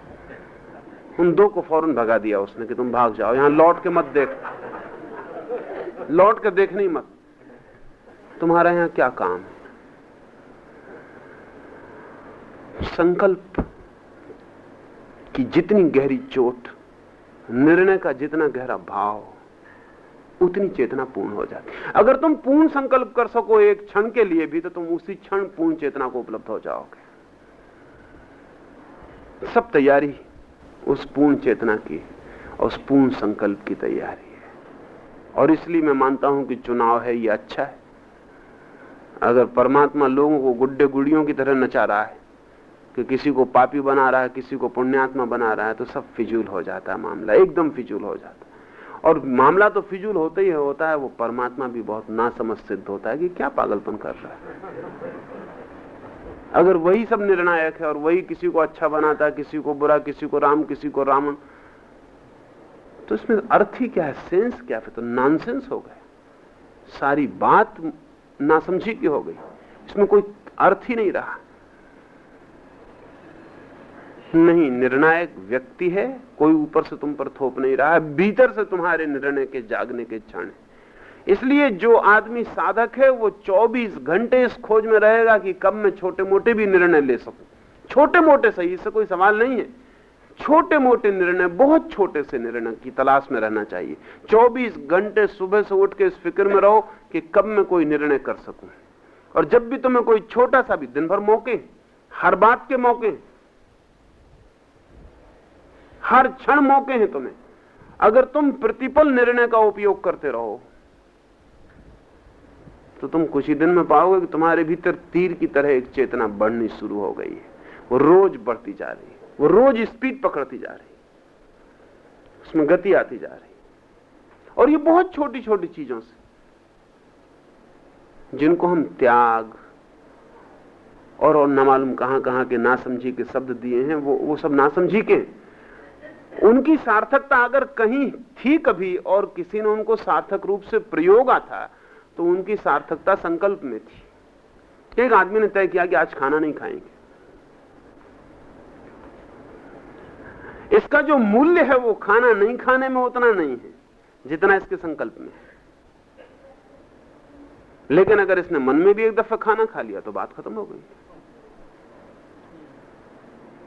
उन दो को फ़ौरन भगा दिया उसने कि तुम भाग जाओ, यहाँ लौट के मत देख। लौट के देखने नहीं मत। तुम्हारा यहाँ क्या काम है? संकल्प की जितनी गहरी चोट, निर्णय का जितना गहरा भाव, उतनी चेतना पूर्ण हो जाती अगर तुम पूर्ण संकल्प कर सको एक क्षण के लिए भी तो तुम उसी क्षण पूर्ण चेतना को उपलब्ध हो जाओगे। सब तैयारी उस पूर्ण चेतना की और उस पूर्ण संकल्प की तैयारी है। और इसलिए मैं मानता हूँ कि चुनाव है, ये अच्छा है। अगर परमात्मा लोगों को गुड्डे गुड़ियों की तरह नचा रहा है कि किसी को पापी बना रहा है, किसी को पुण्यात्मा बना रहा है तो सब फिजूल हो जाता है मामला, एकदम फिजूल हो जाता है। और मामला तो फिजूल होता ही होता है, वो परमात्मा भी बहुत नासमझ सिद्ध होता है कि क्या पागलपन कर रहा है। अगर वही सब निर्णायक है और वही किसी को अच्छा बनाता है, किसी को बुरा, किसी को राम, किसी को रावण तो इसमें अर्थ ही क्या है, सेंस क्या फिर तो नॉनसेंस हो गया। सारी बात नासमझी की हो गई। इसमें कोई अर्थ ही नहीं रहा। नहीं, निर्णायक व्यक्ति है, कोई ऊपर से तुम पर थोप नहीं रहा है भीतर से तुम्हारे निर्णय के जागने के क्षण है। इसलिए जो आदमी साधक है, वो 24 घंटे इस खोज में रहेगा कि कब मैं छोटे मोटे भी निर्णय ले सकूँ। छोटे मोटे सही इससे कोई सवाल नहीं है। छोटे मोटे निर्णय, बहुत छोटे से निर्णय की तलाश में रहना चाहिए। 24 घंटे सुबह से उठ के इस फ़िक्र में रहो कि कब मैं कोई निर्णय कर सकूँ। और जब भी तुम्हें कोई छोटा सा भी दिन भर मौके, हर बात के मौके हर क्षण मौके हैं तुम्हें। अगर तुम प्रतिपल निर्णय का उपयोग करते रहो तो तुम कुछ ही दिन में पाओगे कि तुम्हारे भीतर तीर की तरह एक चेतना बढ़नी शुरू हो गई है। वो रोज बढ़ती जा रही है। वो रोज स्पीड पकड़ती जा रही है। उसमें गति आती जा रही है। और ये बहुत छोटी छोटी चीज़ों से, जिनको हम त्याग और और न मालूम कहाँ कहाँ के नासमझी के शब्द दिए हैं, वो वो सब नासमझी के हैं। उनकी सार्थकता अगर कहीं थी कभी और किसी ने उनको सार्थक रूप से प्रयोगा था तो उनकी सार्थकता संकल्प में थी। एक आदमी ने तय किया कि आज खाना नहीं खाएँगे। इसका जो मूल्य है वो खाना नहीं खाने में उतना नहीं है, जितना इसके संकल्प में है। लेकिन अगर इसने मन में भी एक दफ़ा खाना खा लिया तो बात खत्म हो गई।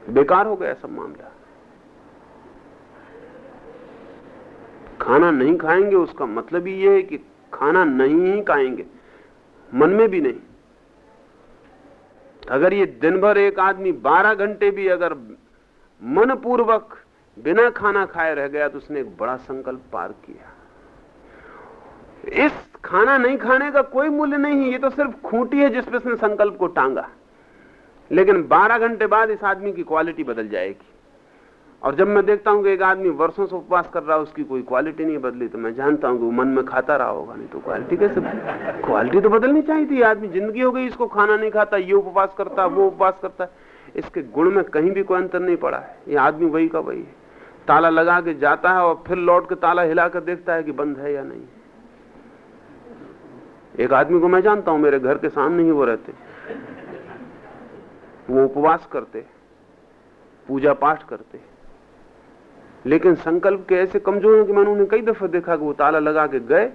बेकार हो गया सब मामला। खाना नहीं खाएँगे, उसका मतलब ही यह है कि खाना नहीं ही खाएँगे, मन में भी नहीं। अगर ये दिन भर एक आदमी 12 घंटे भी अगर मन पूर्वक बिना खाना खाए रह गया तो उसने एक बड़ा संकल्प पार किया। इस खाना नहीं खाने का कोई मूल्य नहीं, ये तो सिर्फ़ खूंटी है जिसपे उसने संकल्प को टांगा। लेकिन 12 घंटे बाद इस आदमी की क्वालिटी बदल जाएगी। और जब मैं देखता हूँ कि एक आदमी वर्षों से उपवास कर रहा है, उसकी कोई क्वालिटी नहीं बदली तो मैं जानता हूँ कि वो मन में खाता रहा होगा, नहीं तो क्वालिटी कैसे क्वालिटी तो बदलनी चाहिए थी। आदमी ज़िंदगी हो गई, इसको खाना नहीं खाता, ये उपवास करता, वो उपवास करता। इसके गुण में कहीं भी कोई अंतर नहीं पड़ा है। ये आदमी वही का वही है। ताला लगा के जाता है और फिर लौट के ताला हिलाकर देखता है कि बंद है या नहीं। एक आदमी को मैं जानता हूँ, मेरे घर के सामने ही वो रहते। वो उपवास करते, पूजा पाठ करते। लेकिन संकल्प के ऐसे कमज़ोर हैं कि मैंने उन्हें कई दफ़ा देखा कि वो ताला लगा के गए,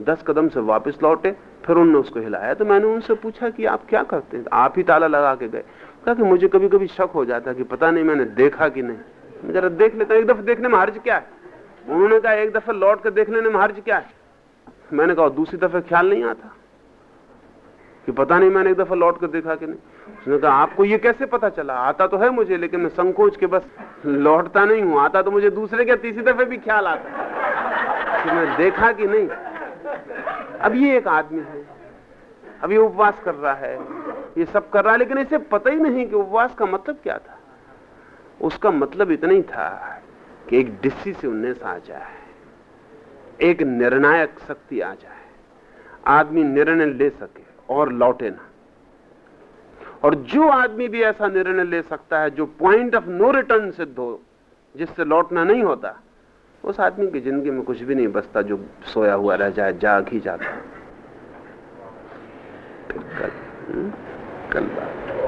दस कदम से वापस लौटे, फिर उन्होंने उसको हिलाया। तो मैंने उनसे पूछा कि आप क्या करते हैं? आप ही ताला लगा के गए। कहा कि मुझे कभी कभी शक हो जाता कि पता नहीं मैंने देखा कि नहीं। जरा देख लेता एक दफे देखने में हर्ज क्या है? उन्होंने कहा, एक दफ़ा लौट कर देख लेने में हर्ज क्या है? मैंने कहा दूसरी दफे ख्याल नहीं आता। कि पता नहीं मैंने एक दफ़ा लौट कर देखा कि नहीं। उसने कहा, आपको ये कैसे पता चला? आता तो है मुझे, लेकिन मैं संकोच के बस लौटता नहीं हूँ। आता तो मुझे दूसरे क्या तीसरी दफे भी ख्याल आता कि मैं देखा कि नहीं। अब ये एक आदमी है। अब ये उपवास कर रहा है। ये सब कर रहा है, लेकिन इसे पता ही नहीं कि उपवास का मतलब क्या था। उसका मतलब इतना ही था कि एक डिस्सी से डिसिसिवनेस आ जाए। एक निर्णायक शक्ति आ जाए। आदमी निर्णय ले सके। और लौटे ना। और जो आदमी भी ऐसा निर्णय ले सकता है जो पॉइंट ऑफ़ नो रिटर्न सिद्ध हो जिससे लौटना नहीं होता उस आदमी की ज़िंदगी में कुछ भी नहीं बचता जो सोया हुआ रह जाए जाग ही जाता। कल हम्म, कल बात।